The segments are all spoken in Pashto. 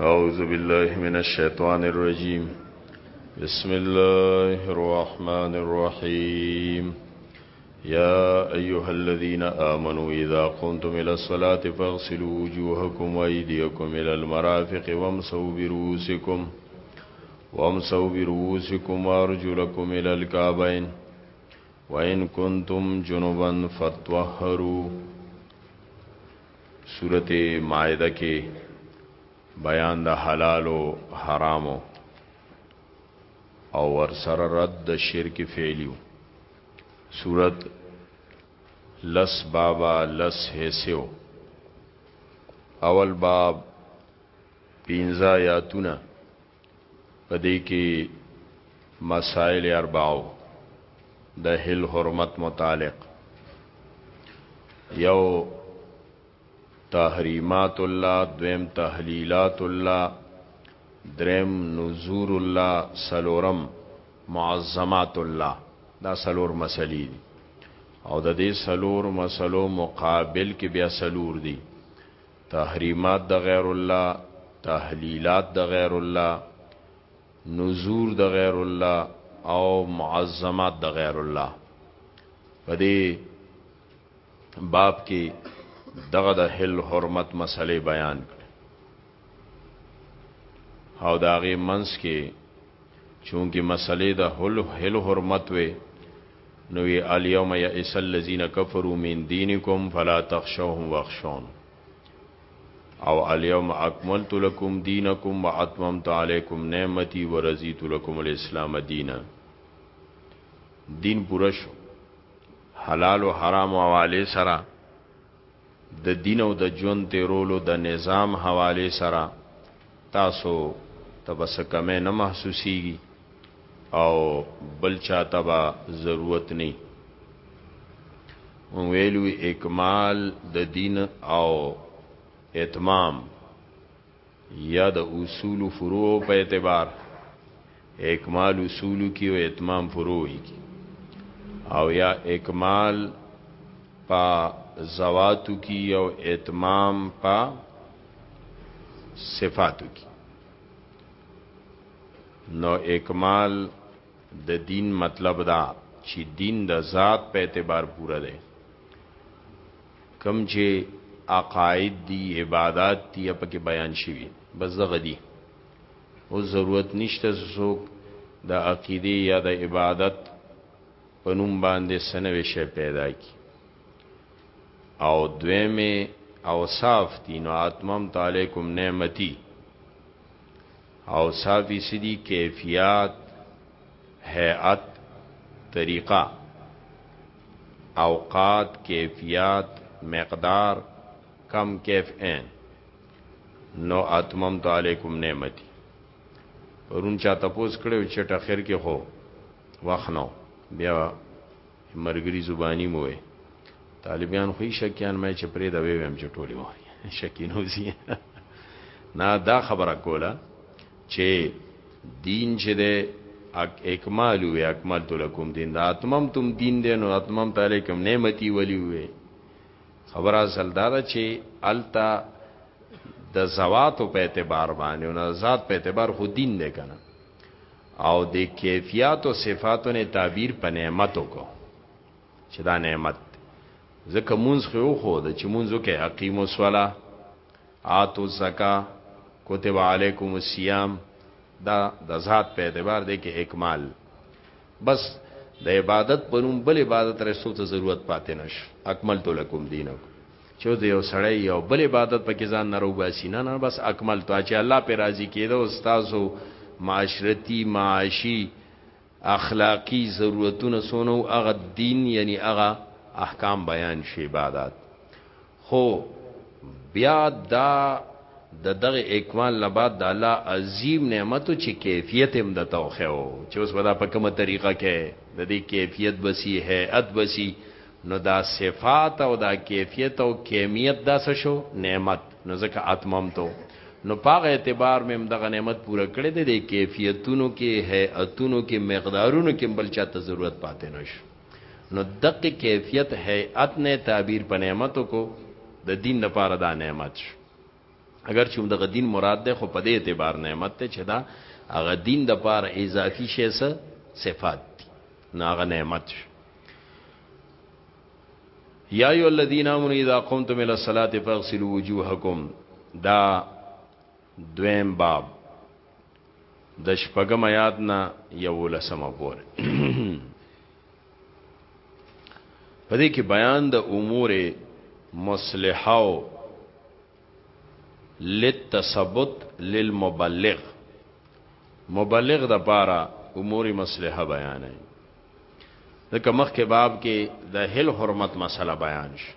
أعوذ بالله من الشيطان الرجيم بسم الله الرحمن الرحيم يا أيها الذين آمنوا إذا قمتم إلى الصلاة فاغسلوا وجوهكم وأيديكم إلى المرافق وامسوا بروسكم وامسوا بروسكم وأرجلكم إلى الكعبين وإن كنتم جنبا فاتطهروا سورت مائده کې بیان د حلال او حرامو او ور سره رد د شرک فعلیو صورت لس بابا لس حصو اول باب پینزا یاتونه په دې کې مسائل اربعو د هل حرمت متعلق یو تحریمات الله دویم تحلیلات الله درم نذور الله سلورم معظمات الله دا سلور مسلې دي او د دې سلور مسلو مقابل کې بیا سلور دي تحریمات د غیر الله، تحلیلات د غیر الله، نذور د غیر الله او معظمات د غیر الله په دې باب کې دغه د حل حرمت مسلې بیان کړ او داغه منس کې چونکی مسلې د حل حرمت وي نو وی الیوم یئس الذین کفروا من دینکم فلا تخشوهم واخشون او الیوم اکملت لکم دینکم واتممت علیکم نعمتي ورضیت لکم الاسلام دینا دین پوره شو حلال او حرام حواله سره د دین او د ژوند تیرولو د نظام حوالې سره تاسو ته به څه کمی نه محسوسیږي او بل چا ته به ضرورت نه مونږ ویلو اکمال د دین او اتمام یا د اصول و فروع په اعتبار اکمال اصول کی او اتمام فروع کی او یا اکمال په زواتو کی او اتمام په صفاتو کی نو اکمال د دین مطلب دا چې دین د ذات په اعتبار پوره دی کوم چې عقاید دي عبادات دي په کې بیان شوی بس دغه دي او ضرورت نشته څوک د عقیده یا د عبادت په نوم باندې سنوي شي پیدا کی او دویمه اوصاف دي نو اتمم تعالیکم نعمتي اوصافی څه دي کیفیات هیئت طریقه اوقات کیفیات مقدار کم کیف این نو اتممت علیکم نعمتي پرون چا تاسو کړو چې ټخر کې خو وخنو بیا مرګري زبانی مو وي طالبان خو شکیان مې چې پرې دا وی ویم چې ټوله مو شکینو زی نه دا خبره کوله چې دین چې ده اکمال وی اکمل تو لکم دین دا اتمم تم دین دی نو اتمم تعالی کوم نعمتي ولی وی خبر اصل دا ده چې التا د زوات په اعتبار باندې او ذات په اعتبار خو دین دی کنه او د کیفیات او صفاتو نه تعبیر په نعمت وکړو چې دا نعمت ځکه مونږ خو خو د چې مونږ کې اقیم الصلا اتو زکا کتب علیکم الصیام دا د ذات په اعتبار دی کې اکمال بس د عبادت پرون بل عبادت رسو ته ضرورت پاتې نش اکمل تو لکم دینکم چه د یو سړی یو بل عبادت پکې ځان نه راوباسي نه نه بس اکمل تو چې الله پې راضي کېده او ستاسو معاشرتي معاشي اخلاقي ضرورتونه څونه وو هغه دین یعنی هغه احکام بیان شي عبادات خو بیا دا د دغه اکمال نه بعد د الله عظیم نعمتو چې کیفیت هم د توخه او چې اوس ودا په کومه طریقه کې د دې کیفیت بسی هيئت بسی نو دا صفات او دا کیفیت او کیمیت دا څه شو نعمت نو ځکه اتممتو نو په هغه اعتبار مې دغه نعمت پوره کړی دی د کیفیتونو کې هیئتونو کې مقدارونو کې بل چا ته ضرورت پاتې نشو نو دقه کیفیت هیئت نه تعبیر په نعمتو کو د دین د پاره دا نعمت شو اگر چې دغه دین مراد ده خو په دې اعتبار نعمت ته چې دا هغه دین د پاره اضافي شې صفات دي نه هغه نعمت شو یا ایو الذین آمنوا اذا قمتم الى الصلاة فاغسلوا وجوهکم دا دویم باب د شپږم آیات نه یو لسم پور پدې کې بیان د امور مصلحه او للتثبت للمبلغ مبلغ د پاره امور مصلحه بیانې دغه مخ کې باب کې د هل حرمت مسله بیان شي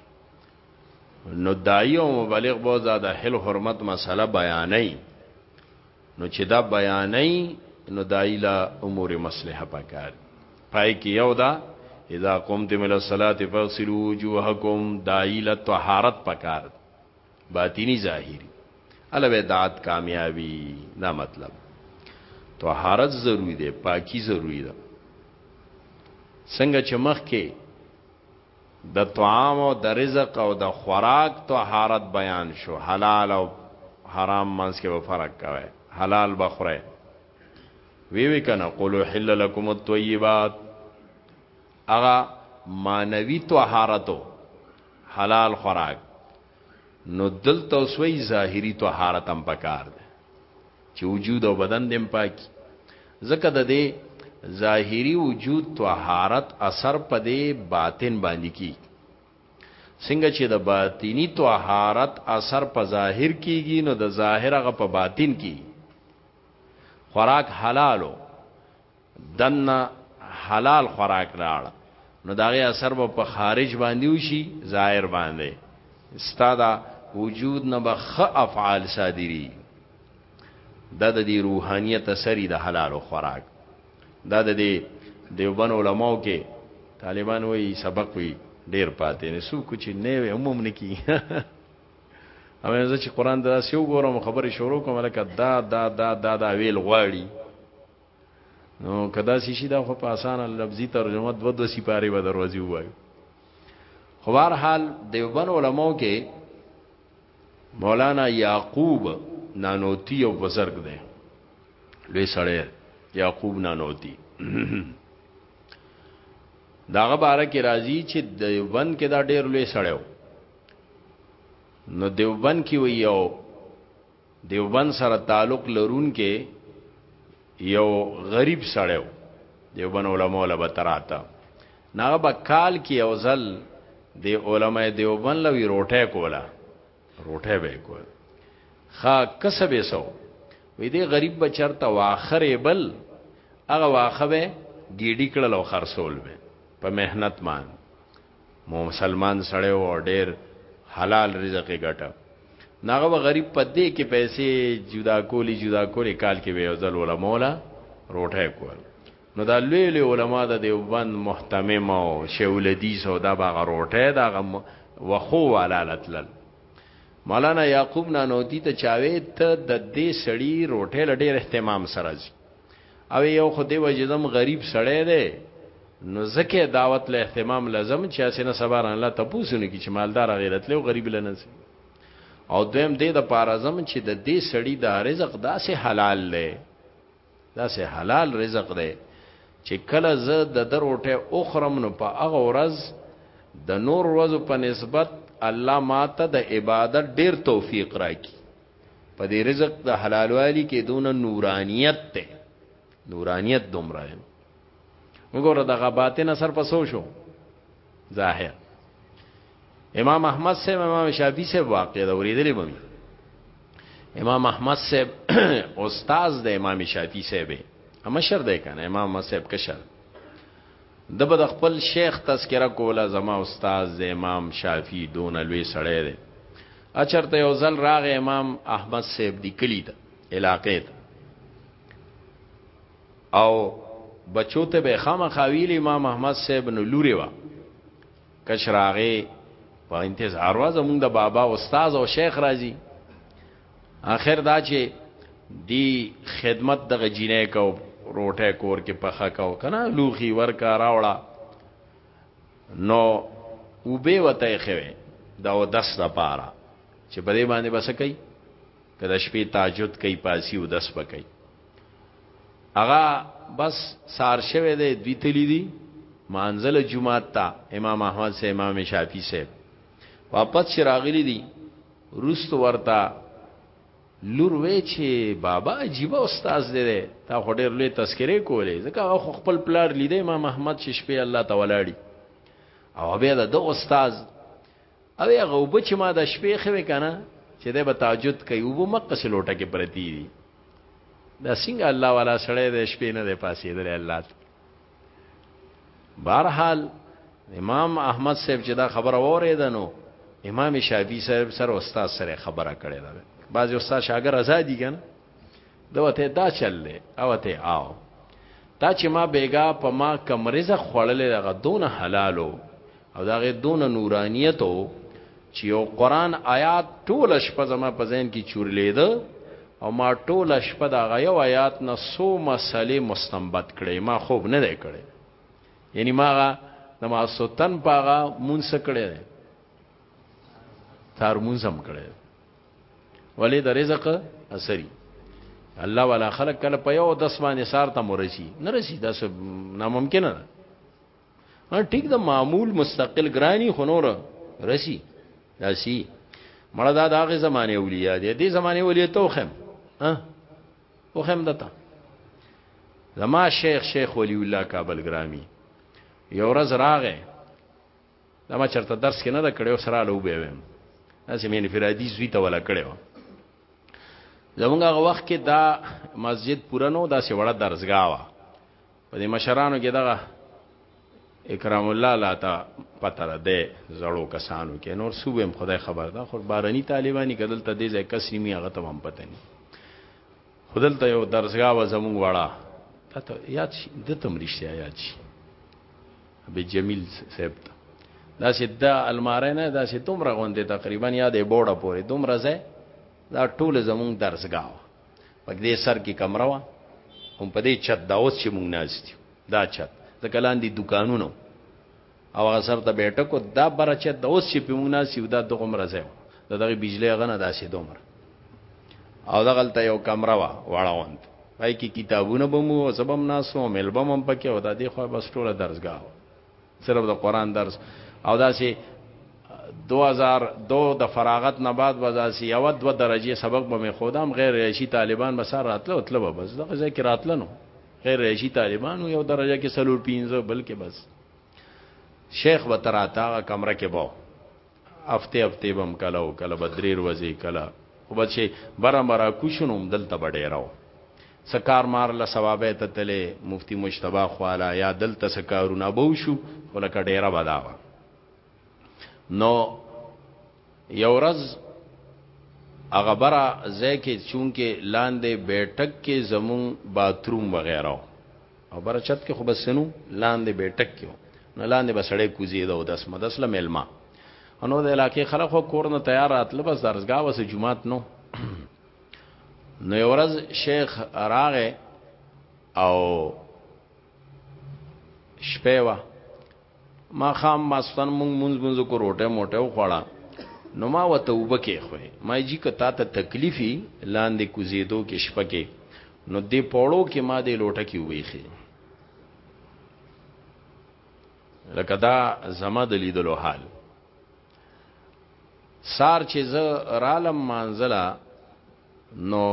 نو دای او مبلغ بو زاد هل حرمت مسله بیانې نو چې دا بیانې نو دایلا امور مصلحه پکار پای کې یو دا اذا قمتم الى الصلاه فاغسلوا وجوهكم دایلا طهارت پکار باطینی ظاهری الا بدعت کامیابی دا مطلب طهارت ضروری ده پاکی ضروری ده څنګه چې مخ کې د طعام او د رزق او د خوراک طهارت بیان شو حلال او حرام منځ کې به فرق کوي حلال بخره وی وی کنه قولو حل لكم الطيبات اغا مانوي طهارتو حلال خوراک نو دلته وسوي ظاهري طهارت هم پکار دی چې وجود او بدن دیم پاکي ځکه د دې ظاهري وجود طهارت اثر په دې باطن باندې کی څنګه چې د باطینی طهارت اثر په ظاهر کیږي نو د ظاهر هغه په باطن کی خوراک حلالو دننه حلال خوراک لاړ نو داغه اثر به په خارج باندې وشي ظاهر باندې استادا وجود نه به خ افعال صادری دا د دې روحانيت اثرې د حلال خوراک دا د دې دیوبن علماو کې طالبان وایي سبق وي ډیر پاتې نه سو کوچ نه وي عموم نه کی اومه زه چې قران دراسه وګورم خبرې شروع کوم لکه دا دا دا دا دا ویل غواړي نو کدا سی شي دا خو په اسانه لفظي ترجمه دو دو سپاره به دروازي وایو خو بهر حال دیوبن علماو کې مولانا یعقوب نانوتی او بزرګ دی لوی سړی یعقوب نانوتی داغه باره کې راځي چې دیوبند کې دا ډېر لوی سړیو نو دیوبند کې وی یو دیوبند سره تعلق لرونکي یو غریب سړیو دیوبند علماء له بتراته ناغه به کال کې یو ځل د علماء دیوبند لوي روټه کوله روټه به کول خا کسب سو وې دې غریب بچرته واخره بل هغه واخه به ګیډی کړل او خرصول به په مهنت مان مسلمان سړی و او ډیر حلال رزق یې ګټه نو هغه به غریب په دې کې پیسې جدا کولی جدا کولی کال کې به یو ځل علماء له روټۍ کول نو دا لوی لوی علما د دیوبند محتمم او شیولدیس او دا باغ روټۍ دا غم وخو والا لتلل مولانا یعقوب نانوتی ته چاوي ته د دې سړی روټۍ لډیر اهتمام سره او یو خو دی وجدم غریب سړی دی نو زکه دعوت له اهتمام لازم چې اسنه صبر الله تپوسونه کی چې مالدار غیرت له غریب لنه او دویم دې د پارازم چې د دې سړی د رزق داسې حلال دی داسې حلال رزق دی چې کله زه د دروټه اخرم نو په هغه ورځ د نور ورځو په نسبت الله ماته د عبادت ډیر توفیق راکړي په دې رزق د حلالوالي کې دون نورانیت ته نورانیت دومره وګوره د غباتنه سر په سو شو ظاهر امام احمد سے امام شافعی سے واقع دا اوریدلې بم امام احمد سے استاد د امام شافعی سے به امشر دی کنه امام احمد سے کشر د بد خپل شیخ تذکرہ کوله زما استاد د امام شافعی دون لوی سړی دی اچرته یو ځل راغ امام احمد صاحب دی کلی ته علاقې ته او بچو ته به خامه خاویل امام احمد صاحب نو لوري وا کشراغه په انتظار وا زمونږ د بابا استاد او شیخ راځي اخر دا چې دی خدمت د غجینې کو روټه کور کې پخا کو کنه لوخي ورکا راوړه نو وبې وته خوي دا او دس د پاره چې په دې باندې بس کوي کله شپې تاجد کوي پاسي او دس پکې اغا بس سار شوه دې دوی تلی دي مانزل جمعه تا امام احمد سے امام شافعی سے واپس شراغلی دي روست ورتا لور وې چې بابا عجیبه استاد دی دی تا خو ډېر لوی تذکرې کولې ځکه هغه خو خپل پلار لیدې امام احمد چې شپې الله ته ولاړي او بیا د استاد او هغه وب چې ما د شپې خوي کنه چې د به تهجد کوي وب مقص لوټه کې پرتی دي دا څنګه الله والا سړی د شپې نه دی پاسې دی الله ته بهرحال امام احمد صاحب چې دا خبره اوریدنو امام شافعي صاحب سره استاد سره خبره کړې ده بعضي استاد شاګر ازادي کنه دوته دا چللې او ته آو تا چې ما بیګا په ما کمرزه خړلې دغه دون حلالو او دا غي دون نورانیت او چې یو قران آیات ټول شپه زما په ذهن کې چورلید او ما ټول شپه دا غي یو آیات نه سو مسلې مستنبط کړې ما خوب نه دی کړې یعنی ما د ما سوتن پاغه مونږ کړې تار مونږ هم کړې ولې د رزق اثرې الله ولا خلق کله په یو د اسمانه سار ته مرشي نه رشي دا ناممکن نه ها ټیک د معمول مستقل ګرانی خنور رسی داسی مړه دا داغه زمانه اولیاء دی دې زمانه اولیاء توخم ها وخم دتا زما شیخ شیخ ولی الله کابل ګرامی یو ورځ راغې دا ما چرته درس کې نه دا کړو سره له وبې ویم اسې مې انفرادي زوی ته ولا کړو زمونږ هغه وخت کې دا مسجد پورانو دا سه وړه درسګاوه په دې مشرانو کې دغه اکرام الله لاتا پته را ده زړو کسانو کې نور صوبم خدای خبر ده خو بارني طالبانی کدل ته دې ځای کس نیمه هغه تمام پته نه خدل ته یو درسګا و زمون وړا ته یاد شي د تم رښتیا یاد شي به جمیل صاحب ته دا چې دا الماره نه دا چې دومره غوندې تقریبا یادې بوډه پورې دومره ځای دا ټول زمون درسګا په دې سر کې کمره وا هم په دې چت دا اوس چې مونږ ناشتي دا چت د کلان دي دکانونو او هغه سر ته بیٹه کو دا بر چت دا اوس چې په مونږ ناشتي دا د عمر زه دا دغه بجلی غنه داسې دومر او دغه ته یو کمره وا واړوند پای کې کتابونه بمو سبم ناسو ملبم هم پکې ودا دی خو بس ټوله درسګاو صرف د قران درس او داسې دوه هزار دو د فراغت نه بعد به داسې یوه دوه درجې سبق به مې ښوده هم غیر رهایشي طالبان به سهار راتله او تله به بس دغه ځای کې راتله نو غیر رهایشي طالبان یو درجه کې څلور پنځه بلکې بس شیخ به تر هغه کمره کې به هفته هفته به هم کله او کله به درې ورځې کله خو به چې بره به راکوشو نو همدلته به ډېره وو څه کار مار له ثوابه ته تللی مفتي مجتبا خواله یا دلته څه کارونه به وشو خو لکه ډېره به دا وه نو یو ورځ هغه بره ځای کې چونکې لاندې بیټک کې زمون باتروم وغیره او بر چت کې خو بس نو لاندې به ټک کیو نو لاندې به سړی کوزي دا ودس مدس له ملما انو د علاقې خلک خو کور نه تیار راتل بس درسګا وس جمعات نو نو ورځ شیخ راغه او شپه وا ما خام ماستن مونږ مونږ مونږ کو روټه موټه وخوړه نو ما وته وبکه خو ما جی که تا ته تکلیفي لاندې کوزیدو کې شپکه نو دې پړو کې ما دې لوټه کې وېخي لکه دا زما د لیدلو حال سار چې زه رالم مانزله نو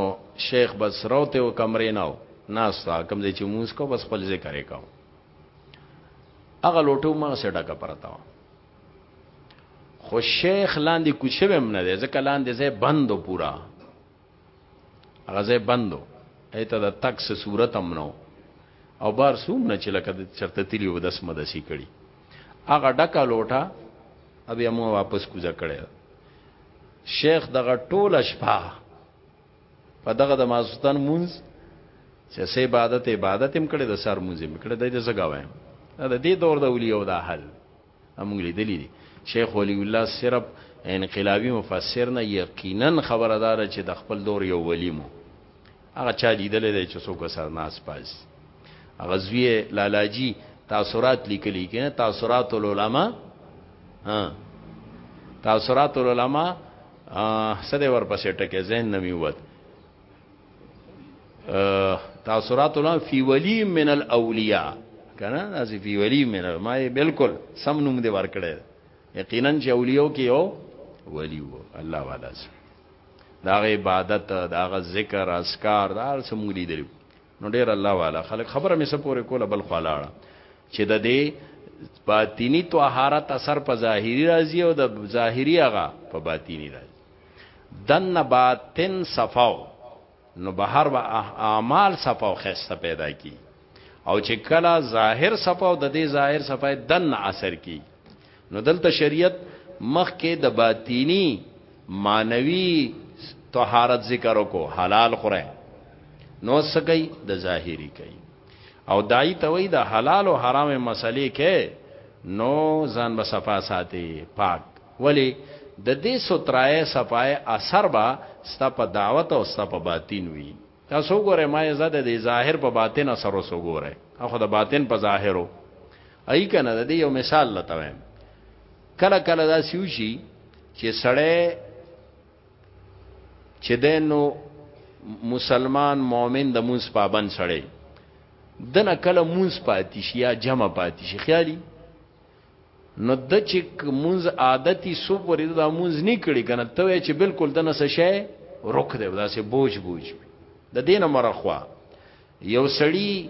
شیخ بس روته او کمرې نه ناستا کم دې چې مونږ کو بس خپل ذکر یې کاو هغه لوټو ما سره ډکه پرتا و خو شیخ لاندې کوچو هم نه دی ځکه لاندې زه بندو پورا هغه زه بندو ایته د تک سه صورت هم نو او بار سوم نه چې لکه چرته تیلی و داس مدسي کړي هغه ډکه لوټه ابي مو واپس کوزه کړي شیخ دغه ټوله شپه په دغه د ماسوتن مونږ چې سه عبادت عبادت هم کړي د سر مونږ هم کړي د دې څه غوایم دا د دې دور د اولیاء دا حل موږ لیدلی دي شیخ ولی الله صرف انقلابی مفسر نه یقینا خبردار چې د خپل دور یو ولی مو هغه چا لیدلې دی چې څوک سرناس پاس هغه زوی لالاجی تاثرات لیکلی کنه تاثرات العلماء ها تاثرات العلماء سده ورپسې ټکه زین نمی ووت تاثرات العلماء فی ولی من الاولیاء کنه اسی فی ولی من ما بالکل سم نوم دی ورکړی یقینا چې اولیو کې یو ولی وو الله والا سره دا غي عبادت دا غ ذکر اسکار دا هر څه مونږ لیدلو نو ډیر الله والا خلک خبره مې سپورې کوله بل خلاړه چې د دې باطینی طهارت اثر په ظاهری راځي او د ظاهری هغه په باطینی راځي دنه باطن صفاو نو بهر به اعمال صفاو خسته پیدا کی او چې کله ظاهر صفاو د دې ظاهر صفای دن اثر کی نو دلته شریعت مخ کې د باطینی مانوي طهارت ذکر کو حلال خوره نو سکی د ظاهری کوي او دای ته وای د حلال او حرام مسلې کې نو ځان به صفا ساتي پاک ولی ددی سترای صفای اثر به ستا په دعوت او ستا په باطن وی تاسو ګوره ما یزه د ظاهر په باطن اثر وسو ګوره اخو د باطن په ظاهرو ای کنه د یو مثال لتاوم کله کله دا سیوشي چې سړی چې دینو مسلمان مؤمن د مونږ پابند سړی دنه کله مونږ پاتې شي یا جمع پاتې شي خیالي نو د چې مونږ عادتي سو پرې دا مونږ نه کړی کنه ته وای چې بالکل دنه څه شی رک دی دا سه بوج بوج د دینه مرخوا یو سړی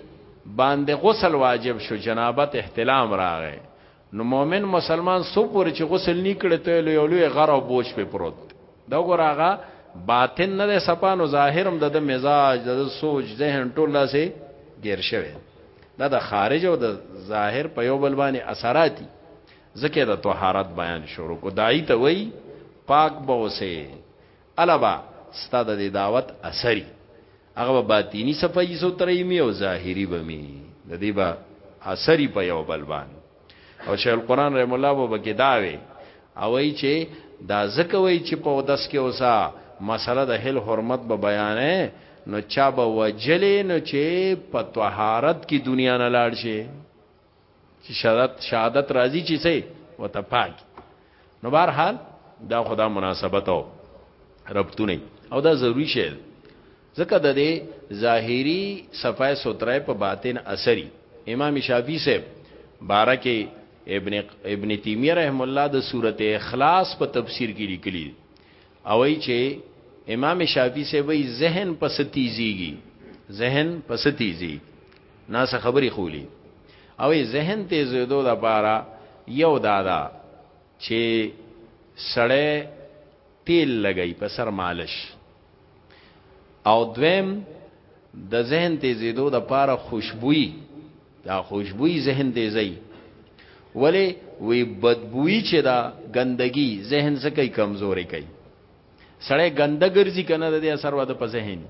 باندې غسل واجب شو جنابت احتلام راغې نو مؤمن مسلمان سو پرې چې غسل نه کړی ته یو لوی غره او بوج په پروت دا ګور هغه باطن نه سپانو ظاهرم د مزاج د سوچ ذهن ټوله سه ګیر شوی دا د خارج او د ظاهر په یو بل باندې اثراتي ځکه د طهارت بیان شروع کو دای ته وای پاک به اوسه البا ستاد د دعوت اثري هغه باطینی صفایي سو ترېمی او ظاهری بمی د دې با اثري په یو بل باندې او شیخ القران رحم الله وو بګی دا وی او ای چې دا زکه وی چې په ودس کې اوسا مسله د هل حرمت به بیانې نو چا به وجلې نو چې په طهارت کې دنیا نه لاړ شي چې شهادت شهادت راځي چې سي وته پاک نو بهر حال دا خدا مناسبت او ربطونه او دا ضروری شی ځکه د دې ظاهري صفای سترای په باطن اثري امام شافعي صاحب بارکه ابن ابن تیمیه رحم الله د سورته اخلاص په تفسیر کې لیکلی او ای چې امام شافعي صاحب ای ذهن په ستیزيږي ذهن په ستیزي ناس خبري خولي او ای ذهن ته زیدو د پاره یو دادا چې سړی تیل لګی په سر مالش او دویم د ذهن تیزیدو د پاره خوشبوئی دا خوشبوئی ذهن تیزی ولی وی بدبوئی چې دا گندگی ذهن څخه کوي کمزوري کوي سړی ګنده ګرځي کنه د دې اثر وده په ذهن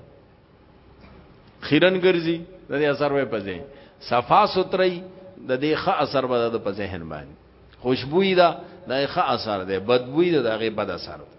خیرن ګرځي د دې اثر وې په ذهن صفا ستري د دې ښه اثر وده په ذهن باندې خوشبوئی دا د ښه اثر دی بدبوئی دا غي بد اثر دی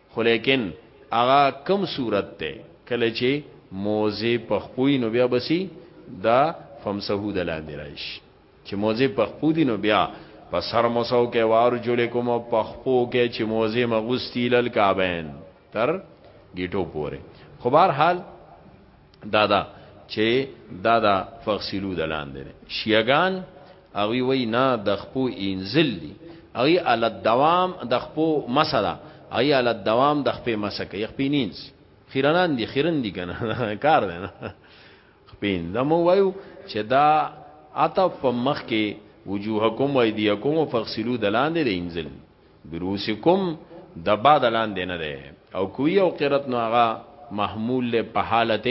خو لیکن هغه کم صورت ته کله چې موزه پخپوی نو بیا بسی دا فمسحو د لاندې راشي چې موزه پخپو دي نو بیا په سر موسو کې وار جوړې کوم پخپو کې چې موزه مغوستیل الکابین تر گیټو پوره خو بهر حال دا دا چې دا دا فغسلو د لاندې نه شیعه ګان هغوی وایي نه د خپو انزل دي هغوی علی الدوام د خپو مسه ده هغوی علی الدوام د خپې مسه کوي خپې نینځي خیرنان دي خیرن دي که نه کار دی نه خپین دا مو وایو چې دا عطف په مخ کې وجوهکم و ایدیکم و فغسلو د لاندې د انزل بروسکم د باد لاندې نه ده او کوی او قرت نو هغه محمول له په حالت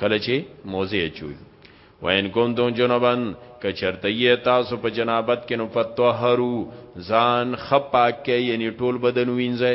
کله چې موزه چوي وین کوم دون جنبن که چرته یې تاسو په جنابت کې نو فتوهرو ځان خپاک کې یعنی ټول بدن وینځي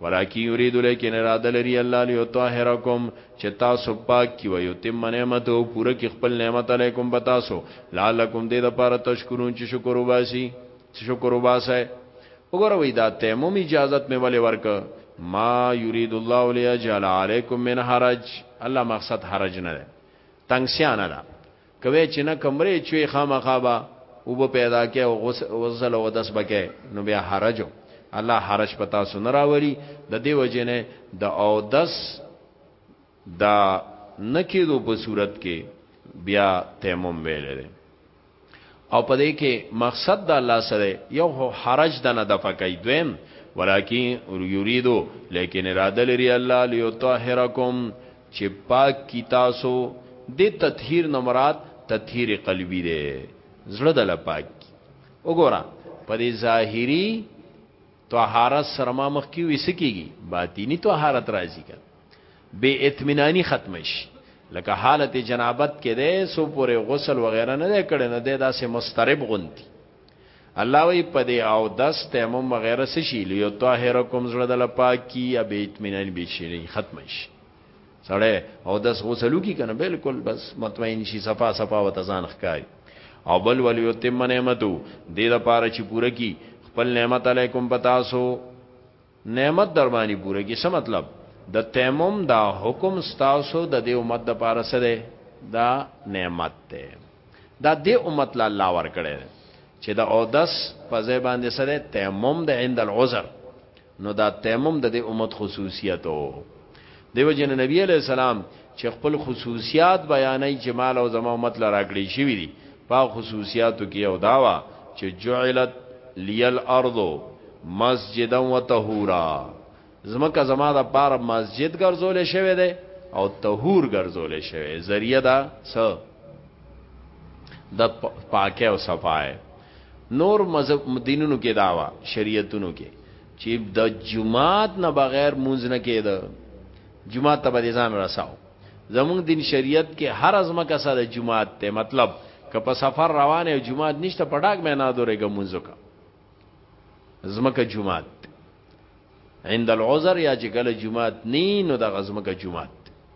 ولکن یرید لیکن اراده لري الله لیطهرکم چې تاسو پاک کی وي تم نعمت او پوره کی خپل نعمت علیکم بتاسو لعلکم دې د پاره تشکرون چې شکر وباسي شکر وباسه وګوروي دا تیمم اجازت مې ولې ورک ما یرید الله لیجعل علیکم من حرج الله مقصد حرج نه ده تنگسیانه ده که وې چې نه کمرې چوي خامخا به وبه پیدا کې او غسل او دس بکې نو بیا حرج الله حرج پتا سن راولي د دې وجنه د او دس دا نکیدو په صورت کې بیا تیمم ویل دي او په دې کې مقصد د الله سره یو حرج د نه د فکای دویم ولکه یریدو لیکن اراده لري الله لیطهرکم چه پاک کی تاسو دې تطهیر نه مراد تطهیر قلبی دی زړه دل پاک کی وګوره په دې ظاهری طهارت سره ما مخ کی وسکیږي باطینی طهارت راځي کړه بے اطمینانی ختم شي لکه حالت جنابت کې ده سو پورې غسل وغیرہ نه کړي نه ده داسې مسترب غونتی الله وی په دې او دس تیمم وغیرہ څه شي لیو طاهرکم زړه د لپاکی یا به اطمینان به شي ختم شي سړی او دس غسلو کی کنه بالکل بس مطمئن شي صفا صفا وت ځان ښکاری او بل ول یو تم نعمتو دې لپاره چې پوره کی خپل نعمت علیکم پتاسو نعمت در باندې پوره کی څه مطلب د تیمم دا حکم ستاسو د دې امت د پاره څه دی دا نعمت دی دا دې امت لا الله ور کړی چې دا او دس په ځای باندې سره تیمم د عند العذر نو دا تیمم د دې امت خصوصیت وو دیو جن نبی علیہ السلام چې خپل خصوصیات بیانای چې مال او زما امت لرا کړی شوی دي په خصوصیاتو کې یو داوا چې جعلت لیل ارض مسجدا وطهورا زمکه زما د پار مسجد ګرځول شوی دی او طهور ګرځول شوی ذریعہ دا س د پاکه او صفای نور مذهب دینونو کې داوا شریعتونو کې چی د جماعت نه بغیر مونږ نه کېده جماعت ته به ځان رساو زمونږ دین شریعت کې هر ازمه کا سره جماعت ته مطلب که په سفر روان یو جماعت نشته پډاګ مې نه دورېګه مونږ کا زمکه جماعت عند العذر یا چې کله جماعت نی نو د غزمکه جماعت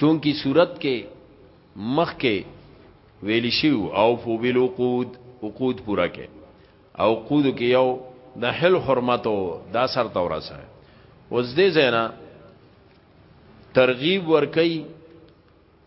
چونکی صورت کې مخ کې ویل شیو او فو بالعقود عقود پورا کې او عقود کې یو د حل حرمت او دا سر تور سره اوس دې زینا ترغیب ورکي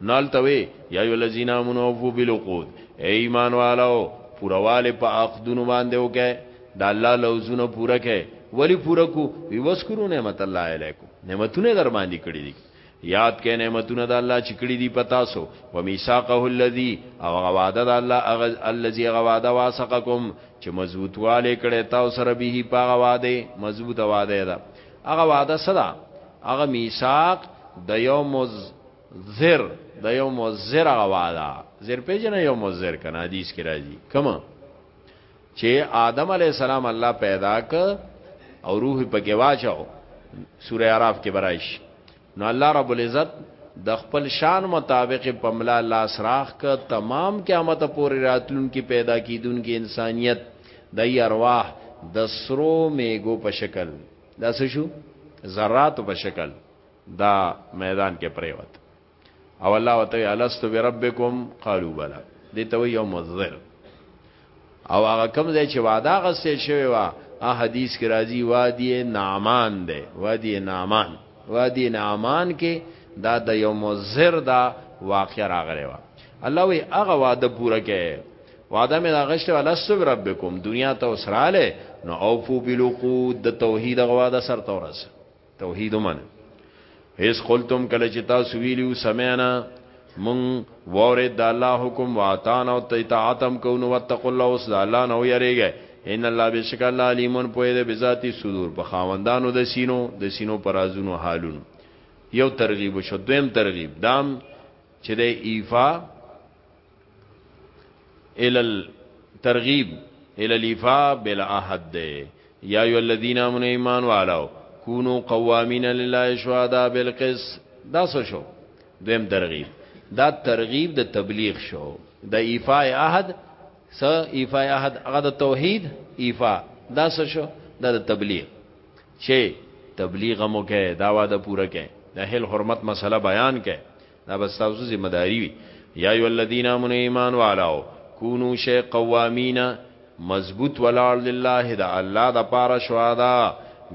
نو هلته وې، یا ایها الذین آمنوا اوفوا بالعقود، ای ایمان والو! پوره والی په عقدونو باندې وکړئ، د الله لوظونه پوره کړئ، ولې پوره کړو؟ وی، واذکروا نعمت الله علیکم، نعمتونه یې درباندې کړي دي، یاد کړئ نعمتونه د الله چې کړي دي په تاسو، ومیثاقه الذی او هغه وعده د الله هغه الذی هغه وعده واثقکم چې مضبوطوالی یې کړی تاسو سره به په هغه وعده، مضبوطه وعده یې ده، هغه وعده څه ده؟ هغه میثاق د یو مض. زر د یو مزر غوادا زر پیجن یو مزر کنا حدیث کی راځي کما چې آدم علی السلام الله پیدا ک او روح پکې واچو سوره اعراف کې برایش نو الله رب العزت د خپل شان مطابق پملا لاس راخ ک تمام قیامت پورې راتلون کې پیدا کیدون کې انسانیت د ارواح د سرو میګو په شکل دا څه شو ذرات په شکل دا میدان کې پریوت او الله وتعالى الست بربکم قالوا بلا دې ته یو مذر او هغه کوم ځای چې وعده غسه شوی و ا حدیث کې راځي وادي نعمان دی وادي نعمان وادي نعمان کې دا د یو مذر دا واقع راغلی و الله وی هغه وعده پوره کړي وعده مې دا غشته الست بربکم دنیا ته وسراله نو اوفو بالعقود د توحید غواده سر تورسه توحید ومنه هیڅ قلتم کله چې تاسو ویلو سمعنا مون وره د الله حکم واتان او تیتاتم کو نو وتق الله اوس د الله نو یریږي ان الله بشک الله علیمون پوی د بذاتی صدور په خاوندانو د سینو د سینو پرازونو حالونو یو ترغیب شو دویم ترغیب دام چې د ایفا ال الترغیب ال الیفا بالاحد یا ایو الذین آمنوا ایمان والو کونو قوامین لله شهدا بالقس دا څه شو دویم ترغیب دا ترغیب د تبلیغ شو د ایفا احد س ایفا احد هغه د توحید ایفا دا څه شو دا د تبلیغ چې تبلیغ مو کې دا واده پوره کې د هل حرمت مسله بیان کې دا بس تاسو ذمہ داری وی یا ایو الذین امنوا ایمان والاو کونو شی قوامین مضبوط ولاړ لله د الله د پاره شوادا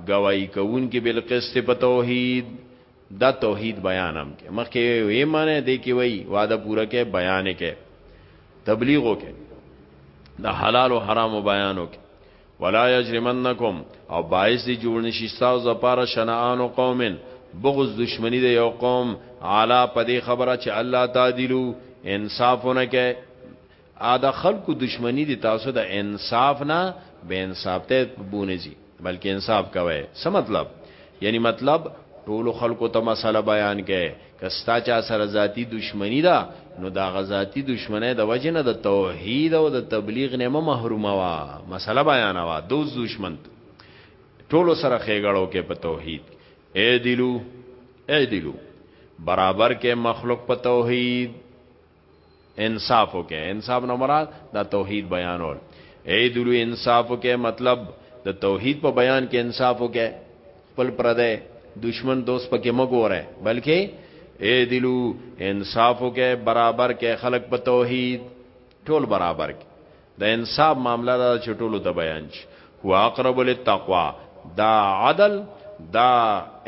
گواہی کوون کې بل قسط په توحید دا توحید بیانم کې مخکې وی معنی دی کې وی وعده پوره کې بیان کې تبلیغو کې د حلال او حرام بیانو کې ولا یجرمنکم او باعث دی جوړ نشي تاسو لپاره شنآن قومن بغض دشمنی د یو قوم علا په دې خبره چې الله تعدیلو انصافونه کې ا د خلکو دشمنی دی تاسو د انصاف نه به انصاف ته بونه زی بلکې انصاف کوي څه مطلب یعنی مطلب ټول خلکو ته مسله بیان کې که ستا چا سره ذاتی دشمنی ده نو دا غ ذاتی دشمنی د وجه نه د توحید او د تبلیغ نه محرومه وا مسله بیان وا دوز دشمن ټولو سره خېګړو کې په توحید اے دلو اے دلو برابر کې مخلوق په توحید انصاف وکي انصاف نه مراد دا توحید بیانول اے دلو انصاف وکي مطلب د توحید په بیان کې انصاف وکي خپل پردې دشمن دوست پکې مګوره بلکې اے دلو انصاف وکي برابر کې خلق په توحید ټول برابر کې د انصاف معامله دا چې ټولو ته بیان شي هو اقرب للتقوا دا عدل دا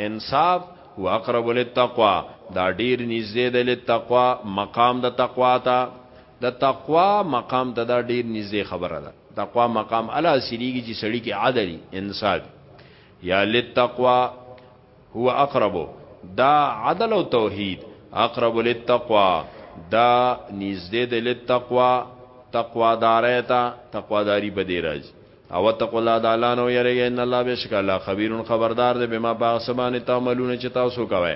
انصاف هو اقرب للتقوا دا ډیر نږدې دی للتقوا مقام د تقوا ته د تقوا مقام ته دا ډیر نږدې خبره ده تقوا مقام الا سړيږي چې سړی کې عدل انصاف یا للتقوا هو اقرب دا عدل او توحید اقرب للتقوا دا نږدې د للتقوا تقوا دارې ته تقوا داری به دی راځي او تقوا الله تعالی نو یریږي ان الله بشک الله خبير خبردار دی بما باغسبان تعملون چې تاسو کوي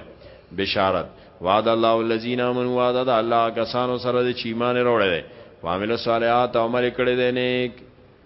بشارت وعد الله الذين امنوا وعد الله کسانو سره چې ایمان وروړي وعمل صالحات عمل کړي دي نیک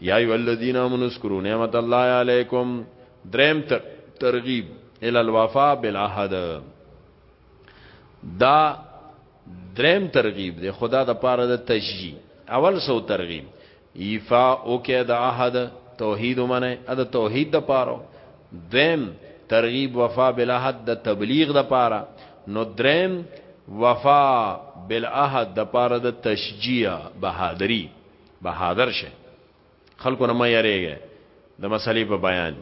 یا ایو الذین آمنوا اذکروا نعمت الله علیکم دریم ترغیب ال الوفا بالعهد دا دریم ترغیب دی خدا د پاره د تشجیع اول سو ترغیب ایفا او کې د عهد توحید منه ا د توحید د پاره دیم ترغیب وفا بالعهد د تبلیغ د پاره نو دریم وفا بالعهد د پاره د تشجیع بهادری بهادر شه خلکو نه مې یریږي د مسلې په بیان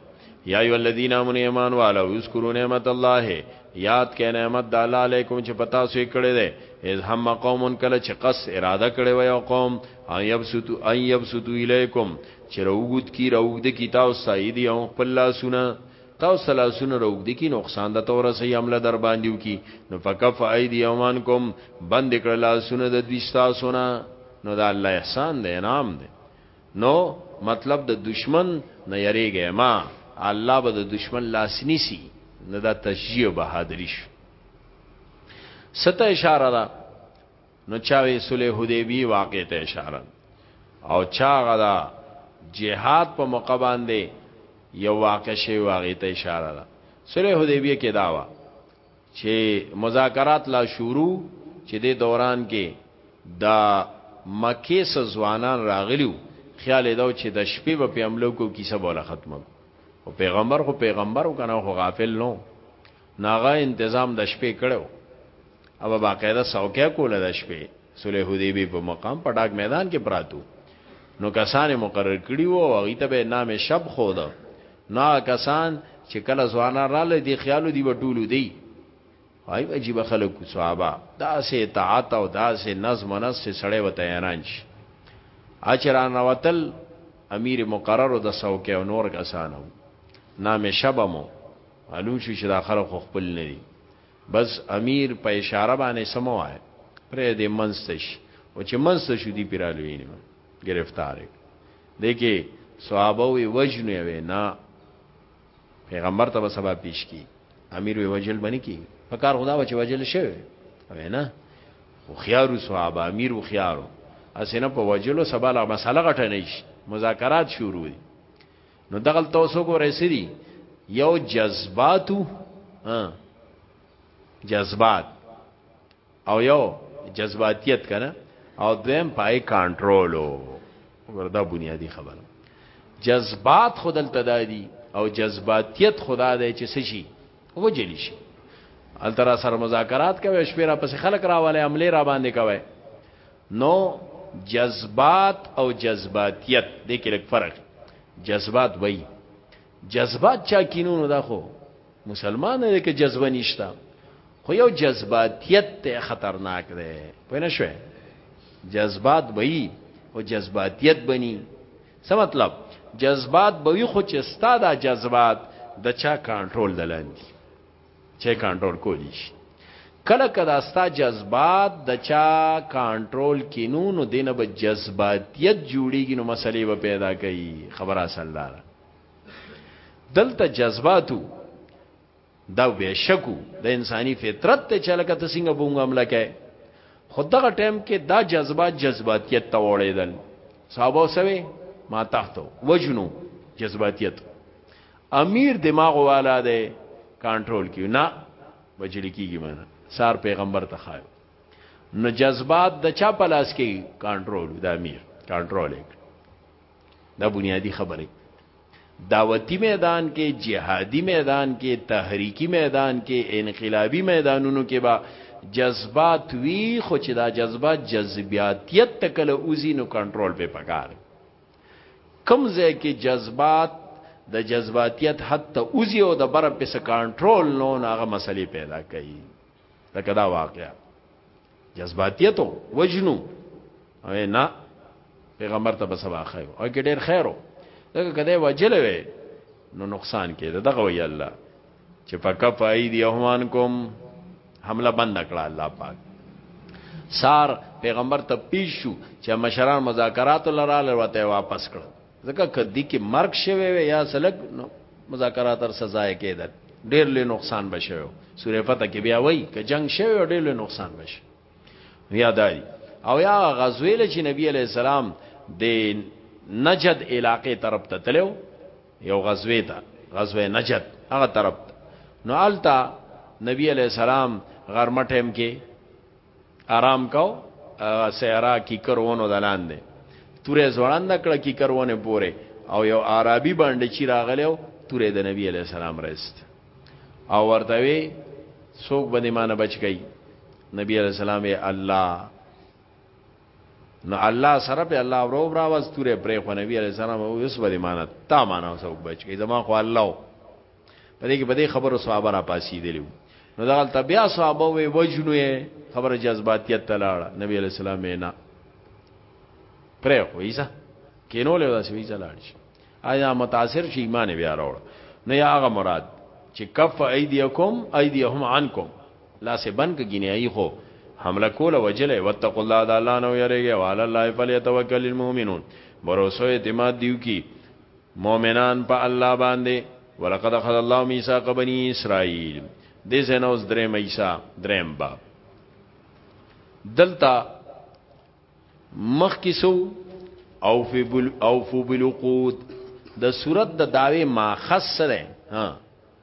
یا ایو الذین آمنوا ایمان والو اذکروا نعمت الله یاد کړئ نعمت د الله علیکم چې پتا سوې کړې ده اذ هم قوم کله چې قص اراده کړې وي او قوم ان یبسطو ان یبسطو الیکم چې روغود کی روغد کی تاسو سایدی او خپل لاسونه تاسو سلاسونه روغد کی نقصان د تور سي عمله در باندې کی نو فکف ایدی یومانکم بند کړه لاسونه د دوی تاسو نه نو دا الله احسان دی انعام دی نو مطلب د دشمن نه یریږي ما الله به د دشمن لاس نیسی نه دا تشجیع بهادری شو ستا اشاره ده نو چاوي صلح حدیبی واقع ته اشاره او چا غدا جهاد په موقع باندې یو واقع شی واقع ته اشاره ده صلح حدیبی کې داوا چې مذاکرات لا شروع چې د دوران کې د مکه س ځوانان راغلیو خیال دا چې د شپې په پیملو کو کیسه بوله ختمه او پیغمبر خو پیغمبر کنه خو غافل نو ناغه انتظام د شپې کړو او باقاعده سوکیا کوله د شپې صلح حدیبی په مقام په ډاګ میدان کې پراتو نو کسان مقرر کړي وو او هغه ته به نام شب خو ده نا کسان چې کله ځوانا را لدی خیالو دی وټولو دی وای عجیب خلک صحابه دا سه اطاعت او دا سه نظم نس سه سړی وته ایران شي اچران راوتل امیر مقرر د سوکه او نور کسانو نام شبمو معلوم شو چې دا خلک خپل نه دي بس امیر په اشاره باندې سموای پرې دې منستش او چې منستش دي پیرالوینه گرفتار دګه صحابه وی وجنو وی نه پیغمبر ته سبا پیش کی امیر وی وجل بنی کی په کار خدا وچ وجل شوی وی نه خو خيارو صحابه امیر و خيارو اسنه په وجلو سبا لا مسله غټه نه شي مذاکرات شروع دي نو دغل توسو کو رسیدي یو جذباتو ها جذبات او یو جذباتیت کنه او دویم پای کنټرولو وردا بنیادی خبره جذبات خودل تدادی او جذباتیت خدا دی چې سشي وجل شي الترا سره مذاکرات کوي شپې را پسې خلک راواله عملې را باندې کوي نو جذبات او جذباتیت دې کې لږ فرق جذبات وای جذبات چا کینونو دا خو مسلمان دی که جذبه نشته خو یو جذباتیت ته خطرناک دی پوه نه شوې جذبات وي او جذباتیت بني څه مطلب جذبات وي خو چې ستا دا جذبات د چا کنټرول دلاندې چې کنټرول کولی شي کله کدا ستا جذبات د چا کنټرول کینو نو دینه به جذباتیت جوړیږي نو مسلې به پیدا کوي خبره اصل دار دلته جذباتو دا به شکو د انساني فطرت ته چلکه ته څنګه بونګ عمل کې خدغه ټیم کې دا جذبات جذباتیت ته وړېدل صحابه سوي ما تحتو وجنو جذباتیت امیر دماغ والا دی کنټرول کیو نه وجل کیږي معنا سار پیغمبر ته خایو نو جذبات د چا پلاس کې کنټرول د امیر کنټرول دا بنیادی خبره دعوتی میدان کې جهادي میدان کې تحریکی میدان کې انقلابی میدانونو کې با جذبات وی خو چې دا جذبات جذبیاتیت تکل اوزی نو کنټرول به پکار کم ځای کې جذبات د جذباتیت حتی اوزی او د بر په کنټرول نو هغه مسلې پیدا کوي لکه دا واقعا جذباتیت وجنو او نه پیغمبر ته بسبا خیر او کې ډیر خیرو دغه کده وجل وي نو نقصان کې دغه وی الله چې پکف ایدیهم کوم حمله بند کړه الله پاک سار پیغمبر ته پیش شو چې مشران مذاکرات لراله وته واپس کړه ځکه کدی کې مرګ شوی وي یا سلګ مذاکرات تر سزا یې کېدل ډېر لوی نقصان بشوي سورې فته کې بیا وایي ک جنگ شوی ډېر لوی نقصان بشي یا دای او یا غزویل چې نبی علی السلام د نجد علاقې طرف ته تلو یو غزوې ته غزوې نجد هغه طرف نو التا نبی علی السلام غرمه ټیم کې آرام کاو سیرا کی کرونو دلان دی توره زوړند کړه کی کرونه پوره او یو عربي باندې چی راغلو توره د نبی علی السلام رست او ورته وی څوک باندې مان بچ گئی نبی علی السلام ای الله نو الله سره په الله ورو راواز توره پرې خو نبی علی السلام اوس باندې مان تا مان اوس بچ گئی زما خو الله په دې کې په دې خبرو صحابه را پاسې دیلو نو دا غلطه بیا صحابه وی وجنو یې خبره جذباتیت تلاړه نبی علی السلام یې نه پرې خو ایسا کینو له داسې وی چلاړ شي آیا متاثر شي ایمان بیا راوړ نه یا هغه مراد چې کف ایدیکم ایدیهم عنکم لا سه بن کې گنیای خو حمله کوله وجله وتق الله د الله نو یریږي وعلى الله فلیتوکل المؤمنون بروسو اعتماد دیو کی مؤمنان په الله باندې ولقد اخذ الله ميثاق بني اسرائيل دې زنوس درې مېسا درېم باب دلتا مخ کیسو او فی بل او فو بالعقود د صورت د داوی ماخص سره ها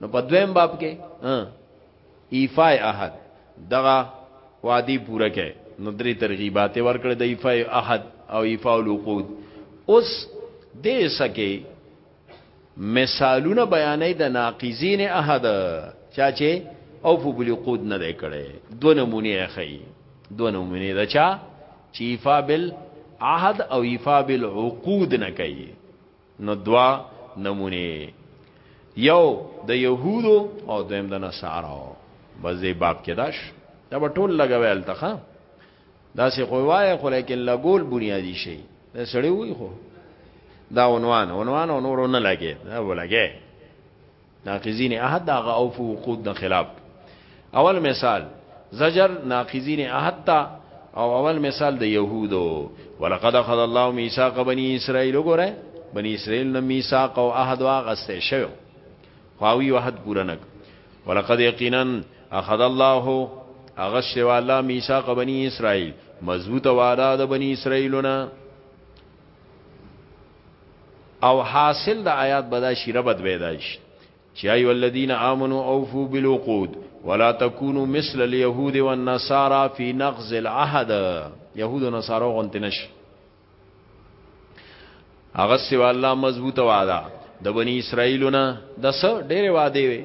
نو په دویم باب کې ایفای احد دغه وادي پوره کړي نو درې ترغیبات ورکړي د ایفای احد او ایفا الوقود اوس دې سکه مثالونه بیانې د ناقضین احد چا چې او په بلقود نه دی کړي دو نمونه اخی دو نمونه دا چا چې ایفا بال عهد او ایفا بال عقود نه کوي نو دوا نمونه یو د يهودو او دویم د نصارو بس دې باب کې داش دا به ټول لګویل تخه دا سه خو وای خو لیکن لګول بنیادی شي دا سړی وای خو دا عنوان عنوان او نور نه لګي دا ولګي ناقضین عهد دا غوف وقود د خلاف اول مثال زجر ناقضین عهد تا او اول مثال د يهودو ولقد اخذ الله ميثاق بني اسرائيل وګوره بني اسرائيل نو ميثاق او عهد واغسته شو خواوی عهد پورا نک ولقد یقینا اخذ الله اغش والله ميثاق بني اسرائيل مضبوط وعده د بني اسرائيلونه او حاصل د آیات بدا شی ربط ویداش چې ایو الذین آمنو اوفو بالعقود ولا تکونو مثل اليهود والنصارى فی نقض العهد یهود و نصارا غونتی نش هغه سوا الله مضبوط وعده د بنی اسرائیلونه د څه ډېر وعده وي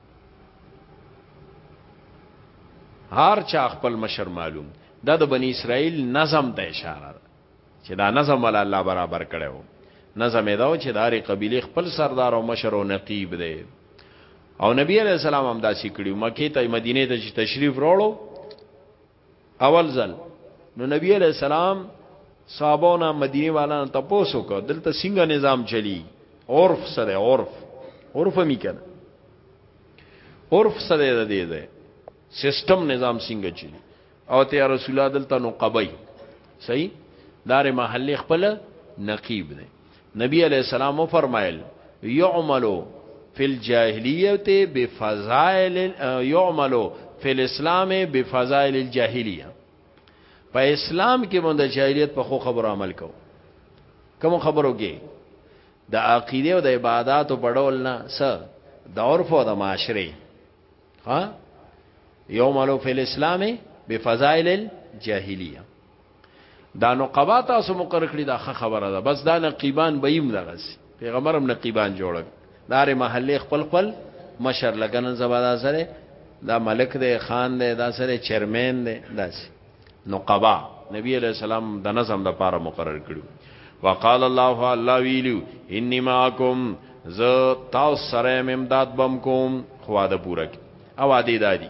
هر چا خپل مشر معلوم دا د بنی اسرائیل نظم ته اشاره ده چې دا نظم ول الله برابر کړو نظم دا چې داري قبيله خپل سردار او مشر او نقيب دی او نبی عليه السلام هم دا سکړي مکه ته مدینه ته تشریف راوړو اول ځل نو نبی علیہ السلام صحابو نه مدینه والا نه تاسو کو دلته څنګه نظام چلی عرف سره عرف عرف می کنه عرف سره د دې ده سیستم نظام څنګه چلی او ته رسول الله دلته نو قبای صحیح دار محل خپل نقیب نه نبی علیہ السلام فرمایل یعملو فی الجاهلیت بفضائل یعملو فی الاسلام بفضائل الجاهلیه په اسلام کې مونږ د جاهلیت په خو خبرو عمل کو کوم خبرو کې د عقیده او د عبادت په ډول نه س د عرف او د معاشره ها یوم الو فی الاسلام بفضائل الجاهلیه دا نقبا تاسو مقرر کړی دا ښه خبره ده بس دا نقیبان به ایم دغه سي پیغمبر هم نقیبان جوړ دار محله خپل خپل مشر لګن زبادا سره دا ملک دی خان دی دا سره چیرمن دی داسې نقبا نبی علیہ السلام د نظم د پاره مقرر کړو وقال الله الله ویلو انی معکم ز تاسو سره امداد بم کوم خواده پوره کی او عادی دادی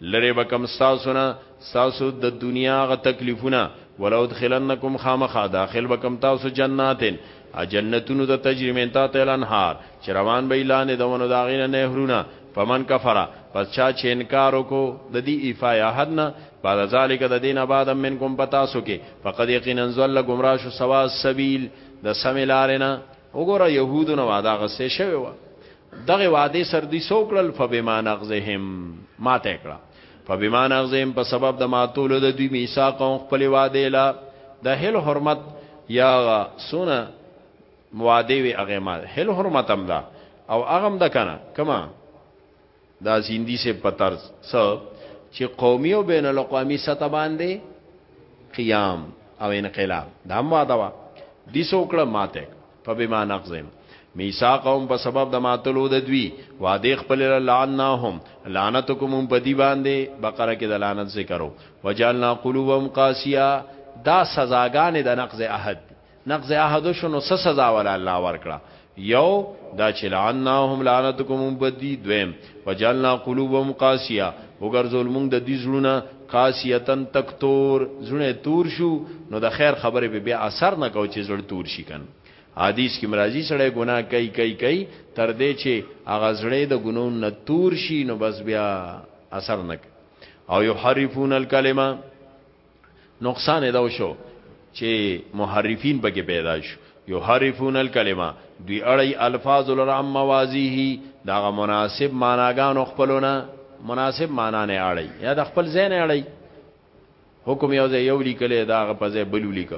لری بکم تاسو نه تاسو د دنیا غ تکلیفونه ولو دخلنکم خامخا داخل بکم تاسو جناتن ا جنتونو د تجربه تا تل انهار چروان به اعلان دونو داغینه نهرونه فمن کفرا پس چا چې انکار وکړو د دې ایفای احد نه بعد ذالک د دینه بعد منکم پتاسو کې فقد یقینا زل گمراه شو سوا سبیل د سم لارنه وګوره يهودو نو وعده غسه شوی و دغه وعده سر دي سوکړل فبما نغزهم ماته کړه فبما نغزهم په سبب د ماتولو د دوی میثاق او خپل وعده لا د هل حرمت یا سونه وعده وی هغه ما هل حرمت هم دا او هغه هم د کنه کما دا زیندی سے په طرز س چې قومي او بین الاقوامی سطح باندې قیام او انقلاب دا هم واده وا دي سوکړه ماته په بما نقزم میثاقهم په سبب د ماتلو د دوی وعده خپل لعنهم لعنتکم په دی باندې بقره کې د لعنت ذکرو وجعلنا قلوبهم قاسیه دا سزاګانې د نقض عهد نقض عهد شو نو څه سزا ول الله ورکړه یو دا چې لعناهم لعنتکم بدی دویم وجعلنا قلوبهم قاسیه وګرځول موږ د دې زړونه قاسیتن تکتور زړه تور شو نو د خیر خبره به بیا اثر نه کو چې زړه تور شي کنه حدیث کې مرাজি سره ګناه کوي کوي کوي تر دې چې هغه زړه د ګنو نه تور شي نو بس بیا اثر نه او یحرفون الکلمه نقصان دا شو چې محرفین بګه پیدا شو یحرفون الکلمه دوی اړی الفاظ لرم موازیه دا مناسب معناګانو خپلونه مناسب معنا نه اړی یا د خپل ځای نه اړی حکم یو ځای یو لیکل دا غ په ځای بل لیک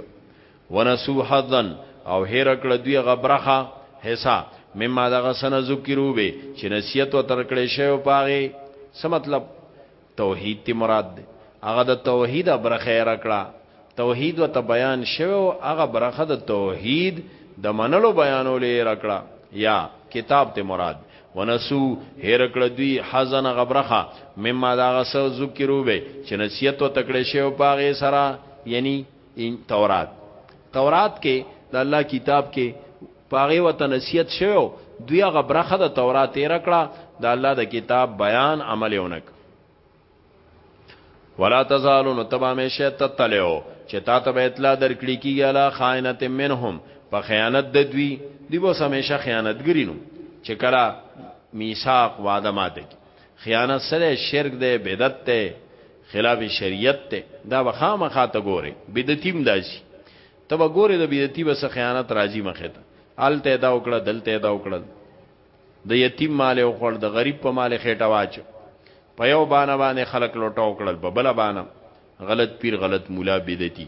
ونسو حظن او هر کړه دوی غبرخه حصہ مما دغه سن ذکرو به چې نصیحت و تر کړې شی او پاغه څه مطلب توحید تی مراد دی هغه د توحید برخه یې راکړه توحید وته بیان شوی او هغه برخه د توحید د منلو بیانول یې راکړه یا کتاب ته مراد ونسو هیر کړه دوی حزن غبرخه مما دا غسو ذکرو به چې نصیحت او تکړه شی او پاغه سره یعنی ان تورات تورات کې د الله کتاب کې پاغه وته نصیحت شوی دوی هغه برخه د تورات تیر کړه د الله د کتاب بیان عمل اونک ولا تزالون تبامه شت تلو چې تا ته اطلاع درکړي کیږي الا خائنت منهم په خیانت د دوی دی به همیشه خیانتګری نو چې کلا میثاق وعده ماته کی خیانت سره شرک ده بدعت ده خلاف شریعت ته دا به خامخا ته ګورې بدعتیم داسي ته به ګورې د بدعتي به څه خیانت راځي مخې ته هلته دا وکړه دلته دا وکړل د یتیم مال او خړ د غریب په مال خېټه واچ په یو باندې باندې خلک لوټاو کړل په بل باندې غلط پیر غلط مولا بدعتي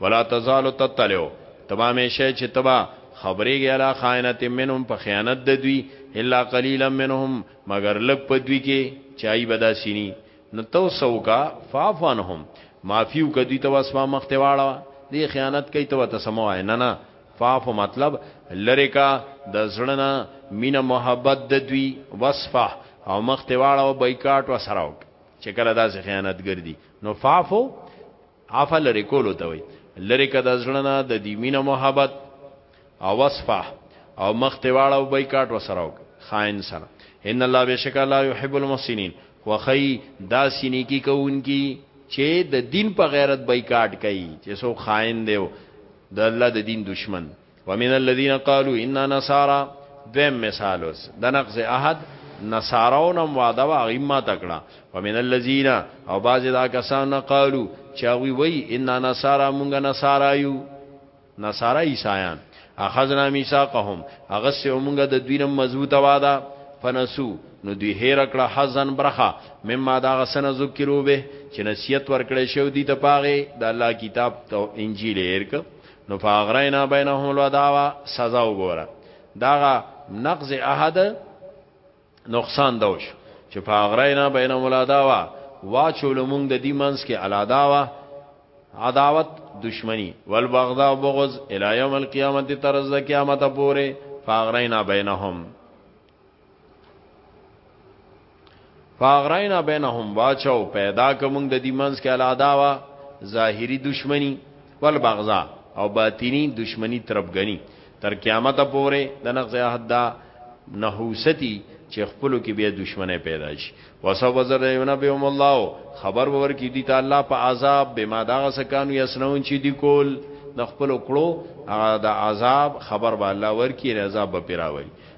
ولا تزال تطلعو تمامه شی چې تبا خبرې غلا خائنت منهم په خیانت د دوی الا قليلا منهم مگر لک په دوی کې چای بدا سینی نو تو سوکا فاف عنهم معافیو کدی تو اسما مخ ته واړه دی خیانت کوي تو ته سمو آی نه نه فاف مطلب لری کا د زړنا مینا محبت د دوی وصفه او مخ ته واړه او بایکاټ و سراوک چې کله داسې خیانتګر دي نو فافو عفا لرې کولو ته وي لرې که د زړه نه د دې مینه محبت او وصفه او مخ ته واړه او بایکاټ وسره وک خائن سره ان الله بشک الله يحب المحسنين خوخی دا سینې کی کوونکی چې د دین په غیرت بایکاټ کوي چې سو خائن دی د الله د دین دشمن ومن الذين قالوا اننا نصارى دیم مثال اوس د نقض عهد نصاراونم وعده وا غیمه تکړه ومن الذين او باز دا کسان قالو چاوی وی ان نصارا مونږ نصارا یو نصارا عیسایان اخذنا میثاقهم هغه سه مونږ د دوی نم مضبوط واده فنسو نو دوی هیر کړه حزن برخه مما دا غسن ذکرو به چې نصیحت ورکړې شو دي ته پاغه د الله کتاب او انجیل هیر کړه نو فاغرینا بینهم الوداوا سزا وګوره داغه نقض عهد نقصان دوش چې فاغرینا بینهم الوداوا واچول مونږ د دې منس کې الاداوا عداوت دشمنی والبغضا بغض الی یوم القیامت ترز قیامت پوره فاغرینا بینهم فاغرینا بینهم واچو پیدا کوم د دې منځ کې العداوا ظاهری دشمنی والبغضا او باطینی دشمنی تربګنی تر قیامت پورې د نقض عهد دا نحوستی چې خپلو کې بیا دشمنه پیدا شي وسو وزر ینبهم الله خبر ور کی دي ته الله په عذاب به ما دا سکانو یسنون چې دی کول د خپلو کړو د عذاب خبر به الله ور کی عذاب به پیراوي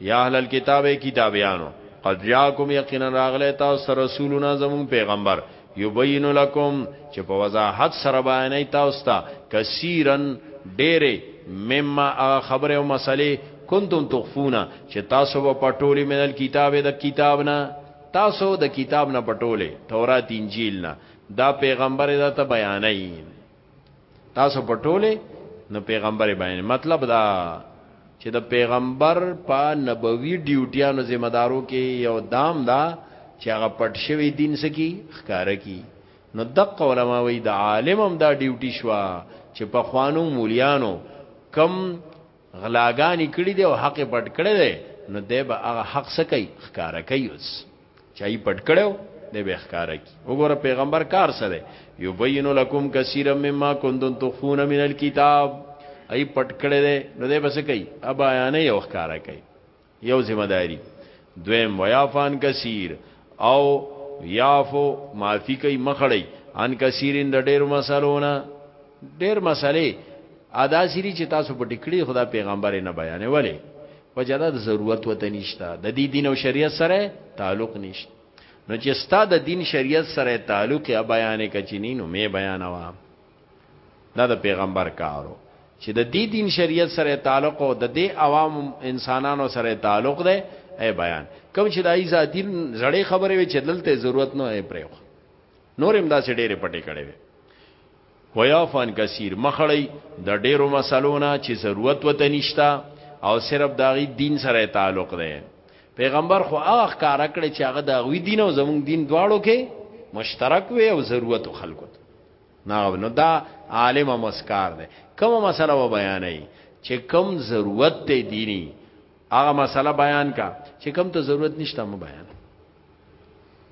یا اهل الكتاب کتابیانو قد جاءکم یقینا راغلی تاسو رسولنا زمون پیغمبر یبین لکم چې په وضاحت سره بیانې تاسو ته کثیرن ډېرې مما خبره او مسلې کنتم تخفونا چې تاسو په پټولې منل کتاب د کتاب نه تاسو د کتاب نه پټولې تورات انجیل نه دا پیغمبر دا ته بیانې تاسو پټولې نو پیغمبر باندې مطلب دا چې د پیغمبر په نبوي ډیوټیانو ذمہ دارو کې یو دام دا چې هغه پټ شوی دین سکی ښکار کی نو دقه علماء وی د عالم هم دا ډیوټي شوا چې په خوانو مولیانو کم غلاګانی کړی دی او حق پټ کړی دی نو دی به هغه حق سکی ښکارا کوي اوس چای پټ کړو دی به ښکارا کی وګوره پیغمبر کار سره یبین لکم کثیرا مما کنتم تخفون من الكتاب ای پټ کړی دی نو دی به سکی ابا یانه یو ښکارا کوي یو ذمہ داری دویم ویافان کثیر او یافو معافی کوي مخړی ان کثیرین د ډیرو مسلونه ډیر مسلې ادا سری چې تاسو په ټکړي خدا پیغمبر نه بیانې ولی په جدا د ضرورت وته نشته د دې دین او شریعت سره تعلق نشته نو چې ستا د دین شریعت سره تعلق یا بیانې کچینی نو می بیانوا دا د پیغمبر کارو چې د دې دین شریعت سره تعلق او د دې عوام انسانانو سره تعلق دی اے بیان کوم چې دای ذاتی زړې خبره وي چې دلته ضرورت نه اے پرېو نور هم دا سې ډېرې پټې کړې وي ویا فن کثیر مخړی د ډېرو مسلو نه چې ضرورت وته نشتا او صرف داغي دین سره تعلق دی پیغمبر خو هغه کار کړی چې هغه داغوی دین او زموږ دین دواړو کې مشترک وي او ضرورت خلکو نه نو دا عالم مسکار دی کوم مسله و بیانې چې کوم ضرورت ته دینی هغه مسله بیان کا چې کوم ته ضرورت نشته مو بیان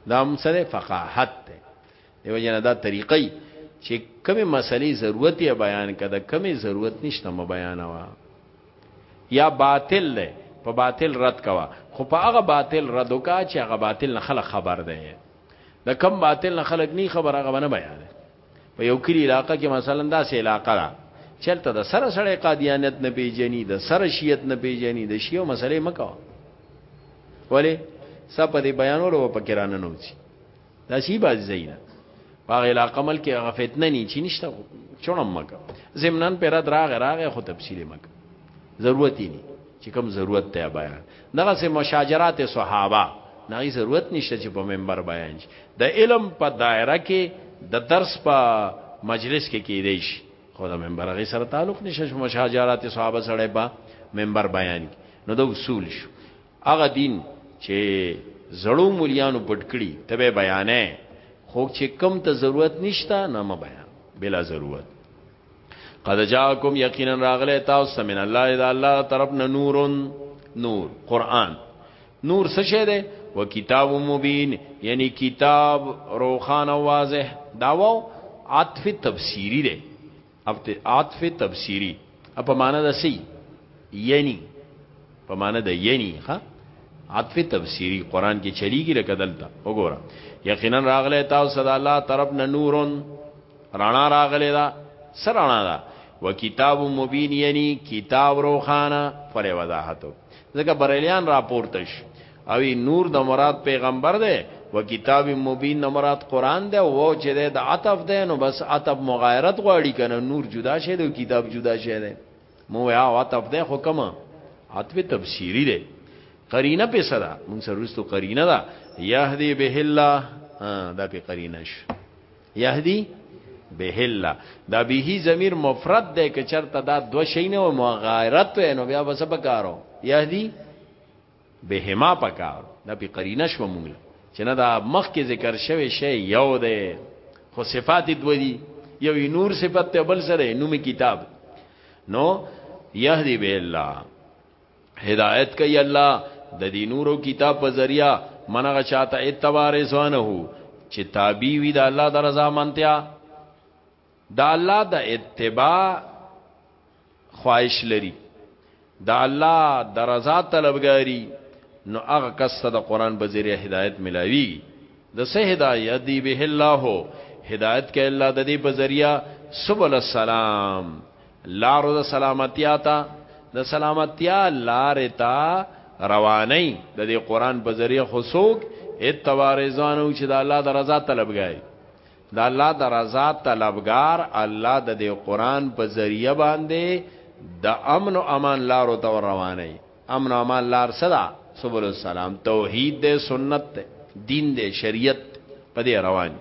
دا هم سره فقاهت ده دیو جن دا طریقې چې کومه مسلې ضرورت یې بیان کده کومه ضرورت نشته مو بیان وا یا باطل ده په باطل رد کوا خو په هغه باطل رد وکا چې هغه باطل نه خلک خبر ده د کم باطل نه خلک نی خبر هغه نه بیان په یو کلی علاقې کې مثلا دا سه علاقې را چلته د سره سره قادیانیت نه پیژني د سره شیعت نه پیژني د شیعو مسلې مکو ولی سپه دی بیانولو په کرانه نوځي دا سی باز زینا په علاقې مل کې هغه فتنه نه چی نشته چونم مکه زمنان پر دراغ راغه خو تفصیل مکه ضرورت یې چې کوم ضرورت ته بیان دغه سه مشاجرات صحابه نه ضرورت نشته چې په منبر بیان شي د علم په دایره کې د درس په مجلس کې کېدی شي خو د منبر غي سره تعلق نشته چې مشاجرات صحابه سره په منبر بیان کی. نو د اصول شو هغه دین چې زړو مليانو پټ کړي تبه بیانې خو چې کم ته ضرورت نشته نه ما بیان بلا ضرورت قد جاءکم یقینا راغله تاسو من الله اذا الله طرفنا نور نور قران نور څه شه ده و کتاب مبین یعنی کتاب روخان او واضح داو عطف تفسیری ده عطف تفسیری په معنا ده سی یعنی په معنا ده یعنی ها عطف تفسیری قران کې چلیږي لکه دلته وګوره یقینا راغله تاسو صدا الله طرف نه نورون رانا راغلی دا سر رانا دا و کتاب مبین یعنی کتاب روخانه پر وضاحتو ځکه بریلیان راپورتش او نور د مراد پیغمبر دی و کتاب مبین د مراد قران دی او چې د عطف دی نو بس عطف مغایرت غواړي کنه نور جدا شه دی کتاب جدا شه دی مو یا عطف دی خو کما عطف تفسیری دی قرینه په صدا مونږ سره رستو قرینه ده یهدی به الله دا په قرینه شو یهدی به الله دا به ضمیر مفرد ده که چرته دا دو شی نه مغایرت نو بیا بس پکارو یهدی بهما پکار دا په قرینه شو مونږ چې نه دا مخ کې ذکر شوی شی یو ده خو صفات دو دي یو نور صفت ته بل سره نوم کتاب نو یهدی به الله هدایت کوي الله د دې نورو کتاب په ذریعہ منغه چاته اتباع رضوانه چې تابع وي د الله د رضا منتیا د الله د اتباع خواهش لري د الله د رضا طلبګاری نو هغه کس ته د قران په ذریعہ هدایت ملاوي د سه هدایت دی به الله هدایت کې الله د دې په ذریعہ سبل السلام لارو د سلامتیا ته د سلامتیا لارې ته رواني د دې قران په ذریعه خصوص اتوارزانو چې د الله د رضا طلبګای د الله د رضا طلبګار الله د دې قران په ذریعه باندې د امن او امان لارو ته رواني امن او امان لار صدا سبحان السلام توحید دې سنت دې دین دې شریعت په دې رواني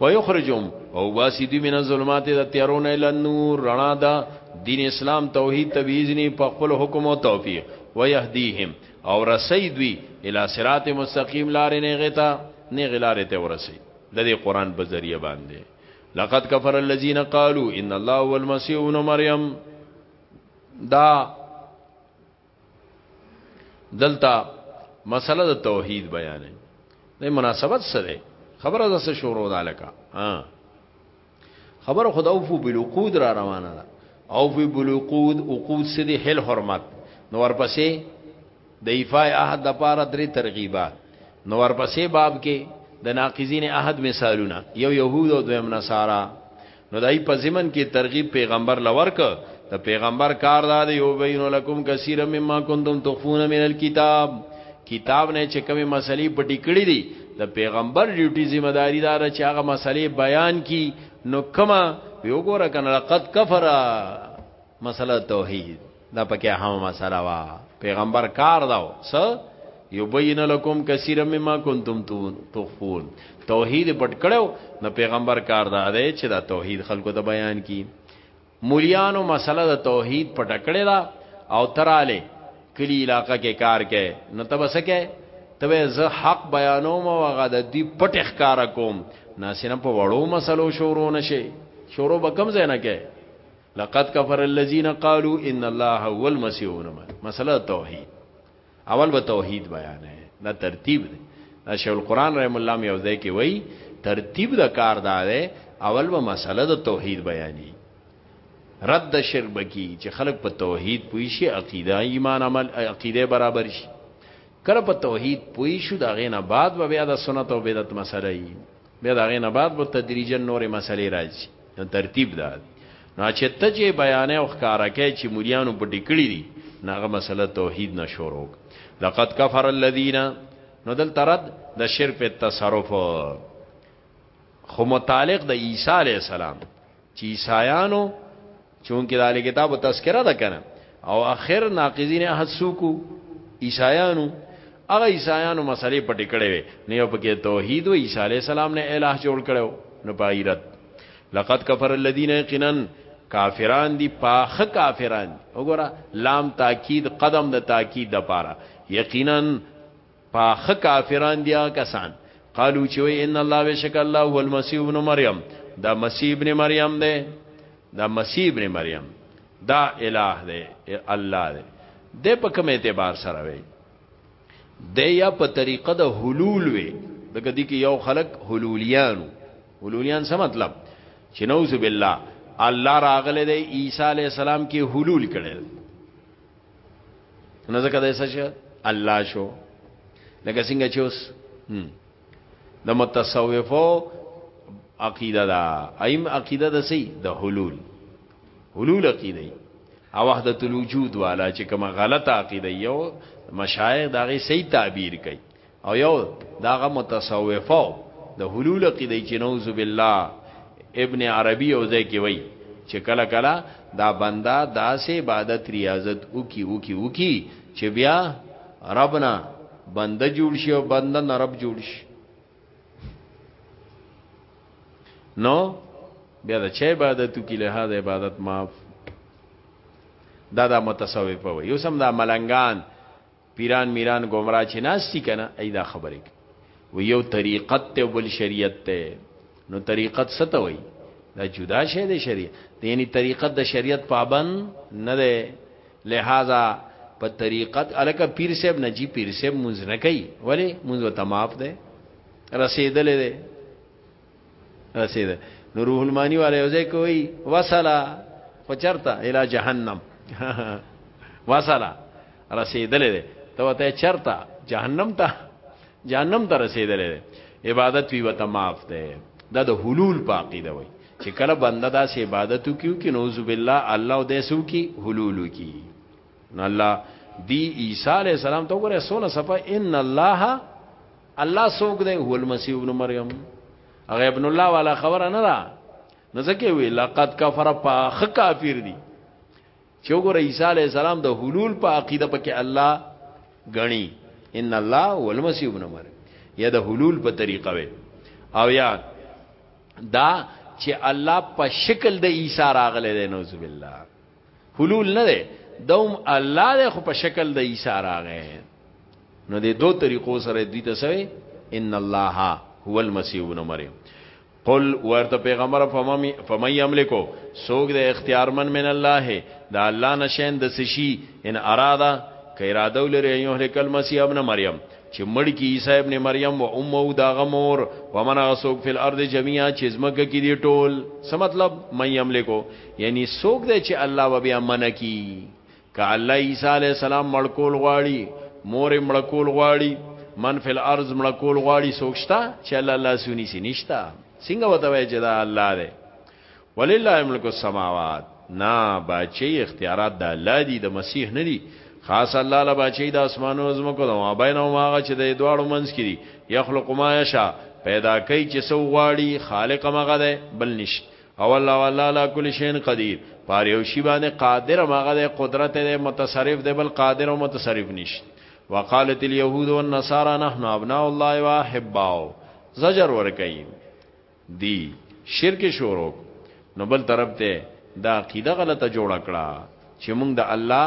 ويخرجهم او باسی دی من الظلمات د تیارون ال نور رڼا دا دین اسلام توحید تبیزنی په خپل حکم او توفیق ويهديهم او رسید وی الی صراط مستقیم لار نه غتا نه غلار ته ورسی د دې قران په ذریعہ باندې لقد کفر الذين قالوا ان الله هو المسيح ابن مريم دا دلته مسله د توحید بیانې د مناسبت سره خبره د څه شروع ده لکه ها خبر خدا او فو بالعقود را روانه ده او فو بالعقود عقود سدي حل حرمت نو ورپسې د ایفای عهد د پاره درې ترغیبات نو ورپسې باب کې د ناقضین عهد مثالونه یو يهود او دویم نصارا نو دای په زمن کې ترغیب پیغمبر لورک ته پیغمبر کار دا دی او بین لکم کثیر مما کنتم تخفون من الكتاب کتاب نه چې کومه مسلې پټې کړې دي د پیغمبر ډیوټي ذمہ داری دا ده چې هغه مسلې بیان کی نو کما ویو ګوره کنه لقد کفر مسله توحید دا پکې هم مسله وا پیغمبر کار داو س یبین لکم کثیر مما کنتم تخفون توحید پټ کړو نو پیغمبر کار دا دی چې دا توحید خلکو ته بیان کی مولیانو مسله د توحید پټ کړی دا او تراله کلی علاقہ کې کار کې نو تبسکه تبه زه حق بیانوم او هغه د دې پټ ښکار کوم ناسینه په وړو مسلو شورو نشي شورو به کم زینه کې لقد كفر الذين قالوا ان الله هو المسيح ابن مريم مسله توحید اول به توحید بیان ہے دا ترتیب دی دا شیخ القران رحم الله یو ځای کې وای ترتیب دا کار دا دی اول به مسله د توحید بیانی رد شرک بکی چې خلک په توحید پوي شي عقیده ایمان عمل عقیده برابر شي کله په توحید پوي شو دا غینه بعد به بیا د سنت او بدعت مسله بیا د هغې نه بعد به تدریجا نورې مسلې راځي نو ترتیب دا دی نو چې ته چې بیانې او ښکارا کې چې مليانو پټې کړې دي ناغه مسله توحید نه شروع لقد کفر الذين نو دل ترد د شرک په تصرف خو متعلق د عیسی علی السلام چې عیسایانو چونکه د علی کتاب تذکرہ ده کنه او اخر ناقضین احد سوکو عیسایانو هغه عیسایانو مسلې پټې کړې وي نه یو پکې توحید او عیسی علی السلام نه الہ جوړ کړو نو پایرت لقد کفر الذين يقينا کافران دي پاخه کافران وګوره لام تاکید قدم د تاکید د پاره یقینا پاخه کافران دي هغه کسان قالو چې وي ان الله بشک الله هو المسيح ابن مريم دا مسيح ابن مريم دی دا مسيح ابن مريم دا اله دی الله دی د په کوم اعتبار سره وي د یا په طریقه د حلول وي دغه دي کې یو خلق حلولیانو حلولیان څه مطلب چې نوذ بالله الله راغله د عیسی علی السلام کې حلول کړي نو ځکه د سچ الله شو لکه څنګه چې اوس د متصوفو عقیده دا ایم عقیده د سی د حلول حلول عقیده او وحدت الوجود والا چې کومه غلطه عقیده یو مشایخ داغه صحیح تعبیر کوي او یو داغه متصوفه د حلول عقیده چې نوذ بالله ابن عربي او ځای کې وای چې کله کله دا بندا داسې عبادت ریاضت وکي وکي وکي چې بیا ربنا بنده جوړ شي او بنده نه رب جوړ شي نو بیا د چا عبادت وکي له هغه عبادت معاف دا دا متصوفه وي یو سم دا ملنګان پیران میران گمراه چې ناستی کنه ای دا خبرې و یو طریقت ته بل شریعت ته نو طریقت ست وای دا جدا شه د شریعت یعنی طریقت د شریعت پابند نه ده لہذا په طریقت الکه پیر صاحب نه جی پیر صاحب مونږ نه کوي ولی مونږ ته معاف ده رسیدلې ده رسیده نو روح المانی والے یو ځای کوي وصلا خو چرته اله جهنم وصلا رسیدلې ده ته وته چرته جهنم ته جهنم ته رسیدلې ده عبادت وی وته معاف ده دا د حلول پاقی ده وای چې کله بنده داس عبادت کیو کې نوذ بالله الله دې سو کی حلول کی نو الله دی عیسی علی السلام ته وګوره سونه صفه ان الله الله سوګ دی هو المسيح ابن مريم هغه ابن الله والا خبره نه ده نو ځکه وی لقد کفر په خ کافر دي چې وګوره عيسى عليه السلام د حلول په عقيده پکې الله غني ان الله هو المسيح ابن مريم یا د حلول په طریقه وي او یا دا چې الله په شکل د عيسى راغله نوذ بالله حلول نه ده دوم الله ده خو په شکل د عیسی راغی نو د دوه طریقو سره دوی ته سوي ان الله هو المسيح ابن مريم قل ورته پیغمبر فمم فمم یملکو سوګ د اختیار من من الله دا الله نشین د سشي ان اراده ک اراده ولري یو هلکل مسیح ابن مریم چې مړ کی عیسی ابن مریم او امه او دا غمور ومن اسوګ فل ارض جميعا چې زمګه کې دی ټول څه مطلب مې یملکو یعنی سوک دی چې الله و بیا منع کی که الله عیسی علی السلام مړکول غواړي مور مړکول غواړي من فی الارض مړکول غواړي سوک شتا چې الله الله سونی سي نشتا څنګه وته وای چې دا الله دی ولله ملک السماوات نا بچي اختیارات د الله دی د مسیح نه دی خاص الله لا بچي د اسمانو زمکو د ما بینه ما غ چې د دواړو منځ کړي یخلق ما یشا پیدا کوي چې سو غواړي خالق مغه ده بل نشته او الله والله لا کل شین قدیر پار یو شی باندې قادر ماغه د قدرت د متصرف د بل قادر او متصرف نشته وقالت اليهود والنصارى نحن ابناء الله واحباؤه زجر ورکاین دی شرک شروع نو بل طرف ته دا عقیده غلطه جوړ کړه چې موږ د الله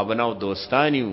ابناو دوستانیو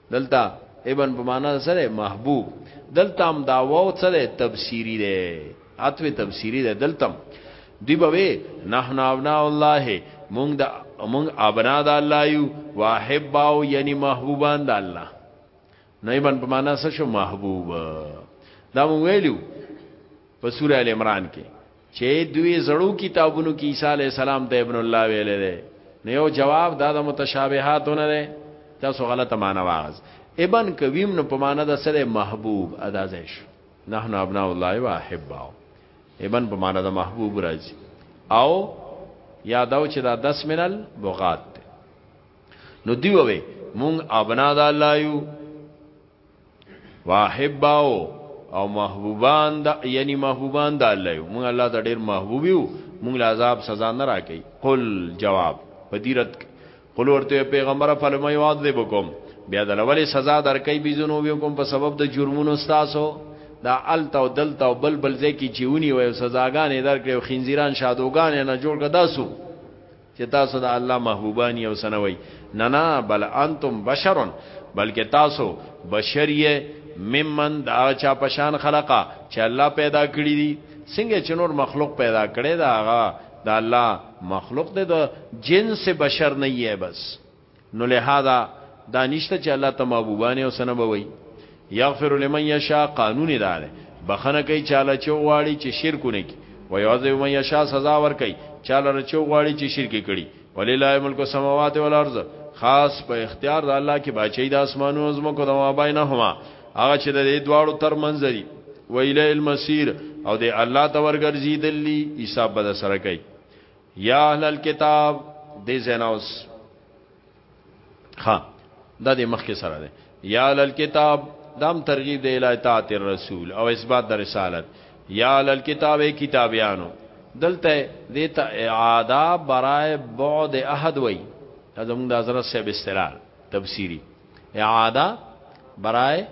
دلته ابن په معنا سره محبوب دلته هم دا واو سره تفسیری ده عطف تفسیری ده دلته دی بوي نحن ابنا الله مونږ د مونږ ابنا د الله یو واحب او یعنی محبوبان د الله نه ابن په معنا سره شو محبوب دا مونږ ویلو په سوره ال عمران کې چې دوی زړو کتابونو کې عیسی علی السلام ته ابن الله ویل دی نو یو جواب دا د متشابهاتونه دی تاسو غلطه معنی واغز ابن کویم نو په معنی د سره محبوب ادا زیش نحنو ابناء الله و احباو ابن په معنی د محبوب راځي او یاداو چې دا 10 منل بغات نو دی وې مونږ ابنا د الله یو واحباو او محبوبان دا یعنی محبوبان دا الله یو موږ الله ته ډیر محبوب یو موږ له عذاب سزا نه راکې قل جواب پدیرت قل ورته پیغمبر فلم یعذبکم بیا د لولې سزا درکې بيزونو به کوم په سبب د جرمونو تاسو دا التا او دلتا او بلبل ځکه چېونی وي سزاګانې درکې او خنزیران شادوګانې نه جوړ کدا سو چې تاسو د الله محبوبان یې او څه نه وایي نه نه بل انتم بشر بلکې تاسو بشر یې ممن د هغه چا په شان خلقه چې الله پیدا کړی دي څنګه چې نور مخلوق پیدا کړی دا هغه د الله مخلوق دی د جنس بشر نه یې بس نو لهذا دا نشته چې الله ته محبوبانه او سنه بوي یغفر لمن یشاء قانون دا ده بخنه کوي چاله چې غواړي چې شرکونه کی و یعذب من یشاء سزا ور کوي چاله چې غواړي چې شرک کړي ولله ملک السماوات والارض خاص په اختیار د الله کې بچی د اسمانو عظمو کو د ما بینهما هغه چې د دې دواړو تر منځري ویله المسیر او د الله تور ګرځیدلی حساب به سره کوي یا اهل الكتاب دې زناوس ها دا دې مخکې سره ده یا اهل الكتاب دام ترغیب دی الایتات الرسول او اثبات د رسالت یا اهل الكتاب کتابیانو دلته دې ته اعاده برای بعد احد وای زموږ د حضرت صاحب استلال تفسیری اعاده برای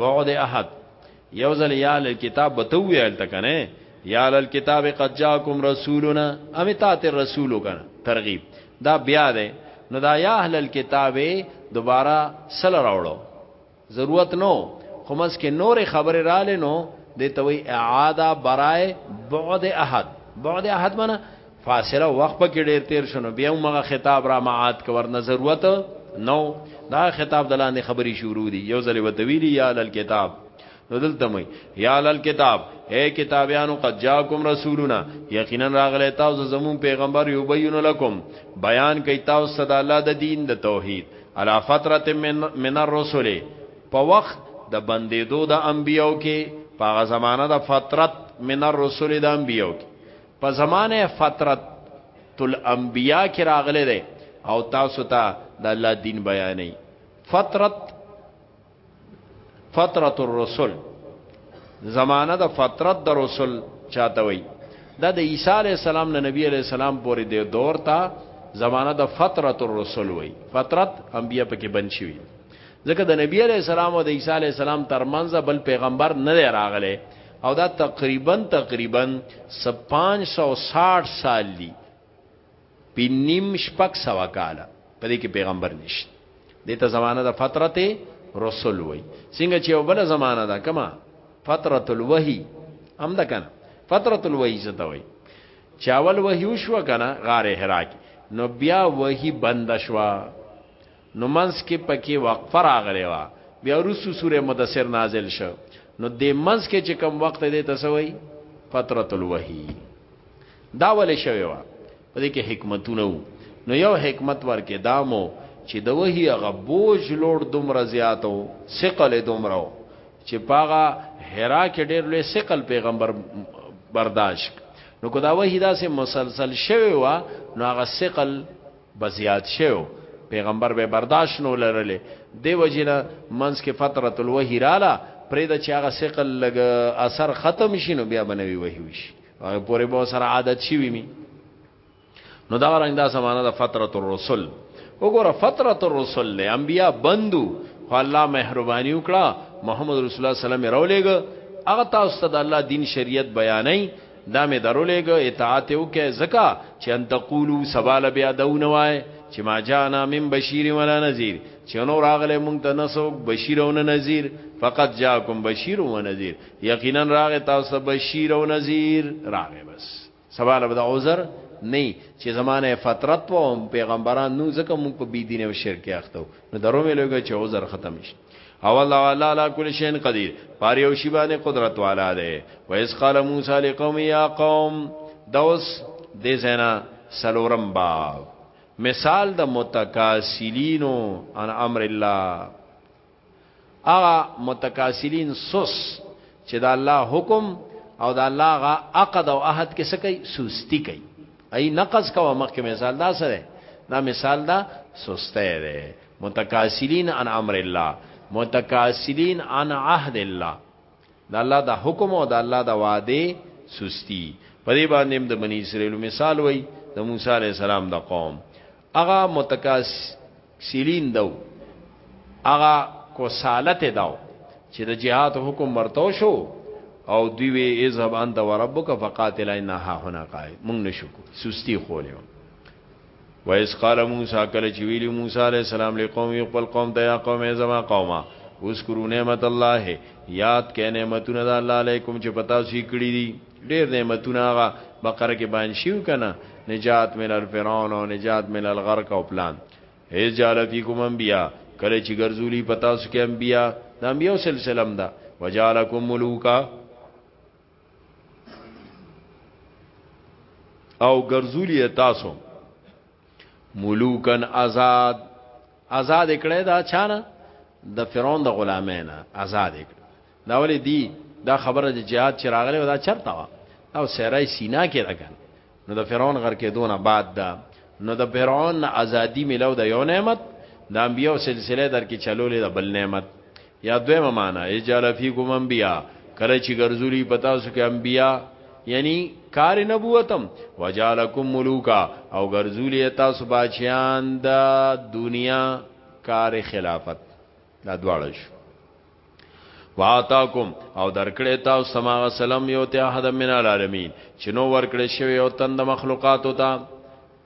بعد احد یو ځل یا ال کتاب به تو ویل تکنه یا ال کتاب قد جاءکم رسولنا امیتات الرسول کنه ترغیب دا بیا ده نو دا یا اهل الكتاب دوباره سل راوړو ضرورت نو خمس کې نور خبره را لینو د توي اعاده برای بعد احد بعد احد معنی فاصله وخت پکې ډیر تیر شنو بیا موږ خطاب را معاد کور نه ضرورت نو دا خطاب دلاندې خبري شروع دي یو ځل وتویلی یا لل کتاب نو دلته مې یا لل کتاب اے کتابیانو قد جاءکم رسولنا یقینا راغلی تاسو زمون پیغمبر یو بین لکم بیان کوي تاسو صد الله د دین د توحید علا فتره من من الرسل په وخت د بندیدو د انبیو کې په زمانہ د فترت من الرسل د انبیو کې په زمانه فترت الانبیاء کې راغله ده او تاسو ته د الله دین بیانې فترت فترت الرسل زمانه د فترت د رسل چاته وي دا د عیسی علی السلام نه نبی علی السلام پورې د دور ته زمانه د فترت الرسل وي فترت انبیا پکې بن شي ځکه د نبی علی السلام او د عیسی علی السلام ترمنځ بل پیغمبر نه راغله او دا تقریبا تقریبا 560 سال دی په نیم شپک سوا کاله په دې کې پیغمبر نشته د ته زمانہ د فترت رسول وای څنګه چې وبله زمانہ دا کما فترت الوحی هم دا کنه فترت الوحی څه ته وای چاول وحی وشو کنه غار حرا کې نو بیا وحی بند شوا نو منځ کې پکې وقفه راغلې وه بیا وروسته سوره مدثر نازل شو نو د منځ کې چې کم وخت دی ته سوي فترت الوحی دا ولې شوی و په دې کې حکمتونه وو نو یو حکمت ورکې دامو چې د وحی هغه بوج لوړ دومره زیاتو ثقل دومره چې پاغه هرا کې ډېر لوی ثقل پیغمبر برداشت نو کو دا وحی داسې مسلسل شوی و نو هغه ثقل به زیات شی او پیغمبر به برداشت نو لرلې دی وجنه منس کې فترت الوحی رااله پرې د چاغه ثقل لګ اثر ختم شینو بیا بنوي وحی وشي هغه پورې به سره عادت شي وي نو دا رنګ دا زمانہ د فترت الرسل وګوره فترت الرسل له انبیا بندو خو الله مهرباني وکړه محمد رسول الله صلی الله علیه وسلم راولېګ هغه تاسو ته د الله دین شریعت بیانې دا مې درولېګ اطاعت وکې زکا چې ان تقولو سبال بیا دون وای چې ما جانا من بشیر ولا نذیر چې نو راغله مونږ ته نسوک بشیر او نذیر فقط جاکم بشیر و نذیر یقینا راغه تاسو بشیر او نذیر راغه بس سبال بد عذر نه چې زمانه فترت و پیغمبران نو زکه مونږ په بی دین او شرک اخته نو درو مې لوګه چې عذر ختم شي او الله والا لا کل شین قدیر پاره یو شی باندې قدرت والا دی و اس قال موسی لقوم یا قوم دوس د زینا سلورم باب مثال د متکاسلینو ان امر الله اغه متکاسلین سس چې د الله حکم او د الله غ عقد او عهد کې څه کوي سستی کوي ای نقص کوه مخکې مثال دا سره دا مثال دا سسته دی متکاسلین عن امر الله متکاسلین عن عهد الله د الله د حکم او د الله د وعده سستی په دې باندې هم د بنی اسرائیل مثال وای د موسی علی السلام د قوم هغه متکاسلین دو هغه کوسالت داو چې د جهاد حکم مرتو شو او دوی وی اذهب انت وربک فقاتل انها هنا قائد مونږ نشو سستی خولیو و اس قال موسی کله چې ویلی موسی علی السلام له قوم یو خپل قوم ته یا قوم زما قومه اذکروا نعمت الله یاد کړئ نعمتونه د الله علیکم چې پتا سې کړی دي ډېر نعمتونه هغه بقره کې باندې شیو کنه نجات من الفرعون او نجات من الغرق او پلان هي جعل فیکم انبیا کله چې ګرځولی پتا سې کې انبیا د انبیو سلسله ده وجالکم ملوکا او ګرځولې تاسو ملوکن آزاد آزاد کړه دا چانه د فرعون د غلامینا آزاد کړه دا ولې دی دا خبره د جهاد چراغله دا چرته وا او سیرای سینا کې راګن نو د فرعون غر کې دونه بعد ده نو د فرعون ازادي ملو د یو نعمت د انبیو سلسله در کې چلولې د بل نعمت یا دویمه معنا اجل فیکم انبیا کله چې ګرځولي پتا سو کې انبیا یعنی کار نبوتم وجالکم ملوکا او ګرځولي تاسو بچیان د دنیا کار خلافت دا دواړه شو واتاکم او درکړې تاسو سماغه سلام یو ته احد من العالمین چې نو ورکړې شوی او تند مخلوقات وتا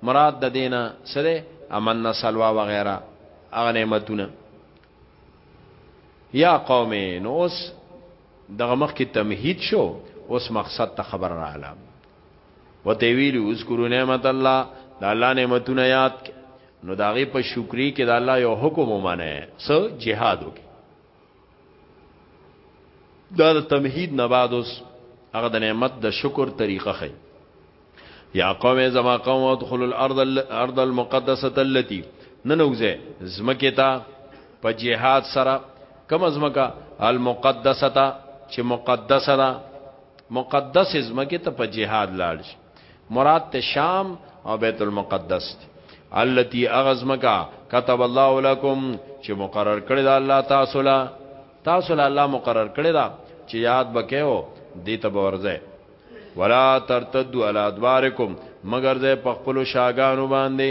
مراد د دینه سره امن سلوا وغیرہ اغه نعمتونه یا قوم نو اوس دغه مخ کې تمهید شو اوس مقصد ته خبر رااله وته ویلو اذکروا نعمت الله د الله نعمتونه یاد کې نو داغه په شکرې کې د الله یو حکم ومانه س جهاد وکي دا د تمهید نه بعد اوس هغه د نعمت د شکر طریقه خي یا قوم زما قوم ادخل الارض الارض المقدسه التي ننوزه زمکه تا په جهاد سره کوم زمکه المقدسه چې مقدسه ده مقدس ځمکه ته په جهاد لاړ شي مراد ته شام او بیت المقدس دی التي اغزمکا كتب الله لكم چې مقرر کړی دا الله تاسو لا تاسو لا الله مقرر کړی دا چې یاد بکیو دې ته ورځه ولا ترتدوا على ادبارکم مگر زه په خپل شاګانو باندې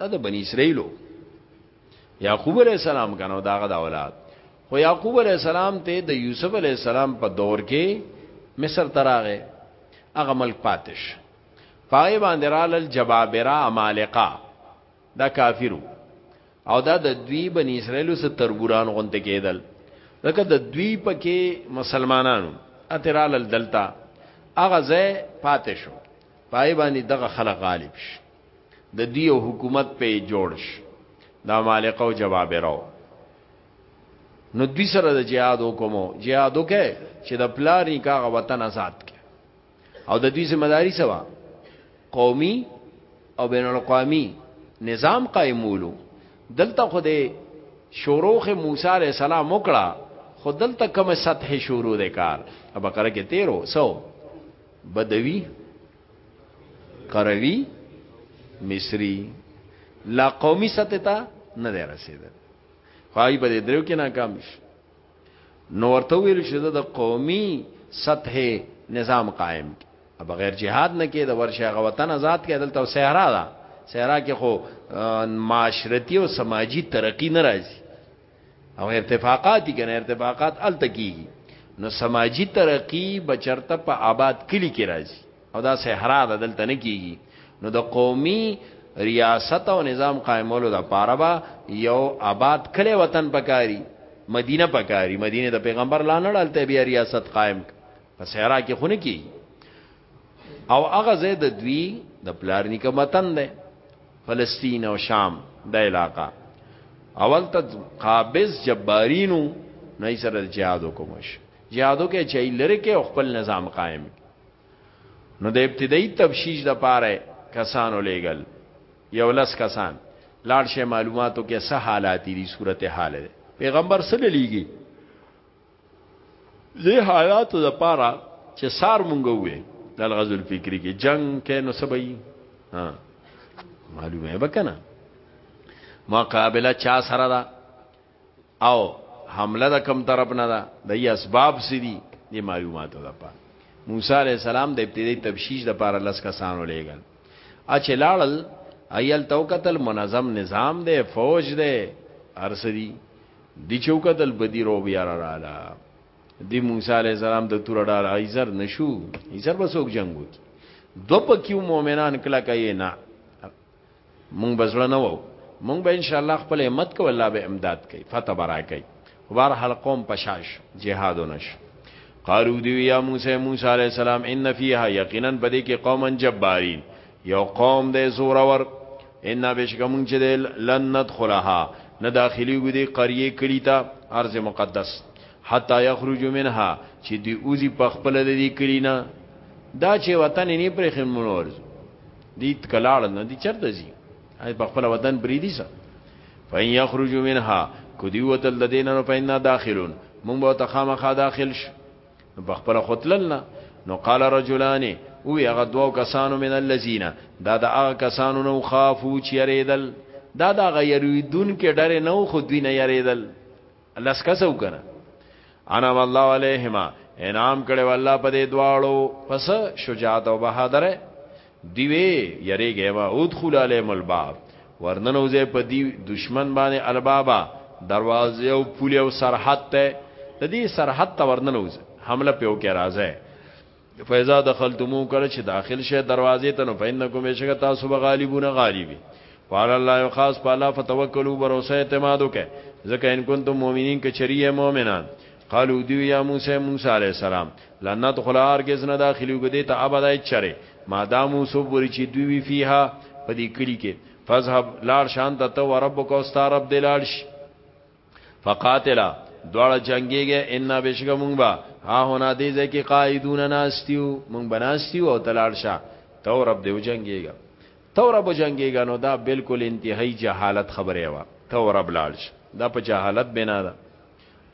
دا د بنی اسرائیلو یعقوب علی السلام کنو داغه د اولاد خو یعقوب علی السلام ته د یوسف علی السلام په دور کې مصر تراغه هغه ملک پاتش پای باندې رال الجبابره امالقه دا کافرو او دا د دوی بنی اسرائیلو سره تربوران غونډه کېدل لکه د دوی پکې مسلمانانو اترال الدلتا هغه ځای پاتې شو پای باندې دغه خلک غالب شي د دی او حکومت په جوړ شي دا مالقه او جوابرو نو دوی سره د جهاد حکم جهاد وکه چې د پلار نکاح وطن آزاد کړي او د دوی ذمہ داری سوا قومي او بین الاقوامی نظام قائمولو دلته خو د شوروخ موسی علی السلام وکړه خو دلته کومه سطح شروع د کار بقره کې 1300 بدوی قروي مصری لا قومي سطح ته نه دی رسیدل خای په دې درو کې ناکام شي نو ورته ویل شي د قومي سطح نظام قائم کی بغیر جهاد نه کې د ورشه غ وطن آزاد کې دلته صحرا ده صحرا کې خو معاشرتی او سماجی ترقی ناراضي او ارتفاقات کنه ارتفاقات ال تکیږي نو سماجی ترقی بچرته په آباد کلی کې راځي او دا صحرا د دلته نه کیږي نو د قومي ریاست او نظام قائمولو د پاره با یو آباد کلی وطن پکاري مدینه پکاري مدینه د پیغمبر لانړ الته بیا ریاست قائم په صحرا کې خونه کیږي او هغه زه د دوی د پلار نیکه متن ده فلسطین او شام د علاقہ اول ته قابض جبارینو نه سره جهاد وکومش جهادو کې چي لری کې خپل نظام قائم نو د ابتدایي تفشیش د پاره کسانو لېګل یو لس کسان لاړ شي معلوماتو کې څه حالات دي صورت حال پیغمبر صلی الله علیه دې حالاتو د پاره چې سار مونږ وې د الغزو الفکری کې جنگ کې نو سبي ها معلومه به کنه مقابله چا سره ده او حمله د کم طرف نه ده د ای اسباب سری دې معلوماتو ده پاره موسی علی السلام د ابتدایي تبشیش د پاره لس کسانو لېګل اچ لاړل ایل توکتل منظم نظام دی فوج دی ارسدی دی چې وکتل بدی رو بیاره رااله دی موسی علیه السلام د تور ډال ایزر نشو ایزر به څوک جنگ وکړي دو پکیو مؤمنان کله کوي نه مونږ بزړه نه وو مونږ به ان شاء الله خپل همت کو الله به امداد کوي فتح برا کوي بهر حال قوم پشاش جهاد نش قالو دی یا موسی موسی علی السلام ان فیها یقینا بده کې قومن جبارین یو قوم دی زورور ان بشکمون چې دی لن ندخلها نه داخلي ګدي قريه کلی ته ارض مقدس حتا یخرج منها چې دی اوزی په خپل د دې کلی نه دا چې وطن نه پرې خمون ورز دي تکلاړ نه دي چرته زی اي په خپل وطن بری دي سه فین یخرج منها کو دی وتل د دینه په ان داخلون مونږ به تخامخه داخل شو نو بخپل خطللنا نو قال رجلان او هغه دوو کسانو من الذين دا د هغه کسانو نو خافو چیرېدل دا د غیریدون کې ډېر نو خو دوی نه یریدل الله سکسو کنه انا والله علیهما انعام کړي والله په دې دواړو پس شجاعت او بهادر دی وی یریږی ما ادخل علیهم الباب ورننوځی په دی دشمن باندې البابا دروازه او پولی او سرحد ته د دې سرحد ته ورننوځي حمله پیو کې راځي فیضا دخلتمو کله چې داخل شه دروازې ته نو فینکم یشک تاسو به غالبونه غالبي وعلى الله خاص په الله فتوکلوا باور او اعتماد وکړه ځکه ان کنتم مؤمنین که چریه مؤمنان قالو دیو یا موسی موسی علی السلام لن ندخل هرگز نه داخلي وګدې ته ابدا چره ما دامو سو بری چې دوی وی فیها په دې کلی کې فذهب لار شان ته تو ربک او ستار رب دلال شي فقاتلا دواړه جنگيږي ان بشګه مونږ با ها هنا دې ځکه قائدون ناستیو مونږ بناستیو او تلال شه تو رب دې جنگيږي تو رب جنگيږي نو دا بالکل انتهایی جهالت خبره وا تو رب لال شه دا په جهالت بنا ده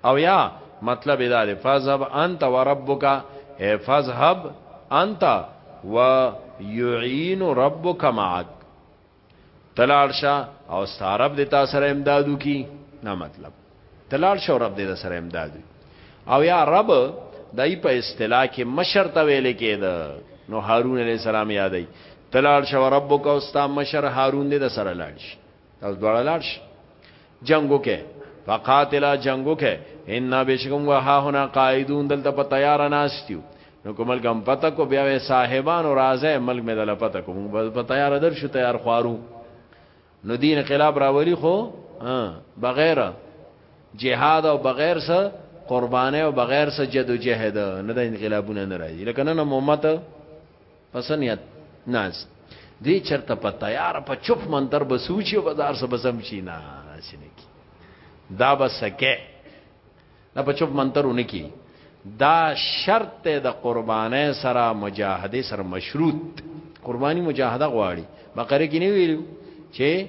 او یا مطلب یې دا دی، فاذهب انت وربک، ای فاذهب انت ویعین ربک معک، ته لاړ شه او ستا رب دې تا سره امداد وکړي. دا مطلب ته لاړ شه او رب دې سره امداد وکړي. او یا رب دای په اصطلاح کې مشر ته ویل کېده نو هارون علی السلام یادای تلاړ شو ربک او ستا مشر هارون دې سره لاړ شي تاسو دواړه لاړ شئ جنگو کې فقاتلا جنگو کې ان بشکم وها هنا قائدون دلته په تیار ناستیو نو کومل ګم پته کو بیا صاحبان او راځه ملک مې دل پته کو موږ په تیار در شو تیار خوارو نو دین خلاف راولي خو بغیر جهاد او بغیر سره قربانه او بغیر سره جدوجہد نه د انقلابونه نه راځي لکه نن امت په څه نیت ناست دی چرته په تیار په چوپ منظر به سوچي بازار سره بسم شي نه شنه کی دا به سکه دا په چوپ منظرونه کی دا شرط د قربانه سره مجاهده سره مشروط قربانی مجاهده غواړي بقره کې نه ویلو چې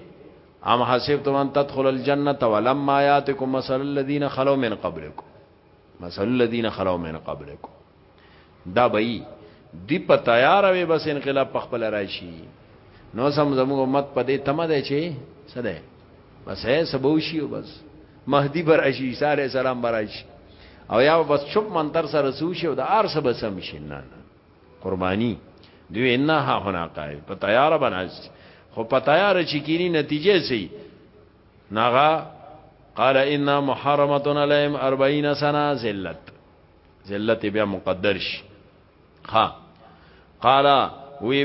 ام حسبتم ان تدخل الجنه ولما ياتكم مثل الذين خلو من قبلكم مثل الذين خلو من قبلكم دا به یي دی په تیار وي بس انقلاب په خپل راشي نو سم زموږ امت په دې تمه دی چې سده بس هي سبو شي بس مهدی بر اشي عیسی علی السلام بر اشي او یا بس چپ منتر سره سو شي او د ار سبه سم شي نه قرباني دوی نه ها هنا قائل په تیار بناس خو په تیار چې کینی نتیجه سي ناغا قال ان محرمتنا لهم 40 سنه ذلت ذلت بیا مقدر شي ها قال وی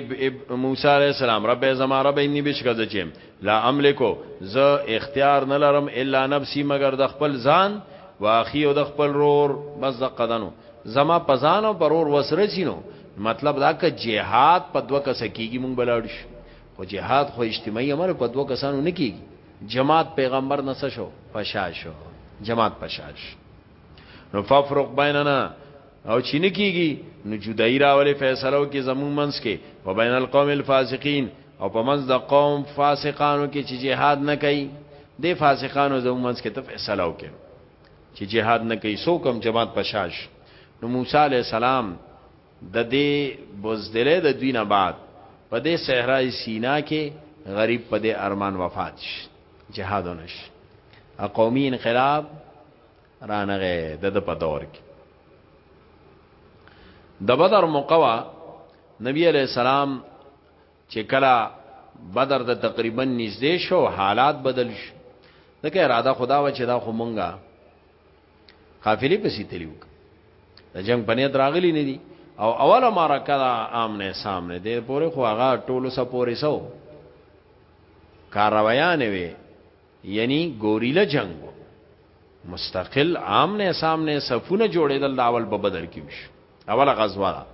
موسی علیہ السلام رب زما رب انی بشکز چم لا املکو ز اختیار نه لرم الا نفسي مگر د خپل ځان واخی او د خپل رور بس د قدنو زما پزان او برور وسره چینو مطلب دا ک جهاد په دوه کس کیږي مونږ بلاړ شو خو جهاد خو اجتماعي عمل په دوه کسانو نه کیږي جماعت پیغمبر نس شو پشا شو جماعت پشا شو نو ففرق بیننا او چې نه کیږي نو جدای راولې فیصلو کې زمون منس کې و بین القوم الفاسقین او په منځ د قوم فاسقانو کې چې جهاد نه کوي د فاسقانو زمون منس کې ته فیصلو کې چې جهاد نه کوي سو کم جماعت پشاش نو موسی علی السلام د دې بوزدلې د دوی نه بعد په دې صحرای سینا کې غریب په دې ارمان وفات شي جهادونش قومي انقلاب رانغه د د په دور کې د بدر مقوا نبی علیہ السلام چې کله بدر د تقریبا نږدې شو حالات بدل شو دغه اراده خدا و چې دا خو مونږه قافلې پسې تلیو د جنگ پنې دراغلی نه دي او اوله معرکه دا آمنه سامنے دې پوره خو هغه ټولو سره پوره سو کاروایانه وي یعنی ګوریلا جنگ وو مستقل عام نه سامنے صفونه جوړېدل دا اول په بدر کې وش اوله غزوه ده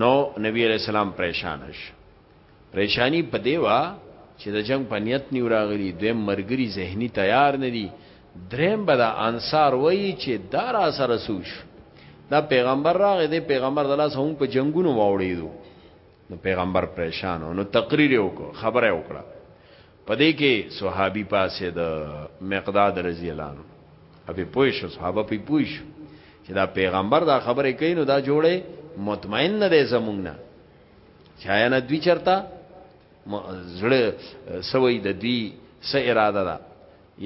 نو نبی علیہ السلام پریشان شو پریشانی په دی وا چې د جنگ په نیت نیو راغلی دویم مرګری زهنی تیار نه دی دریم به د انصار وای چې دار اثر سوش دا پیغمبر راغی دی پیغمبر د لاس هم په جنگونو واوړېدو نو پیغمبر پریشان نو تقریر وکړه خبره وکړه په دې کې صحابي پاڅېد، مقداد رضی الله عنه پرې پوه شو، صحابه پرې پوه شو چې دا پیغمبر دا خبرې کوي نو دا جوړې مطمئن نه دی زمونږ نه چایا نه دوی چرتا زړه سوي د دوی س اراده ده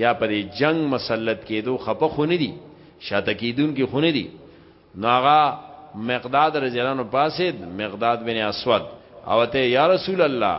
یا پر جنگ مسلط کېدو خپه خونه دي شاته کېدون کې خونه دي ناغا مقداد رجلانو پاسید مقداد بن اسود او ته یا رسول الله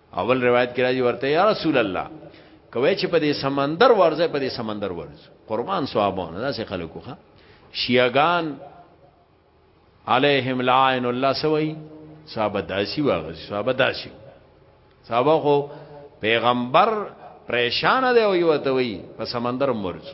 اول روایت کې راځي ورته یا رسول الله کوي چې په دې سمندر ورځي په دې سمندر ورځي قربان صحابانو داسې خلکو ښه شیعاګان علیهم لعن الله سوی صحابه داسی واغ صحابه داسی صحابه خو پیغمبر پریشان دی او یو ته وی په سمندر مرز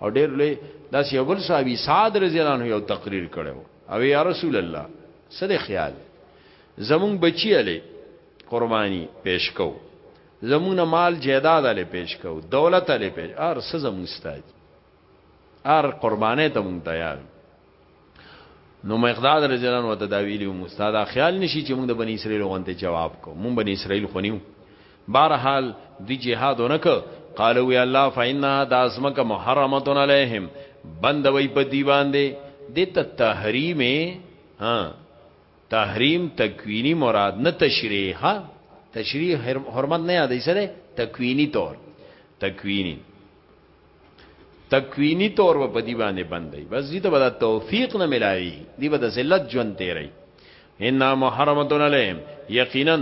او ډېر لوی دا سی بل صحابي سعد رضی الله عنه یو تقریر کړو او یا رسول الله سره خیال زمون بچی علی قربانی پیش کو زمون مال جیداد علی پیش کو دولت علی پیش ار سزم استاد ار قربانه ته مون تیار نو مقداد رضی الله عنه تداویلی او استاد خیال نشي چې موږ د بنی اسرائیل غونته جواب کو موږ بنی اسرائیل خونیو بهرحال دی جهاد ونک قالو یا الله فإنا داسمک محرمتون علیہم بند وی په دی باندې د ته تحریم ها تحریم تکوینی مراد نه تشریح ها تشریح حرمت نه یادې سره تکوینی طور تکوینی تکوینی طور و بدی باندې بندي بس دي ته به توفیق نه ملاوي دی به د ذلت ژوند تیری ان محرمتون علیهم یقینا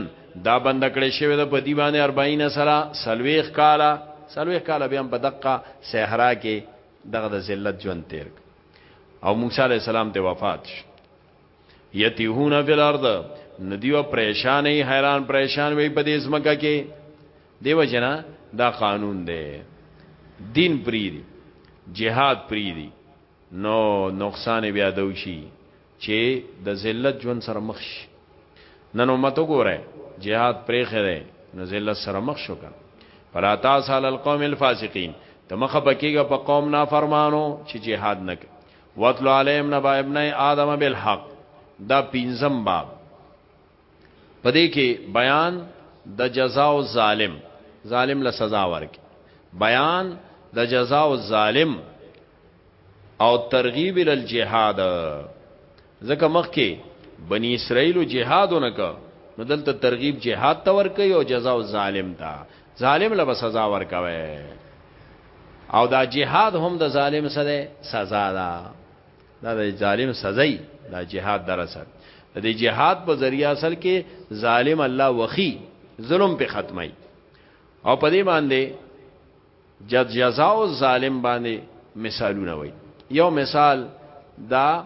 دا بند کړی شوی د بدی باندې 40 سره سلويخ کالا سلويخ کالا بیا په دقه صحرا کې دغه د ذلت ژوند تیر او موسی علی السلام ته وفات شو یتیهون فی الارض ندیو پریشانې حیران پریشان وي په دې ځمکه کې دیو جنا دا قانون دی دین پریدی جهاد پریدی نو نقصان بیا دوشي چې د ذلت ژوند سره مخ شي نن امت وګوره جهاد پرېخه دی نو ذلت سره مخ شو کنه فلا تاسال القوم الفاسقین ته مخه بکیږي په قوم نافرمانو چې جهاد نه کوي واتلو علیم نبا ابن آدم بالحق دا پینزم باب پدې کې بیان د جزاء الظالم ظالم له سزا ورکي بیان د جزاء الظالم او ترغیب ال جهاد ځکه مخ کې بنی اسرائیل جهادونه کا نو دلته ترغیب جهاد ته ور کوي او جزاء الظالم ته ظالم له سزا ور کوي او دا جهاد هم د ظالم سره سزا ده دا د ظالم سزا ای دا جهاد درسه د جهاد په ذریعہ اصل کې ظالم الله وخی ظلم په ختمای او په دې باندې جد جزاء ظالم باندې مثالونه وای یو مثال دا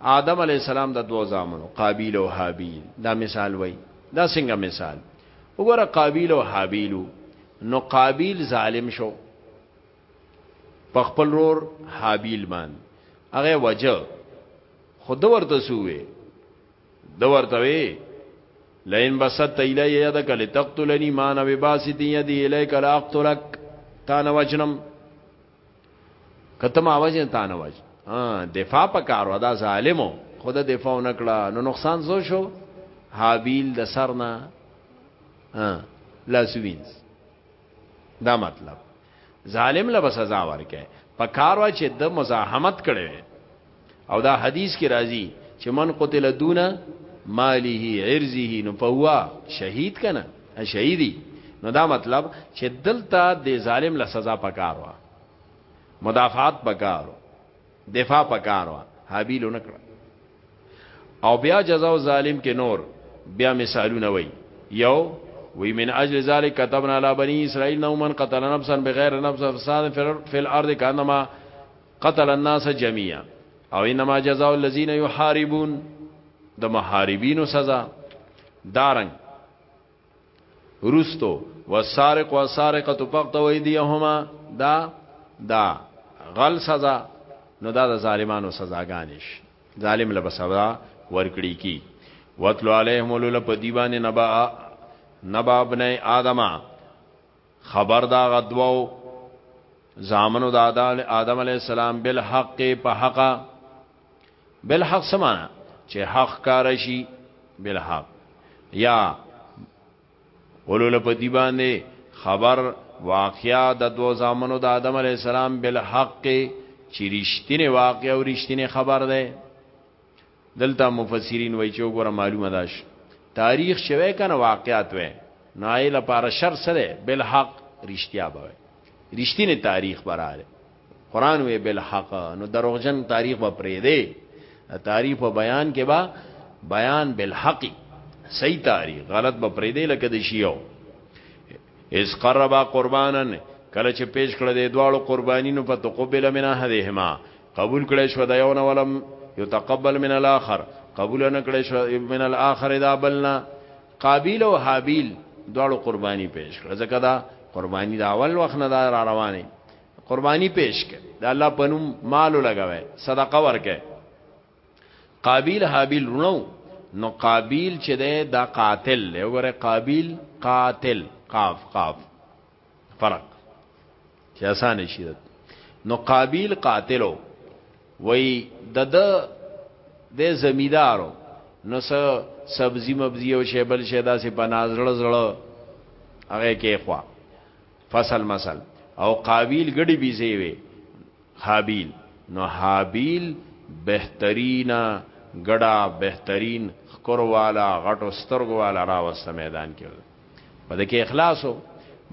آدم علی السلام د دوه زامنو قابیل او حابیل دا مثال وای دا څنګه مثال وګوره قابیل او حابیل نو قابیل ظالم شو په خپل رور حابیل باندې هغه وجه خود ورته سوې د ورته وی لئن بسط الی یدک لتقتلنی ما نو باسط یدی الیک لاقتلک تا نو وجنم کته ما وجن تا نو وج ها دفاع پکارو دا ظالمو خود دفاع نکړه نو نقصان زو شو حابیل د سرنا ها لاسوینس دا مطلب ظالم له سزا ورکه پکار وا چې د مزاحمت کړي او دا حدیث کې راځي چې من قتل دون ماله عرضه نو فهو شهید کنه شهیدی نو دا مطلب چې دلته د ظالم له سزا پکار وا مدافعات پکارو دفاع پکار وا حابیل نکړه او بیا جزاء ظالم کې نور بیا مثالونه وای یو وی من اجل ذلك كتبنا على بني اسرائيل انه من قتل نفسا بغير نفس فساد في الارض كانما قتل الناس جميعا او انما جزاء الذين يحاربون د محاربینو سزا دارنګ روستو وسارق وسارقه فقطوا ايديهما دا دا غل سزا نو دا د ظالمانو سزاګانې شي ظالم له سزا ورکړي کی وتلو عليهم ولل په دیوان نبا نبا ابن ادمه خبر دا غدوو زامنو د آدم علی السلام بل حق په حق بل حق سمانا چې حق کار شي بل حق یا قولو لپه دی باندې خبر واقعیا د دو زامنو د آدم علی السلام بل حق چې رښتینه واقع او رښتینه خبر ده دلته مفسرین وای چې وګوره معلومه ده چې تاریخ شوی کنه واقعیت وای نو ای لپاره شر سره بل حق رښتیا به رښتینی تاریخ براله قران وی بل حق نو دروغجن تاریخ به پرې دی تاریخ په بیان کې با بیان بل حق صحیح تاریخ غلط به پرې دی لکه د شیعو اذ قربا قربانا کله چې پیش کړه د دواړو قربانی نو فتقبل من احدهما قبول کړي شو د یو نه ولم یتقبل من الاخر قبول نه کړي شو من الاخر دا بلنا قابیل او حابیل دواړو قربانی پیش کړه ځکه دا قربانی دا اول وخت نه دا را روانه قربانی پیش کړه د الله پنوم مال لګوي صدقه ورکه قابیل حابیل رونو نو قابیل چې ده دا قاتل دی وګوره قابیل قاتل قاف قاف فرق چې آسان شي نو قابیل قاتلو وای د د د زمیدارو نو س سبزی مبزی او شیبل شیدا سي بنازړ زړه هغه کې خوا فصل مسل او قابیل ګډي بيزي وي هابیل نو هابیل بهترینه ګډا بهترین خکر والا غټو سترګو والا راوسته میدان کې په دې کې اخلاص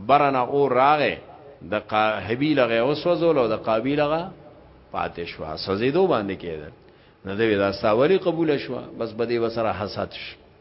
برنه او راغه د هابیل غه اوسوزول او د قابیل غه پاتې شو سزیدو باندې کېده نه دوی دا ساوري قبول شو بس بده وسره حسد شو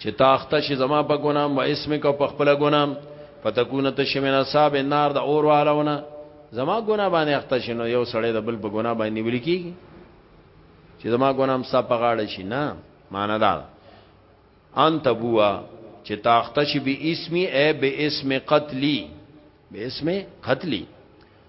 چې تاخته شي زما په ګنام و اسم کو په خپل ګنام فتكون تشمن اصحاب النار د اور والونه زما ګنا باندې اخته شنو یو سړی د بل په ګنا باندې نیول کیږي چې زما ګنام ستا په غاړه شي نه معنا دا انت بوا چې تاخته شي به اسمي اي به اسم قتلي به اسم قتلي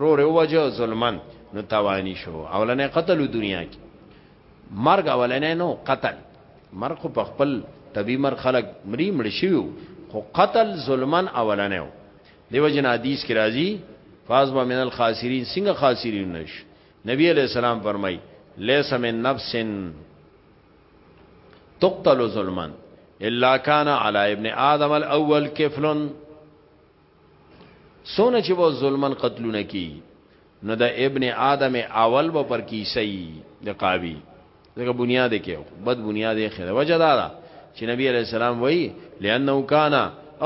رور وجه ظلمن نو توانی شو اولنې قتل دنیا کې مرګ اولنې نو قتل مرګ خو په خپل طبي مر خلق مری مړ شیو خو قتل ظلمن اولنې دیو جن حدیث کې راځي فازبا من الخاسرین څنګه خاسرین نش نبی علیہ السلام فرمای لیس من نفس تقتل ظلمن الا كان على ابن ادم الاول كفل سونه چې وو ظلمن قتلونه کی نو د ابن آدم اول به پر کیسی د قابی دغه بنیاد کې بد بنیاد یې خره وجه دا ده چې نبی علی السلام وایي لانه کان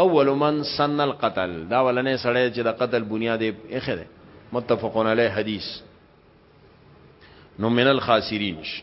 اول من سن القتل دا ولنې سړی چې د قتل بنیاد یې خره متفقون علی حدیث نو من الخاسرین شي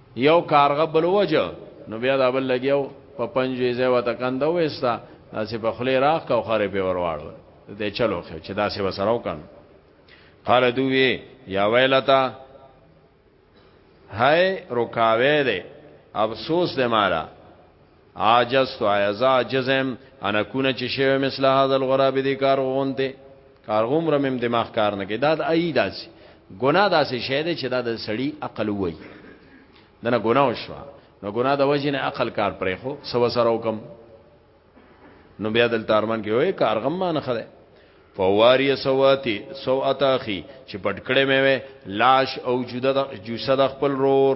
یو کارغه بل وجه نو بیا دا بل لګیاو په پنځه ځای وته کنده وېستا داسې په خلی راخ کو خره په ورواړو دې چلو خو چې داسې وسره وکړ قال دوی یا ویلتا هاي رکاوه دې افسوس دې مالا عاجزت عیزا عجزم انا کونه چې شوی مثل هذا الغراب دي کار غونته کار غومره مم دماغ کار نه کې دا د ای داسي ګناه داسې شی دی چې دا د سړی عقل وای دنه ګناه شو نو ګناه د وجې نه عقل کار پرې خو سو سره وکم نو بیا دلته ارمان کې وای کار غم نه خره فواری سواتی سو اتاخی چې پټکړې مې وې لاش او جوده د جوسه د خپل رور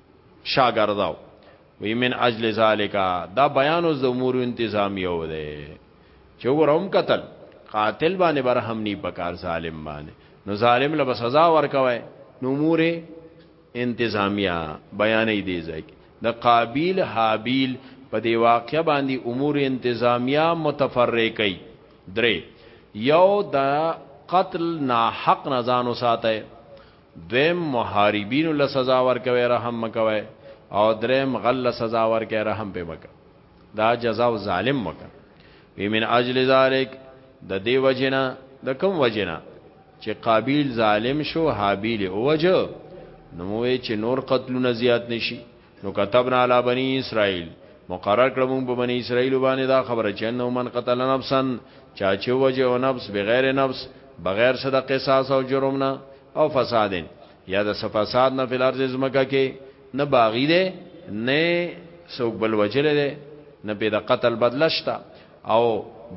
شاګرداو وی من اجل ذالک دا بیان اوس د امور انتظامیه و ده چې وګورم قتل قاتل باندې برهم نی پکار ظالم باندې نو ظالم له سزا ورکوي نو امور انتظامیه بیانې دی ځای د قابیل حابیل په دی واقع باندې امور انتظامیه متفرقې درې یو د قتل نا حق نزان ساته دویم محاربین له سزا ورکوي رحم مکوي او دریم غل سزا ورکوي رحم په مکه دا جزاء ظالم مکه وی من اجل ذالک د دی وجنا د کم وجنا چې قابیل ظالم شو حابیل اوجه نو وی چې نور قتلونه زیات نشي نو كتبنا على بني اسرائيل مقرر کړه مونږ په بنی اسرائیل باندې دا خبره چې نو من قتل نفسا چا چې وجه او نفس بغیر نفس بغیر صد قصاص او جرم نه او فساد یا د فساد نه فل ارض زمکه کې نه باغی ده نه سوق بل وجل ده نه په د قتل بدلشتا او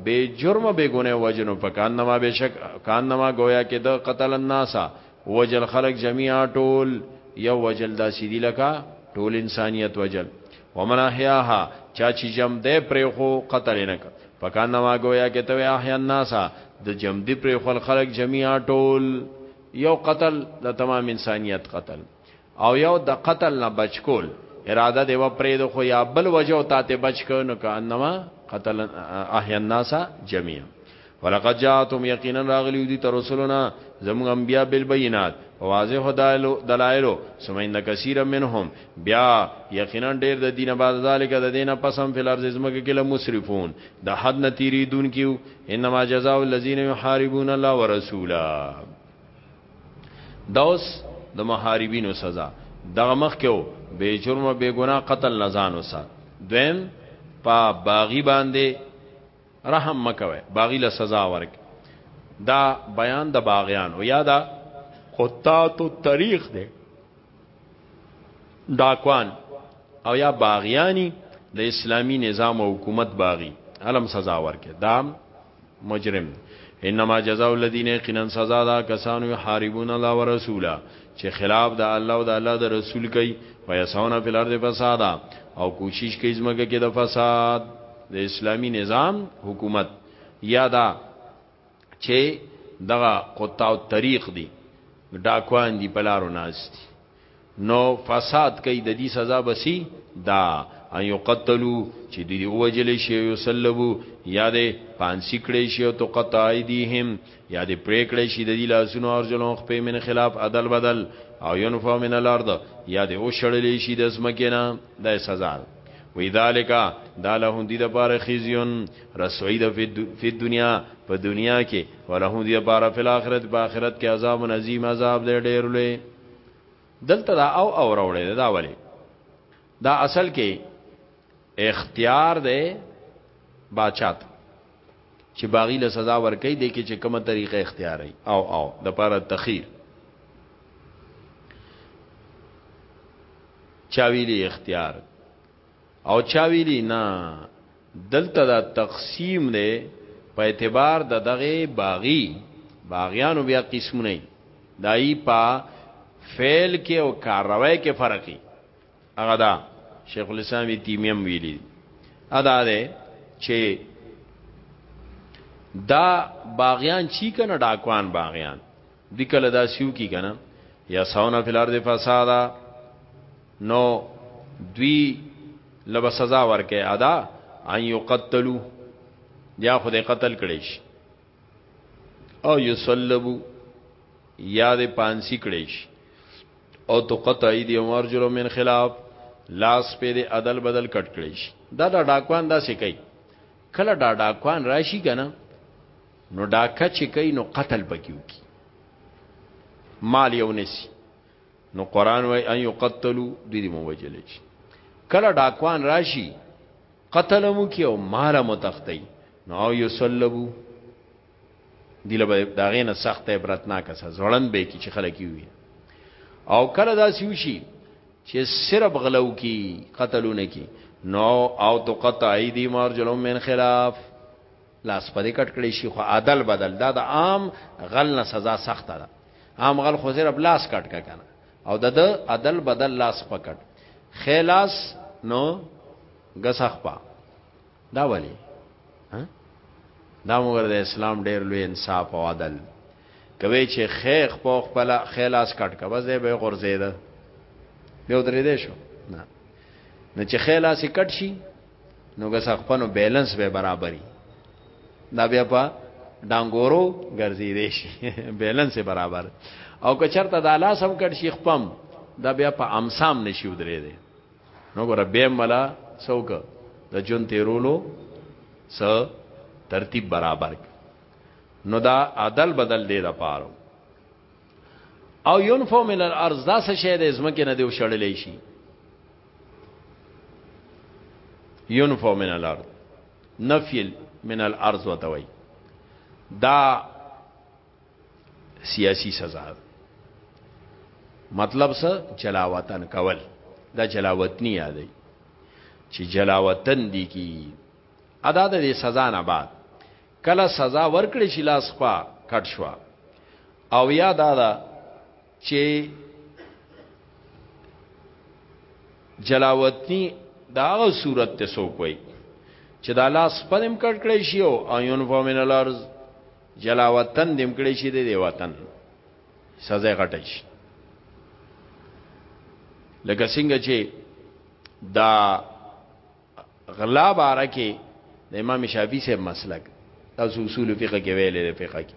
بے جرم بے گناہ وجنو پکان نما بے شک کان نما گویا کې د قتل الناسا وجل خلق جميعا ټول یو وجل دا سیدی لکا ټول انسانیت وجل ومن احیاها چا چې جم دې پر خو قتل نه ک پکان ما گویا کې ته احیا الناس د جم دې پر خو خلق جميعا ټول یو قتل د تمام انسانیت قتل او یو د قتل نه بچ کول اراده دی و پرېدو خو یا بل وجو تا ته بچ کو نو کانما قتل احیا الناس جميعا ولقد جاءتهم یقینا راغلی دی تر رسولنا زمون انبیا بالبينات واضح دلایل دلایل سمین کثیر منهم بیا یقینا ډیر د دینه بعد ذالک د دینه پسم فل ارض زمګه کله مسرفون د حد نتیری دون کیو انما جزاء الذين يحاربون الله ورسوله دا اوس د محاربینو سزا دغه مخ کې و بې جرمه بې ګناه قتل نه ځان وسات دویم په باغی باندې رحم مکوي باغی له سزا ورک دا بیان د باغیان او یا دا قطات الطریق دی ډاکوان او یا باغیانی د اسلامی نظام او حکومت باغی علم سزا ورکه دا مجرم انما جزاء الذين يقينا سزا دا کسانو يحاربون الله ورسوله چې خلاف د الله او د الله د رسول کوي ويسونه په الارض فساد او کوشش کوي زمګه کې د فساد د اسلامی نظام حکومت یا دا چې دغه قطاع الطريق دي ډاکوان دي پلارو ناس دي نو فساد کوي د دې سزا بسی دا ان یقتلوا چې دوی وجل شي او سلبو یا د پانسی کړي شي او تو قطع ایدیهم یا د پرې کړي شي د دې لاسونو ارجلون خپې من خلاف عدل بدل او ينفع من الارض یا د او شړلې شي د زمکینا د سزا وی ذالکا دا لهم دی دپار خیزیون رسوی دا فی دنیا په دنیا کې ولهم دی دپار فی الاخرت په آخرت کې عذاب عظیم عذاب دی ډیر لوی دلته دا او او راوړی دا ولی دا اصل کې اختیار دی باچات چې باغی له سزا ورکې دی کې چې کومه طریقه اختیاري او او د پاره تخیر چاویلی اختیار او چا ویلی نه دلته دا تقسیم دی په اعتبار د دغه باغی باغیانو بیا قسمونه دای په فعل کې او کاروي کې فرقي هغه دا شیخ الاسلام تیمیم ویلی ادا ده چې دا باغیان چی کنه ډاکوان باغیان دی کله دا سیو کی کنه یا ساونه فلار دی فسادا نو دوی لب سزا ورکه ادا ان یقتلوا یا خود قتل کړي شي او یصلبو یا د پانسی کړي شي او تو قطع ایدی عمر جلو من خلاف لاس په دې عدل بدل کټ کړي شي دا دا ډاکوان دا سې کوي کله دا ډاکوان راشي کنه نو ډاکه چې کوي نو قتل بکیو کی مال یو نسی نو قران وای ان یقتلوا دوی دی موجل شي کله ډاکوان راشي قتل مو کی او مال مو تختی نو یصلبو دله به داغه نه سخت عبرتناک سزا زړن به کی چې خلک وي او کله دا سیوشي چې صرف غلو کی قتلونه کی نو او تو قطع ایدی مارجلو من خلاف لاس په دې کټ کړی شي خو عدل بدل دا د عام غل نه سزا سخته ده عام غل خو زیر بلاس کټ کا کنه او د عدل بدل لاس پکټ خلاص نو غسخ پا دا ولی دا موږ د اسلام ډیر لوی انصاف او عدل کوي چې خیخ په خپل خلاص کټ کا بس دی به غرزیده به درې دې شو نه نه چې خلاص کټ شي نو ګس خپنو بیلنس به برابرۍ دا بیا په ډانګورو ګرځي دی شي بیلنس برابر او که چرته د الله سم کټ شي خپم دا بیا په امسام نشي ودرې دی نو ګور به ملا څوک د جون تیرولو س ترتیب برابر نو دا عدل بدل دی د پاره او ينفو من الارض دا څه شی د زمکه نه دی وشړلې شي ينفو من الارض نفيل من الارض وتوي دا سیاسی سزا ده مطلب څه جلاوطن کول دا جلاوطنی یادې چې جلاوطن دی کی ادا د سزا نه بعد کله سزا ورکړې شي لاس خوا کټ شو او یا دا دا چې جلاوطنی دا هغه صورت ته سو کوي چې دا لاس پدم کټ کړی شي او ایون فومن الارض جلاوطن دیم کړی شي د وطن سزا غټی شي لکه څنګه چې دا غلا باره کې د امام شافعي سره مسلک تاسو اصول فقه کې ویلې ده فقه کې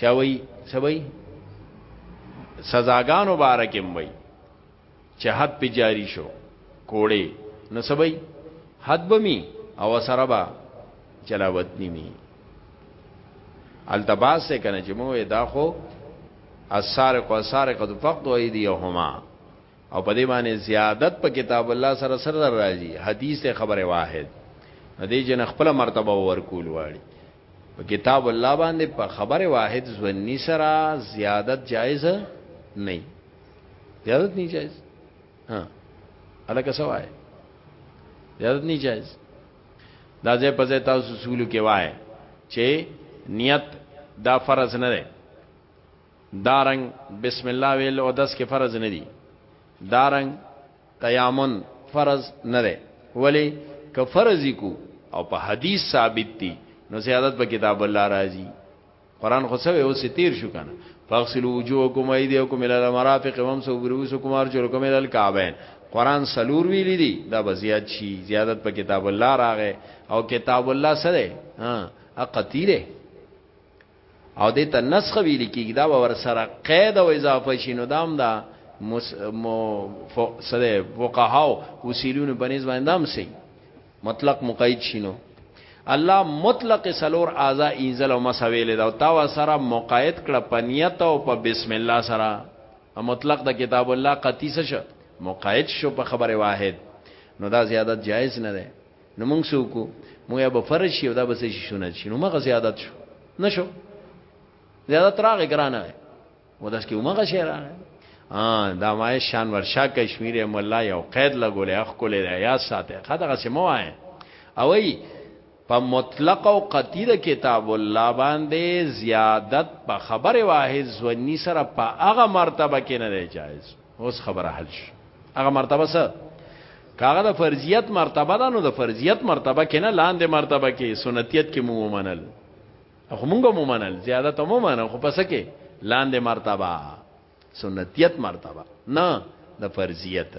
چا وای سوي سزاګانو باره کې وای چې حد په جاری شو کوړې نو سوي حد بمی او سره با چلاوت نیمی التباس سے کنه چې مو دا خو السارق والسارقه فقط ايديهما او په دې باندې زیادت په کتاب الله سره سره راځي حدیث ته خبره واحد دې جن خپل مرتبه ورکول واړي په کتاب الله باندې په خبره واحد ځونی سره زیادت جایز نه زیادت نه جایز ها الکه سوای زیادت نه جایز دا ځای په ځای تاسو سولو کې وای چې نیت دا فرض نه ده دارنګ بسم الله ویل او دس کې فرض نه دي دارنګ تیامن فرض نه ده ولی که فرض کو او په حدیث ثابت دي نو زیادت په کتاب الله راضي قران خو سوي او ستیر شو کنه فاغسلوا وجوهكم وايديكم الى المرافق وامسحوا برؤوسكم وارجلكم الى الكعبين قران سلور ویلی دي دا به زیات شي زیادت په کتاب الله راغې او کتاب الله سره ها اقتیره او دې ته نسخ ویل کیږي دا ور سره قید او اضافه شینو دام دا سره فقهاو اصولونو په نسبت باندې هم سي مطلق مقید شینو الله مطلق سلور اعضا انزل او مسویل دا او تا سره مقید کړه پنیت او په بسم الله سره مطلق د کتاب الله قطیسه شو مقید شو په خبره واحد نو دا زیادت جایز نه ده نو موږ څه وکړو موږ یا به فرض شي او دا به څه شي سنت شي نو مغه زیادت شو نه شو زیادت راغې ګرانه وي و داس کې مغه شي راغې ا دا ما شان ورشا کشمیر مولا یو قید لګولې اخ کولې دا یا ساته خدغه سمو آئے او ای په مطلق او قطعی د کتاب الله باندې زیادت په خبر واحد زونی سره په هغه مرتبه کې نه دی جایز اوس خبره حل شي هغه مرتبه سره که هغه د فرضیت مرتبه ده نو د فرضیت مرتبه کې نه لاندې مرتبه کې سنتیت کې مو ومنل خو مونږ مو منل زیادت مو منل خو پس کې لاندې مرتبه سنتیت مرتبه نه د فرضیت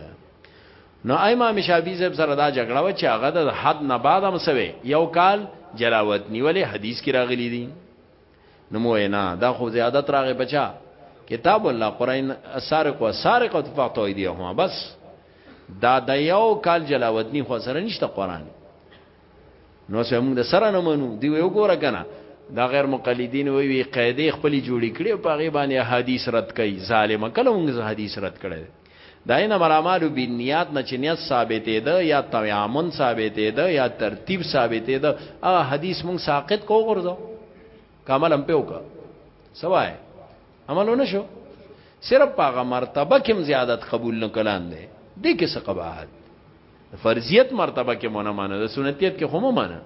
نو امام شافعی صاحب سره دا جګړه و چې هغه د حد نه بعد هم سوي یو کال جلاوت نیولې حدیث کې راغلي دي نو مو نه دا خو زیادت راغې بچا کتاب الله قرآن سارق و سارق تفاقتو ایدیهما بس دا د یو کال جلاودنی خو سره نشته قرآن نو سه موږ د سره نه منو دی یو ګوره کنه دا غیر مقلدین وی وی قاعده خپل جوړی کړي په غیبانه حدیث رد کړي ظالم کله موږ حدیث رد کړي داینه مرامالو بنیاد نه چنیت ثابتې ده یا تویامن ثابتې ده یا ترتیب ثابتې ده هغه حدیث مونږ ساقط کو غرزو کامل هم پیو کا سوای عملو نشو صرف هغه مرتبه کې زیادت قبول نه کلان دي دې کې څه قباحت فرضیت مرتبه کې مونږ مانه د سنتیت کې هم مانه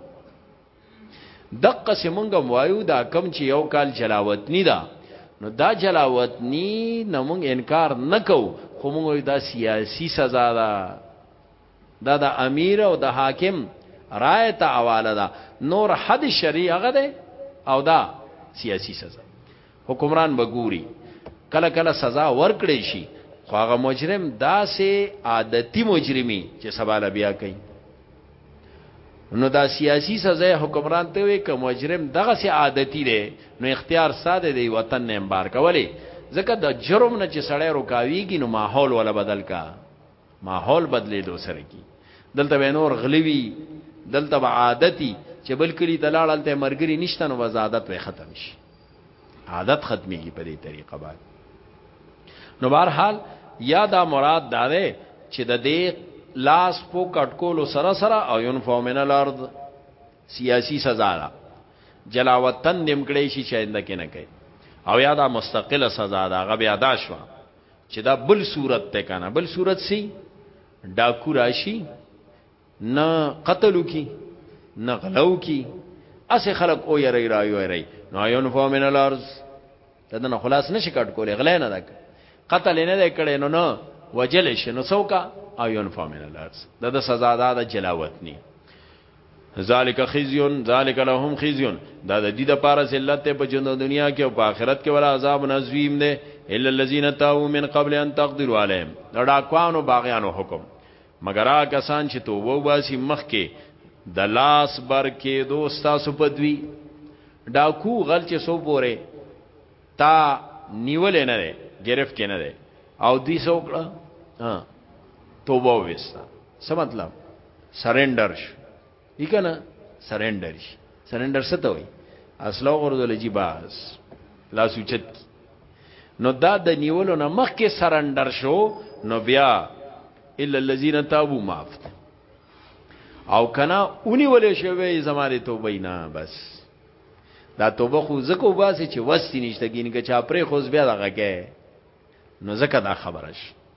دقه سیمونګه وایو دا کم چې یو کال جلاوطنی ده نو دا جلاوطنی نه مونږ انکار نکو خو مونږ دا سیاسی سزا ده دا د امیر او د حاکم رائے ته حواله ده نور حد شریعه ده او دا سیاسی سزا حکمران بګوري کله کله سزا ورکړي شي خو هغه مجرم داسې عادتي مجرمي چې سباله بیا کوي نو دا سیاسی سزا حکمران ته وي کوم مجرم دغه سي عادتي دی نو اختیار ساده دی وطن نه امبار کولی ځکه د جرم نه چې سړی رکاویږي نو ماحول ولا بدل کا ماحول بدلې دو سره کی دلته به نور غلوي دلته به عادتي چې بل کلی تلاړل ته مرګري نشته نو وزادت به ختم شي عادت ختميږي په دې طریقه باندې نو بهر حال یا دا مراد دا ده چې د دې لاس په کټکولو سره سره او ينفو من الارض سیاسی سزا ده جلاوطن نیمګړې شي چې انده کې نه کوي او یا دا مستقله سزا ده هغه بیا دا شو چې دا بل صورت ته کنه بل صورت سي ډاکو راشي نه قتلو کی نه غلو کی اس خلق او یری را یری نو ينفو من الارض تدنه خلاص نشي کټ کولې غلې نه دک قتل نه دې کړي نو نو وجل شي نو څوکا او ينفو من الارض دا د سزا دا د جلاوت ني ذالک خزیون ذالک لهم خزیون دا د دې د پاره ذلت ته په ژوند دنیا کې او په آخرت کې ولا عذاب نزویم نه الا الذين تاو من قبل ان تقدروا عليهم دا ډاکوانو باغیانو حکم مګر هغه کسان چې توبه وباسي مخکې د لاس بر کېدو ستاسو په دوی ډاکو غل چې سو پورې تا نیولې نه ده گرفتې نه ده او دوی سو کړه توبه وستا څه مطلب سرندر شو دی کنه سرندر شي سرندر څه ته وي اصله غردل جی باز لا سوچت کی نو دا د نیولو نه مخکې سرندر شو نو بیا الا الذين تابوا معفت او کنا اونی ولې شوی زماره توبه نه بس دا توبه خو زکو باسي چې وستی نشته ګینګه چا پرې خو بیا دغه کې نو زکه دا خبره شي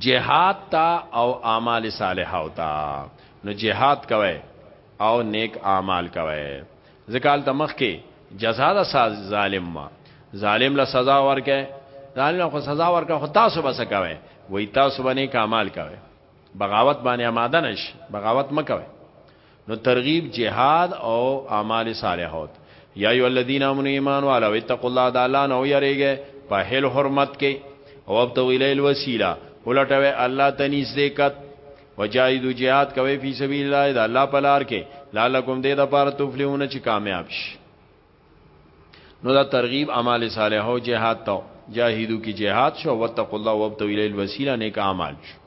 جهاد تا او اعمال صالحه او تا نو جهاد کوي او نیک اعمال کوي ځکه تل مخ کې جزاء د ظالم ما ظالم له سزا ورکه ظالم خو سزا ورکه خو تاسو بس کوي وای تاسو باندې کمال کوي بغاوت باندې آماده نش بغاوت مکوي نو ترغیب جهاد او اعمال صالحات یا ایو الذین آمنوا ایمان والو اتقوا الله د الله نه یریږي په هل حرمت کې او اب تو الیل وسیله ولټوي الله ته نږدې کت وجاهدوا جهاد کوي فی سبیل الله د الله په لار کې لعلکم دې د پاره تفلحون چې کامیاب شي نو دا ترغیب اعمال صالح او جهاد ته جاهدو کی جهاد شو وتق الله وابتو الی الوسیله نیک اعمال شو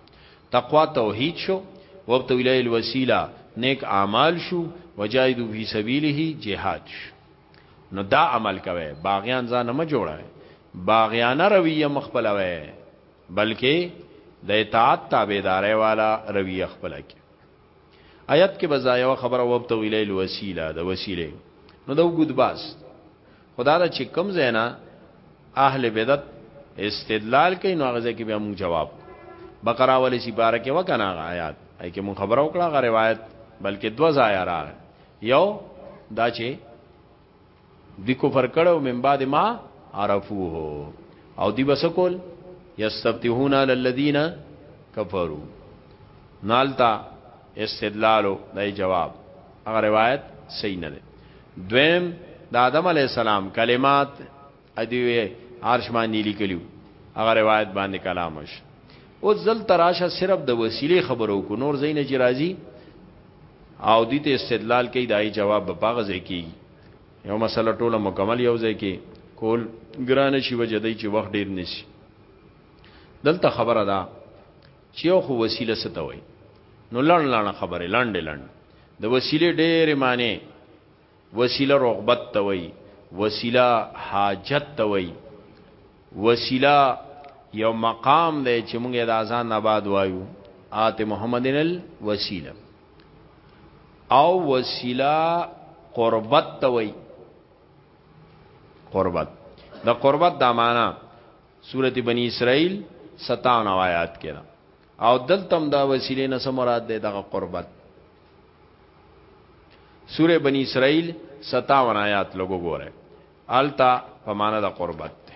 تقوا توحید شو وابتو الی الوسیله نیک اعمال شو وجاهدو فی سبیله جهاد شو نو دا عمل کوي باغیان ځان نه جوړه باغیانه رویه مخبلوي بلکې د اطاعت تابعداري والا رویه خپل کې آیت کې بزا یو خبره وبته ویلې الوسیله د وسیله نو د وګد باس خدا دا چې کم زینا اهل بدعت استدلال کوي نو هغه ځکه بیا موږ جواب بقره ولې سی بار کې وکنه هغه آیات اې کې موږ خبره وکړه غو روایت بلکې دو ځای راغ یو دا چې دی کفر کړو من بعد ما عرفوه او دی بسکول یستفتحون علی الذین کفروا نالتا استدلالو دای جواب هغه روایت صحیح نه ده دویم د آدم علی السلام کلمات ادي وی عرش باندې لیکلو هغه روایت باندې کلام وش او زل تراشه صرف د وسیله خبرو کو نور زین چې راضی او دې ته استدلال کوي دای جواب به پاغه ځای کی یو مسله ټوله مکمل یو ځای کی کول ګران شي وجدای چې وخت ډیر نشي دلته خبره ده چې یو خو وسیله ستوي نو لړ لړ خبره لاندې لاندې د وسیله ډېر معنی وسیله رغبت ته وایي، وسیله حاجت ته وایي، وسیله یو مقام دی چې موږ د اذان نه بعد وایو آت محمدن الوسیله او وسیله قربت ته وایي قربت د قربت د معنا سورته بنی اسرائیل 57 آیات کې او دلتم دا وسیله نه سم مراد ده دغه قربت سوره بنی اسرائیل 57 آیات لګو ګوره التا په معنا د قربت ده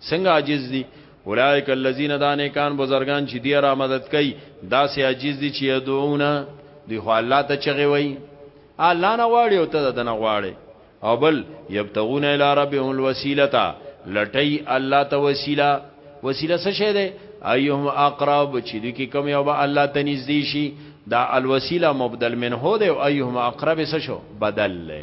څنګه عاجز دي اولائک الذین دانکان بزرگان چې دی را مدد کوي دا سي عاجز دي چې يدعونا دی خو الله ته چغي وي الله نه غواړي او ته دنه غواړي او بل یبتغون الی ربهم الوسیلتا لټی الله ته وسیله وسیله څه شه ده ایهم اقرب چې دوی کې کم یو به الله ته نږدې شي دا الوسیله مبدل منه ده او ایهم اقرب څه شو بدل له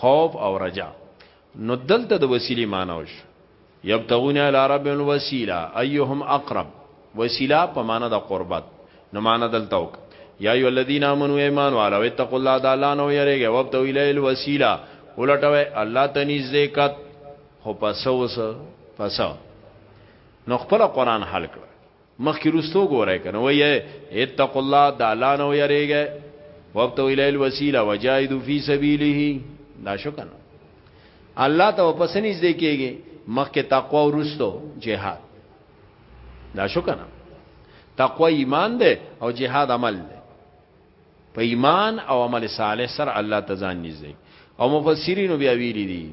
خوف او رجا نو دلته د وسیلی مانوش یبتغون الی رب الوسیله ایهم اقرب وسیله په معنا د قربت نو معنا دلته وک یا ایو الذین آمنو ایمان والو اتقوا الله د الله نو یریږي وبتو الی الوسیله ولټوي الله ته نږدې کت خو پسوس پسو نو خپل قران حل کړ مخکې رستو ګورای کنه وای اتق الله د الله نو یریږي وقت الیل الوسیله وجاهد فی سبیله دا شو کنه الله ته پسنیز دی کېږي مخکې تقوا او رستو جهاد دا شو کنه تقوا ایمان ده او جهاد عمل ده په ایمان او عمل صالح سره الله تزان نږدې او مفسرین بیا ویلي دي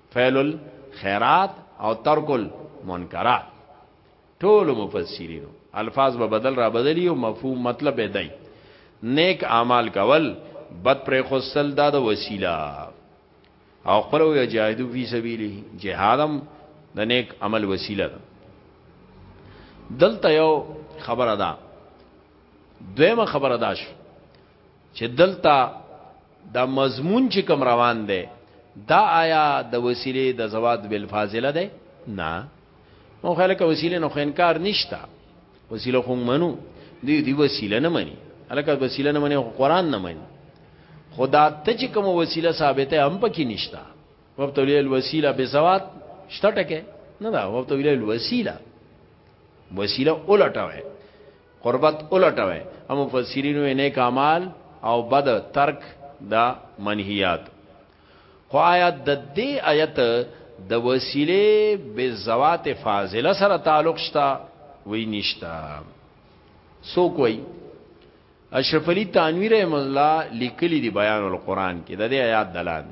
فعل الخيرات او ترک المنکرات ټول مفسرینو الفاظ به بدل را بدلی او مفهوم مطلب به دی نیک اعمال کول بد پر خوستل دا د وسیله او خپل یو جاهدو فی سبیله جهادم د نیک عمل وسیله ده دلته یو خبره ده دویمه خبره ده چې دلته دا مضمون چې کوم روان دی دا آیا د وسیله د زواد بالفاضله ده نه مو خلک وسیله نو انکار نشتا وسیله خو منو دی دی وسیله نه مني الکه وسیله نه مني قرآن نه مني خدا ته چې کوم وسیله ثابته هم پکې نشتا وقت ویل الوسیله به زواد شته ټکه نه دا وقت ویل الوسیله وسیله الټه قربت الټوي او مفسرین وی نیک اعمال او بد ترک دا منهیات خو آیا د دې آیت د وسیله بالذوات فاضله سره تعلق شته وی نشتا سو کوي اشرف علی تنویر رحم الله لیکلی دی بیان القرآن کې د دې آیات دلان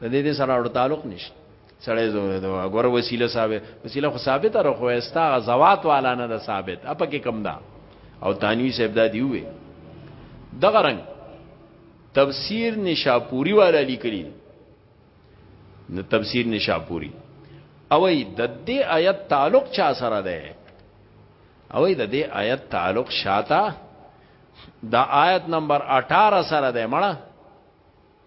د دې دې سره اړو تعلق نشته سړی زور دی وګوره وسیله ثابت وسیله خو ثابت را خو استا زوات والا نه ده ثابت اپ کې کم ده او تانوی صاحب دا دی وې دغه رنگ تفسیر نشاپوری والا لیکلی نو تفسیر نشاپوری او د دې آیت تعلق چا سره ده او د دې آیت تعلق شاته دا آیت نمبر 18 سره ده مړه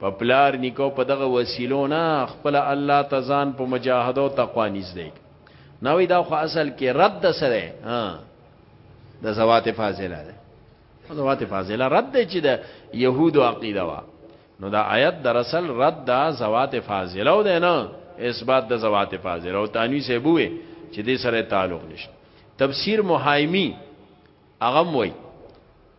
په پلار نیکه او په دغه وسیلو نه خپل الله ته ځان په مجاهده او تقوا نږدې نه وي دا خو اصل کې رد ده سره ها د زوات فاضله ده زوات فاضله رد ده چې د يهودو عقیده وا نو دا آیت در اصل رد ده زوات فاضله و ده نه اثبات د زوات فاضله او تانوی سه بوې چې دې سره تعلق نشته تفسیر محایمی اغم وای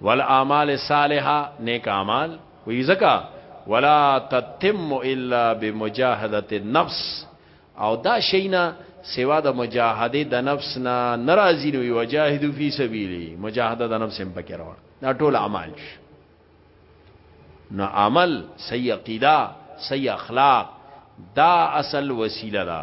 والاعمال الصالحه نیک اعمال وی زکا ولا تتم الا بمجاهده النفس او دا شینا سوا د مجاهده د نفس نه ناراضی نو وجاهد فی سبیلی مجاهده د نفس هم پکې راوړ دا ټول اعمال شي نو عمل صحیح عقیده صحیح اخلاق دا اصل وسیله ده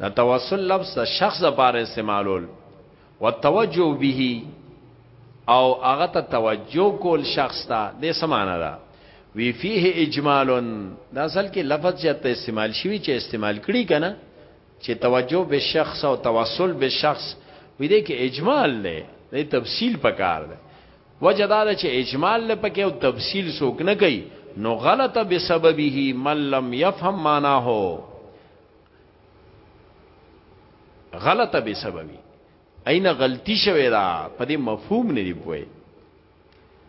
دا توسل لفظ د شخص لپاره استعمالول وتوجه به او هغه ته توجه کول شخص ته د سمانه ده وی فيه اجمال دا اصل کې لفظ چې ته استعمال شوی چې استعمال کړي کنه چې توجه به شخص او توسل به شخص وی دې کې اجمال دی د تفصیل پکار دی وجه دا ده چې اجمال له پکې او تفصیل څوک نه کوي نو غلط بسببه من لم يفهم معناه غلط بسببه اين غلطي شوی دا په دې مفهوم نه دی پوي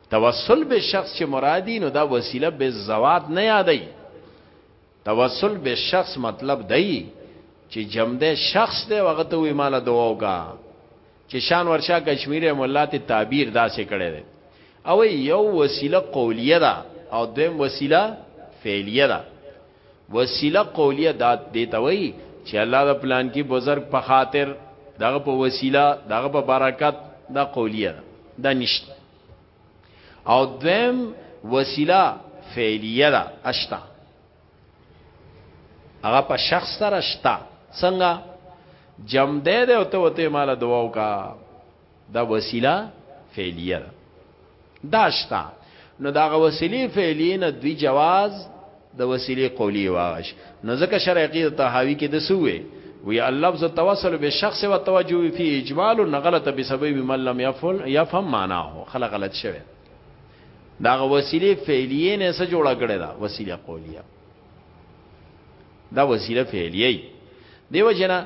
توسل به شخص چې مرادي نو دا وسیله به زوات نه یادای توسل به شخص مطلب دی چې جمده شخص دی وغته وی مال دعا وکا چې شان ورشا کشمیری مولا ته تعبیر داسې کړی دی او یو وسیله قولیه ده او دویم وسیله فعلیه ده وسیله قولیه دا دیته وای چې الله د پلان کې بزرگ په خاطر دغه په وسیله دغه په برکت دا قولیه ده دا نشته او دویم وسیله فعلیه ده اشتا هغه په شخص سره شتا څنګه جم دې دې او ته وته مال دعا وکا دا وسیله فعلیه ده دا شتا نو دا وسیله فعلیه نه دوی جواز د وسیله قولی واغش نو ځکه شرع عقیده تهاوی کې د سوې وی اللفظ توسل به شخص و توجه فی اجمال نغلط بسبب من لم يفهم معناه خلق غلط شوه دا غ وسیله فعلیه نه څه جوړه کړی دا وسیله قولیه دا وسیله فعلیه دیو جنا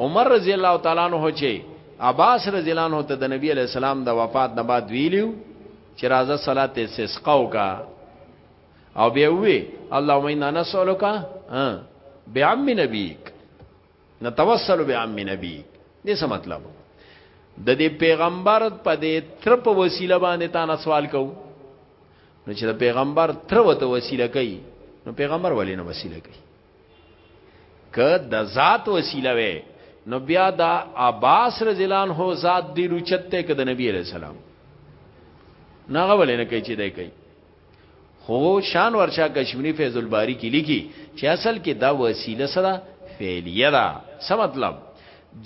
عمر رضی الله تعالی عنہ چې عباس رضی الله عنه ته د نبی علی السلام د وفات نه بعد ویلیو چې راځه صلات استسقا وکا او بیا وی اللهم انا نسالک بعم نبیک نتوسل بعم نبی دې څه مطلب د دې پیغمبر په دې تر په وسیله باندې تا نه سوال کو نو چې د پیغمبر تر وته وسیله کوي نو پیغمبر ولې نه وسیله کوي که د ذات وسیله وي نو بیا دا عباس رضی الله عنه ذات دی رچته کده نبی علیہ السلام ناغه ولې نه کوي چې دی کوي خو شان ورشا کشمیری فیض الباری کې لیکي چې اصل کې دا وسیله سره فعلیه ده څه مطلب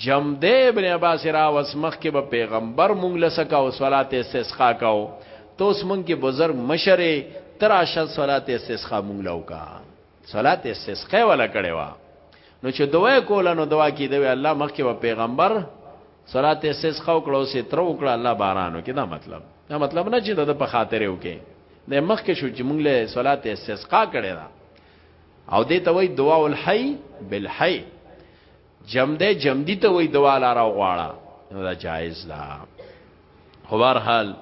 جمده ابن عباس را وسمخ کې به پیغمبر مونږ لسکا او صلات استسقا کاو تو اس مونږ کې بزرگ مشره تراشه صلات استسقا مونږ لوکا صلات استسقا ولا کړي وا نو چې دوا کوله نو دوا کې دی الله مخکې و پیغمبر صلات استسقا وکړو سي تر وکړه الله بارانو کې دا مطلب دا مطلب نه چې د په خاطر یو کې د مخکې شو چې مونږ له صلات استسقا کړي دا او دې ته وای دعا الحي بالحي جم دې جم دي ته وای دعا لاره غواړه نو دا جایز ده خو بهر حال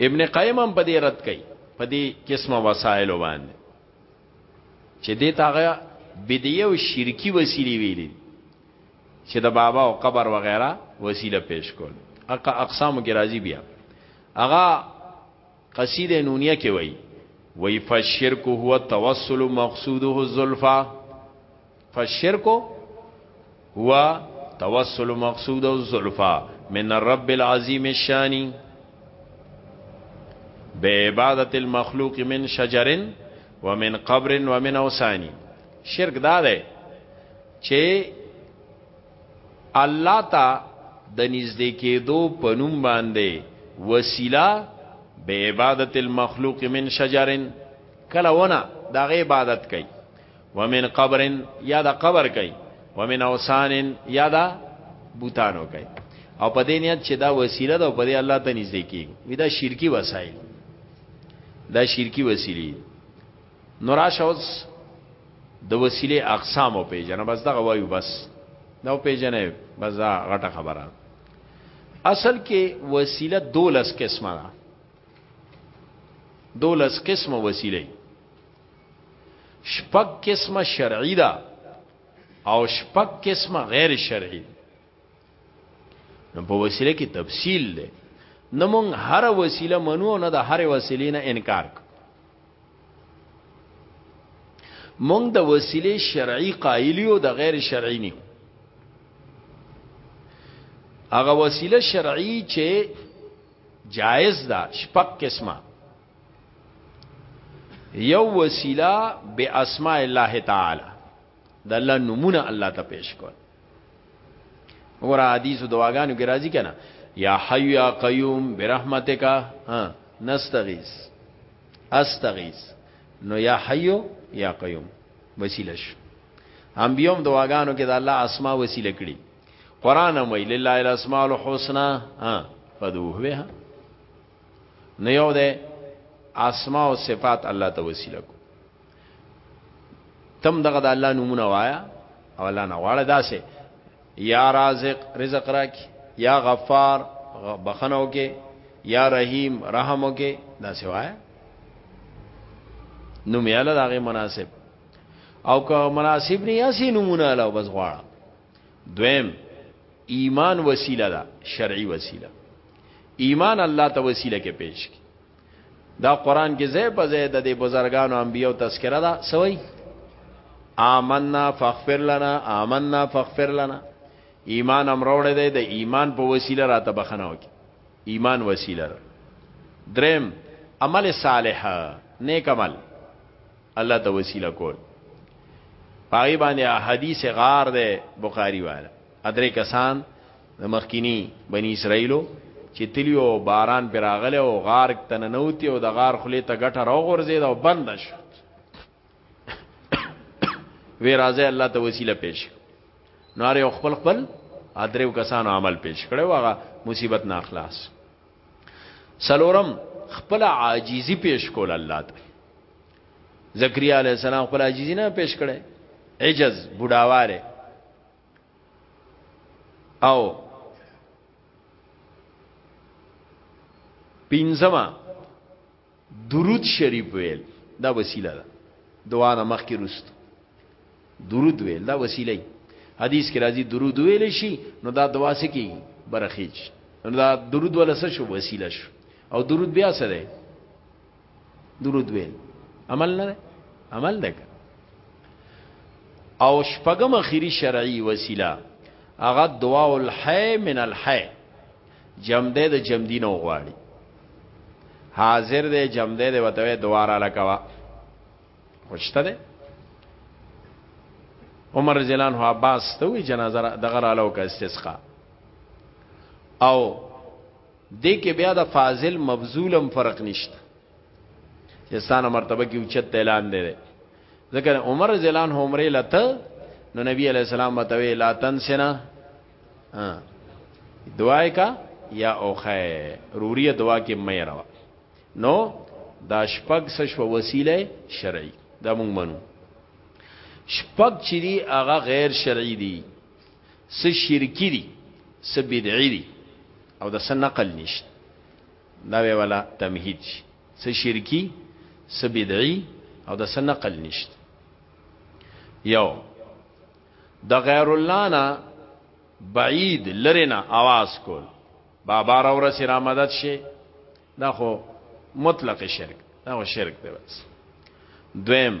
ابن قیم هم په دې رد کوي په دې قسمه وسایل باندې چې دې تاغه بدیه او شرکی وسیلی ویلي چې د بابا او قبر وغیرہ وسیله پیش کول اقا اقسام کې راضی بیا اغا قصیده نونیه کې وای وای فشرک هو توسل مقصوده الزلفا فالشرک هو توسل مقصود الزلفا من الرب العظیم الشانی بعبادت المخلوق من شجر ومن قبر ومن اوسانی شرک دا ده چې الله ته د نږدې کېدو په نوم باندې وسیله به عبادت المخلوق من شجرن کله ونه دغه عبادت کوي ومن قبر یا دا قبر کوي ومن اوسان یا دا بوتانو کوي او په دې نیت چې دا وسیله ده او په دې الله ته نږدې کیږي وی دا شرکی وسایل دا شرکی وسیلی نوراشوس د وسیله اقسام او پیژنه بس دغه وایو بس نو پیژنه بس دا غټه خبره اصل کې وسیله دولس قسمه ده دولس قسمه وسیله شپږ قسمه شرعي ده او شپږ قسمه غیر شرعي نو په وسیله کې تفصیل ده نو مونږ هر وسیله منو نه د هر وسیلې نه انکار مونږ د وسیلې شرعي قایلی او د غیر شرعي نه هغه وسیله شرعي چې جائز ده شپږ قسمه یو وسیله به اسماء الله تعالی د الله نمونه الله ته پیش کول ور حدیث دواګانو کې راځي کنه یا حی یا قیوم برحمتک نستغیث استغیث نو یا حی یا قیوم وسیله شو انبیوم دواګانو کې د الله اسماء وسیله کړي قران هم ویل لله الاسماء الحسنا فدوه بها نه یو ده اسماء او صفات الله ته وسیله کو تم دغه د الله نمونه وایا او الله نه واړه داسه یا رازق رزق راکی یا غفار بخنو کې یا رحیم رحمو کې دا سوای نو میاله داغه مناسب او که مناسب نه یاسي نمونه له بس غواړه دویم ایمان وسیله ده شرعي وسیله ایمان الله ته وسیله کې پیش کی دا قران کې زې په زې د دې بزرګانو انبیو تذکرہ دا سوي آمنا فاغفر لنا آمنا فاغفر لنا ایمان امروړې دی د ایمان په وسیله راته بخنه وکي ایمان وسیله درم عمل صالح نیک عمل الله ته وسیله کول پای باندې حدیث غار ده بخاری والا ادرې کسان د مخکینی بنی اسرائیلو چې تلیو باران پر راغله او غار تننوتی او د غار خلی ته ګټه راو غورځید او بند شو وی راځي الله ته وسیله پیش نو اړ خپل خپل ادریو کسانو عمل پیش کړي واغه مصیبت نه اخلاص سلورم خپل عاجزی پیش کول الله ته زکریا علی السلام خپل عاجزی نه پیش کړي عجز بډاواله او پینځما درود شریف ویل دا وسیله ده دعا نه مخکې رست درود ویل دا وسیله ده حدیث کې راځي درود ویل شي نو دا دعا سکی برخیج نو دا درود ولا څه شو وسیله شو او درود بیا سره درود ویل عمل نه عمل ده او شپږم اخیری شرعي وسیله هغه دعا الحی من الحی جمده د جمدین او غواړي حاضر دی جمده دی وته دواره لکوا خوشته دی عمر زلان هو عباس ته وی جنازه دغه رالو کا استسقا او دې کې بیا د فاضل مبذولم فرق نشته چې ستانه مرتبه کې اوچت اعلان دی ذکر عمر رضی الله عنه عمره لته نو نبی علیہ السلام بتوي لا تنسنا دعای کا یا اوخه روری دعا کې مې راو نو دا شپږ سشو وسیله شرعي دا مونږ منو شپږ چې دی هغه غیر شرعي دي څه شرکي دي څه بدعي دي او د څه نقل نشته دا به ولا تمهید شي څه شرکي څه بدعي او د څه نقل نشته یو د غیر الله نه بعید لرنه आवाज کول بابا را ورسې را مدد شي دا خو مطلق شرک دا خو شرک دی بس دویم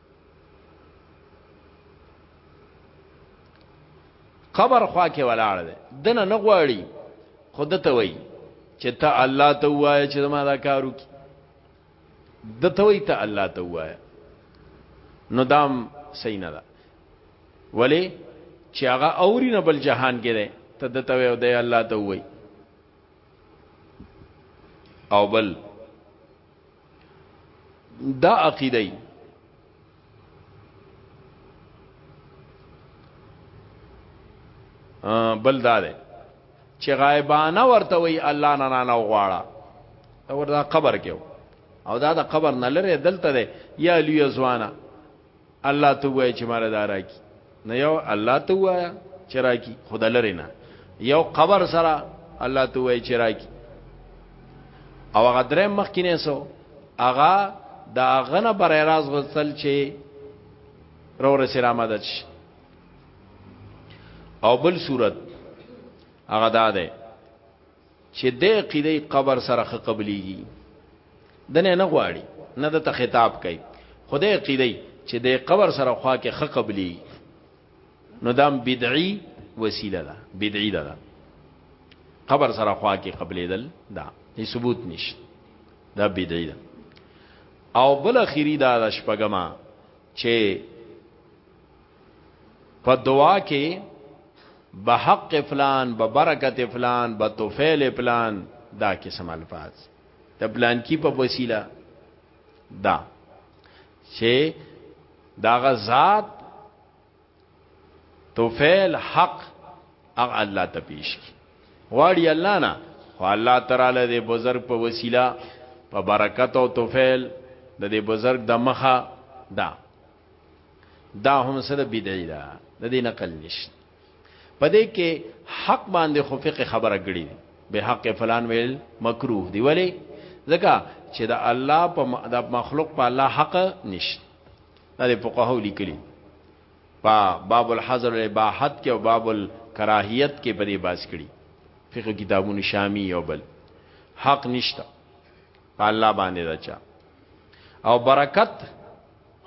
قبر خوا کې ولاړ دی دنه نه غواړي خود ته وای چې ته الله ته وای چې ما دا کارو کی د ته وای ته الله ته وای نو دام صحیح نه ده ولی چې هغه اوري نه بل جهان کې ده ته د ته وای د الله ته وای او بل دا عقیده ای بل دا ده چې غایبانه ورته وی الله نه نه غواړه او دا قبر کې او دا د قبر نه لره دلته ده یا لوی ځوانه الله ته وای چې مال دار کی نه یو الله ته وای چې را کی خود لری نه یو قبر سره الله ته وای چې را کی او هغه درې مخ کې نه سو هغه دا غنه بر راز غسل چې رو رسول آمدد شي او بل صورت هغه دا ده چې دې قیدې قبر سره خ قبليږي دنه نه غواړي نه د ته خطاب کوي خدای قیدې چې دې قبر سره خوا کې خ قبلي نو دام بدعي وسیله ده بدعي ده دا. قبر سره خوا کې قبلې دل دا هیڅ ثبوت نشته دا بدعي ده او بل اخیری دا د شپګما چې په دعا کې به حق فلان به برکت فلان به توفیل فلان دا قسم الفاظ د پلان کی په وسیله دا چې دا غزاد توفیل حق اغه الله ته پیش کی غواړي الله نه خو الله تعالی دې بزرگ په وسیله په برکت او توفیل د دې بزرگ د مخه دا دا هم سره بدعي ده د دې نقل نشته پدې کې حق باندې خو فقه خبره کړې دي به حق فلان ویل مکروه دی ولی ځکه چې د الله په د مخلوق په الله حق نشته دا د فقهاو لیکلي په باب الحظر الاباحت کې او باب الکراهیت کې په دې باس کړي فقه کتابونو شامی یو بل حق نشته په الله باندې دا چا او برکت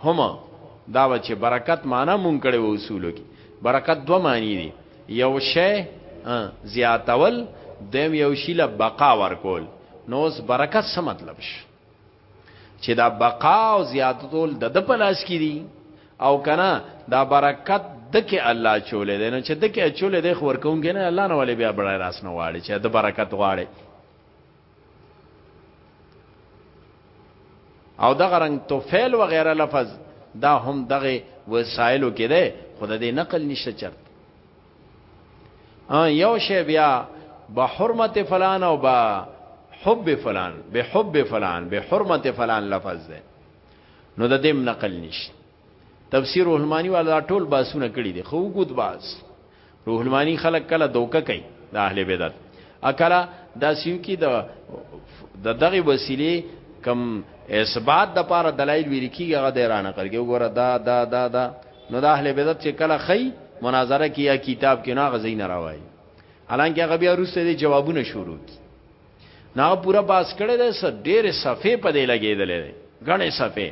هم دا وه چې برکت معنا مونږ کړې و اصولو کې برکت دوه معنی دي یو شی زیاتول دیم یو شی له بقا ورکول نو اوس برکت څه مطلب شي چې دا بقا او زیاتول د د پلاس کې دي او کنه دا برکت دکې الله چولې دی نو چې دکې چولې دی خو ورکوونکی نه الله نه ولې بیا بړای راس نه واړي چې د برکت غواړي او دغه رنگ توفیل و غیره لفظ دا هم دغه وسایلو کې ده خود دې نقل نشته چرته یو شی بیا به حرمت فلان او با حب فلان به حب فلان به حرمت فلان لفظ ده نو د دې نقل نشته تفسیر روح المانی والا ټول باسونه کړی دي خو ګوت باس روح المانی خلق کله دوکه کوي د اهل بدعت اکلا دا سیو کې د د دغه وسیله کم اثبات د پاره دلایل ویل کیږي هغه د ایران قرګه وګوره دا دا دا دا نو د اهل بدعت چې کله خی مناظره کیه کتاب کې ناغه زین راوای حالانکه هغه بیا روسه دي جوابونه شروع کی نا پورا باس کړی دی سر ډېر صفه په دې لګېدلې دی غنې صفه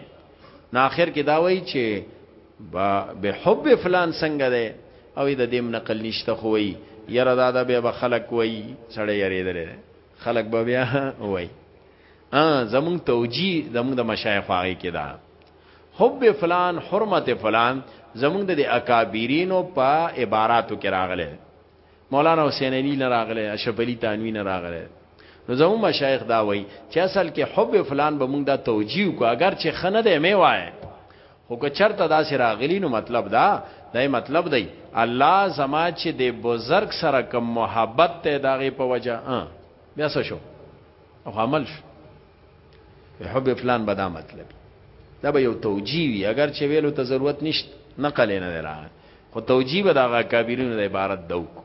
نا اخر کې دا وایي چې با به حب فلان څنګه دی او د دې نقل نشته خو وایي یره دا د به خلک وایي سړی یریدلې دی خلک به بیا وایي ا زمون توجی زمون د مشایخ واغې کې دا حب فلان حرمت فلان زمونږ د اکابرینو په عباراتو کې راغله مولانا حسین علی نه راغله اشرف علی تانوی نه راغله نو زمو مشایخ دا وای چې اصل کې حب فلان به موږ دا توجیه کو اگر چې خنه ده مې وای خو که چرته دا سره غلی نو مطلب دا دا مطلب دی الله زما چې د بزرگ سره کوم محبت ته داغه په وجه بیا څه شو او عمل شو حب فلان به دا مطلب دا به یو توجیه وي اگر چې ویلو ته ضرورت نشته نقل نه راغی خو توجیه به دغه کابرینو د عبارت دو کو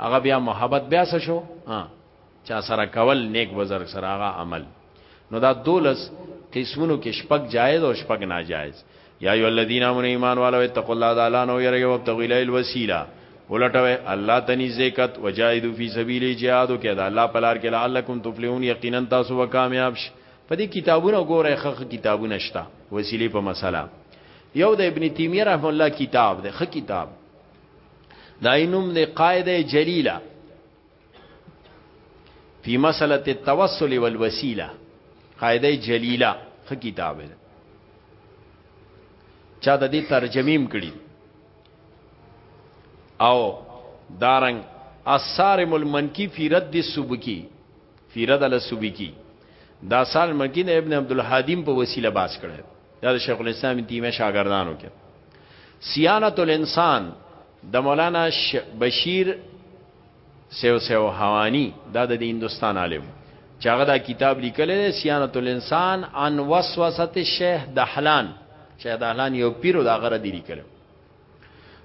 هغه بیا محبت بیا څه شو ها چا سره کول نیک بزرگ سره هغه عمل نو دا دولس قسمونو کې شپږ جایز او شپږ ناجایز یا ایو الذین آمنوا ایمان والو اتقوا الله تعالی نو یری او ابتغوا الیه الوسیله ولټوي الله تني زکات وجاهدوا فی سبیل جهاد کې دا الله پلار کې لعلکم تفلحون یقینا تاسو وکامیاب شئ په دې کتابونو ګوره خخ کتابونه شته وسیله په مسله یو د ابن تیمیه رحم الله کتاب ده خ کتاب دا اینوم د قاعده جلیله فی مسله التوسل والوسیله قاعده جلیله خ کتاب ده چا د دې ترجمیم کړي او دارنګ اثارم المنکی فی رد السبکی فی رد السبکی دا سال مکی د ابن عبد الحدیم په وسیله باس کړه دا د شیخ الاسلام تیمه شاګردانو کې سیانت الانسان د مولانا بشیر سیو سیو حوانی دا د هندستان عالم چاغه دا کتاب لیکل دی سیانت الانسان عن وسوسه الشیخ دحلان شیخ دحلان یو پیرو دا غره دی لیکل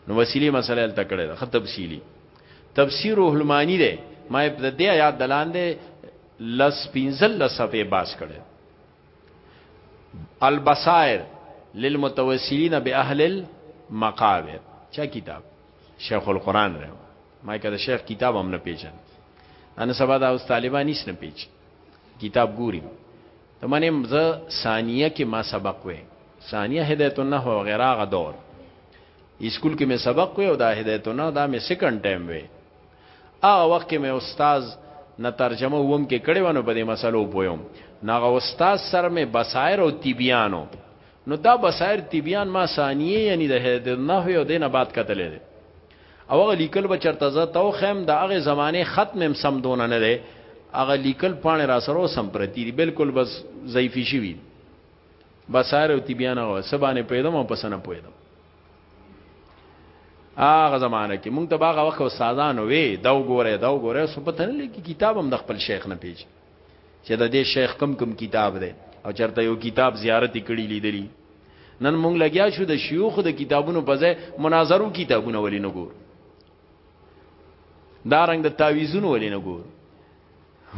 نو وسیلی مسله تل تکړه ده خط تفصیلی تفسیر الرحمانی ده ما د دې آیات دلاندې لس پنځل لس صفحه باس کړي البصائر للمتوسلین باهل المقابر چا کتاب شیخ القران رحم ما کده شیخ کتاب هم نه پیژن ان سبا دا اوس طالبان هیڅ نه پیژ کتاب ګوري ته منه ز ثانیه کې ما سبق وې ثانیه هدایت النحو وغیرہ غ دور اسکول کې مې سبق وې او دا هدایت النحو دا مې سیکنډ ټایم وې هغه وخت کې مې استاد نه ترجمه ووم کې کړي ونه په دې مسلو پویم ناغه استاد سر مې بصائر او طبيانو نو دا بصائر طبيان ما ثانیه یعنی د نحو او دینه بعد کتلې دي او هغه لیکل به چرته زه تو خیم د هغه زمانه ختم هم سم دونه نه دی هغه لیکل پانه را سره سم پرتی دي بالکل بس ضعیفی شي بصائر او طبيانو سبانه پیدم او پسنه پیدم هغه زمانہ کې مونږ ته باغه وخت استادانو وی دا وګوره دا وګوره سو پته نه لګي کتاب هم د خپل شیخ نه پیژ چې د دې شیخ کم کم کتاب دی او چرته یو کتاب زیارت کړي لیدلی نن مونږ لګیا شو د شیوخ د کتابونو په ځای مناظرو کتابونه ولې نه ګور دا رنګ د تعویذونو ولې نه ګور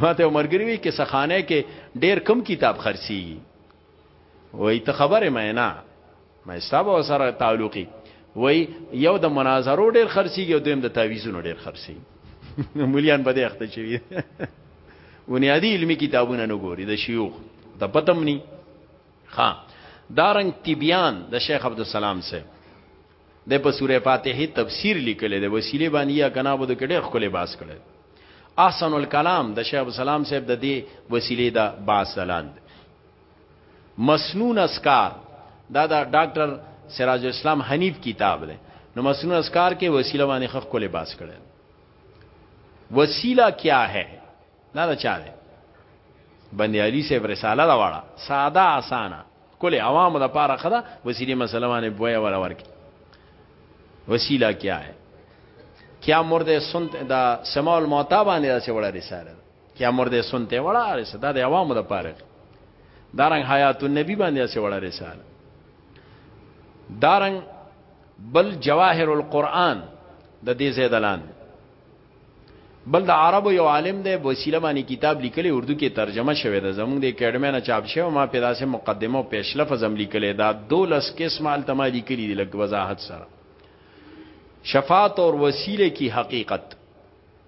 ماته عمرګری وی کې سخانه کې ډیر کم کتاب خرسي وای ته خبره مې نه ما ستا به سره تعلقي وای یو د مناظرو ډیر خرسيږي او دویم د تعویزونو ډیر خرسي مليان بده اخته شي بنیادی علمی کتابونه نه ګوري د شيوخ د پتم ني ها دارنګ تبيان د شیخ عبد السلام سه د په سوره فاتحه تفسیر لیکل د وسیله باندې یا کنا بده کډه خپل باس کړي احسن الکلام د شیخ عبد السلام صاحب د دې وسیله دا باس لاند مسنون اسکار دا دا ډاکټر سراج اسلام حنیف کتاب دی نو مسنون اسکار کې وسیله باندې خخ کولې باس کړي وسیله کیا ہے دا دا چا دی بندي علي صاحب رساله دا واړه ساده اسانه کله عوامو د پاره خدا وسیله مسله باندې بویا ولا ورکی وسیله کیا ہے کیا مرده سنت دا سماع الموتا باندې دا څه وړه رساله کیا مرده سنته وړه رساله دا د عوامو د پاره دارنګ حیات النبی باندې اسه وړه رساله دارنګ بل جواهر القرآن د دې زیدلان بل د عربو یو عالم دی وسیله باندې کتاب لیکلی اردو کې ترجمه شوی دی زمونږ د اکیډمۍ نه چاپ شوی ما په داسې مقدمه او پیشلف زم لیکلی دا دولس قسم التما لیکلی دی لږ وضاحت سره شفاعت اور وسیله کی حقیقت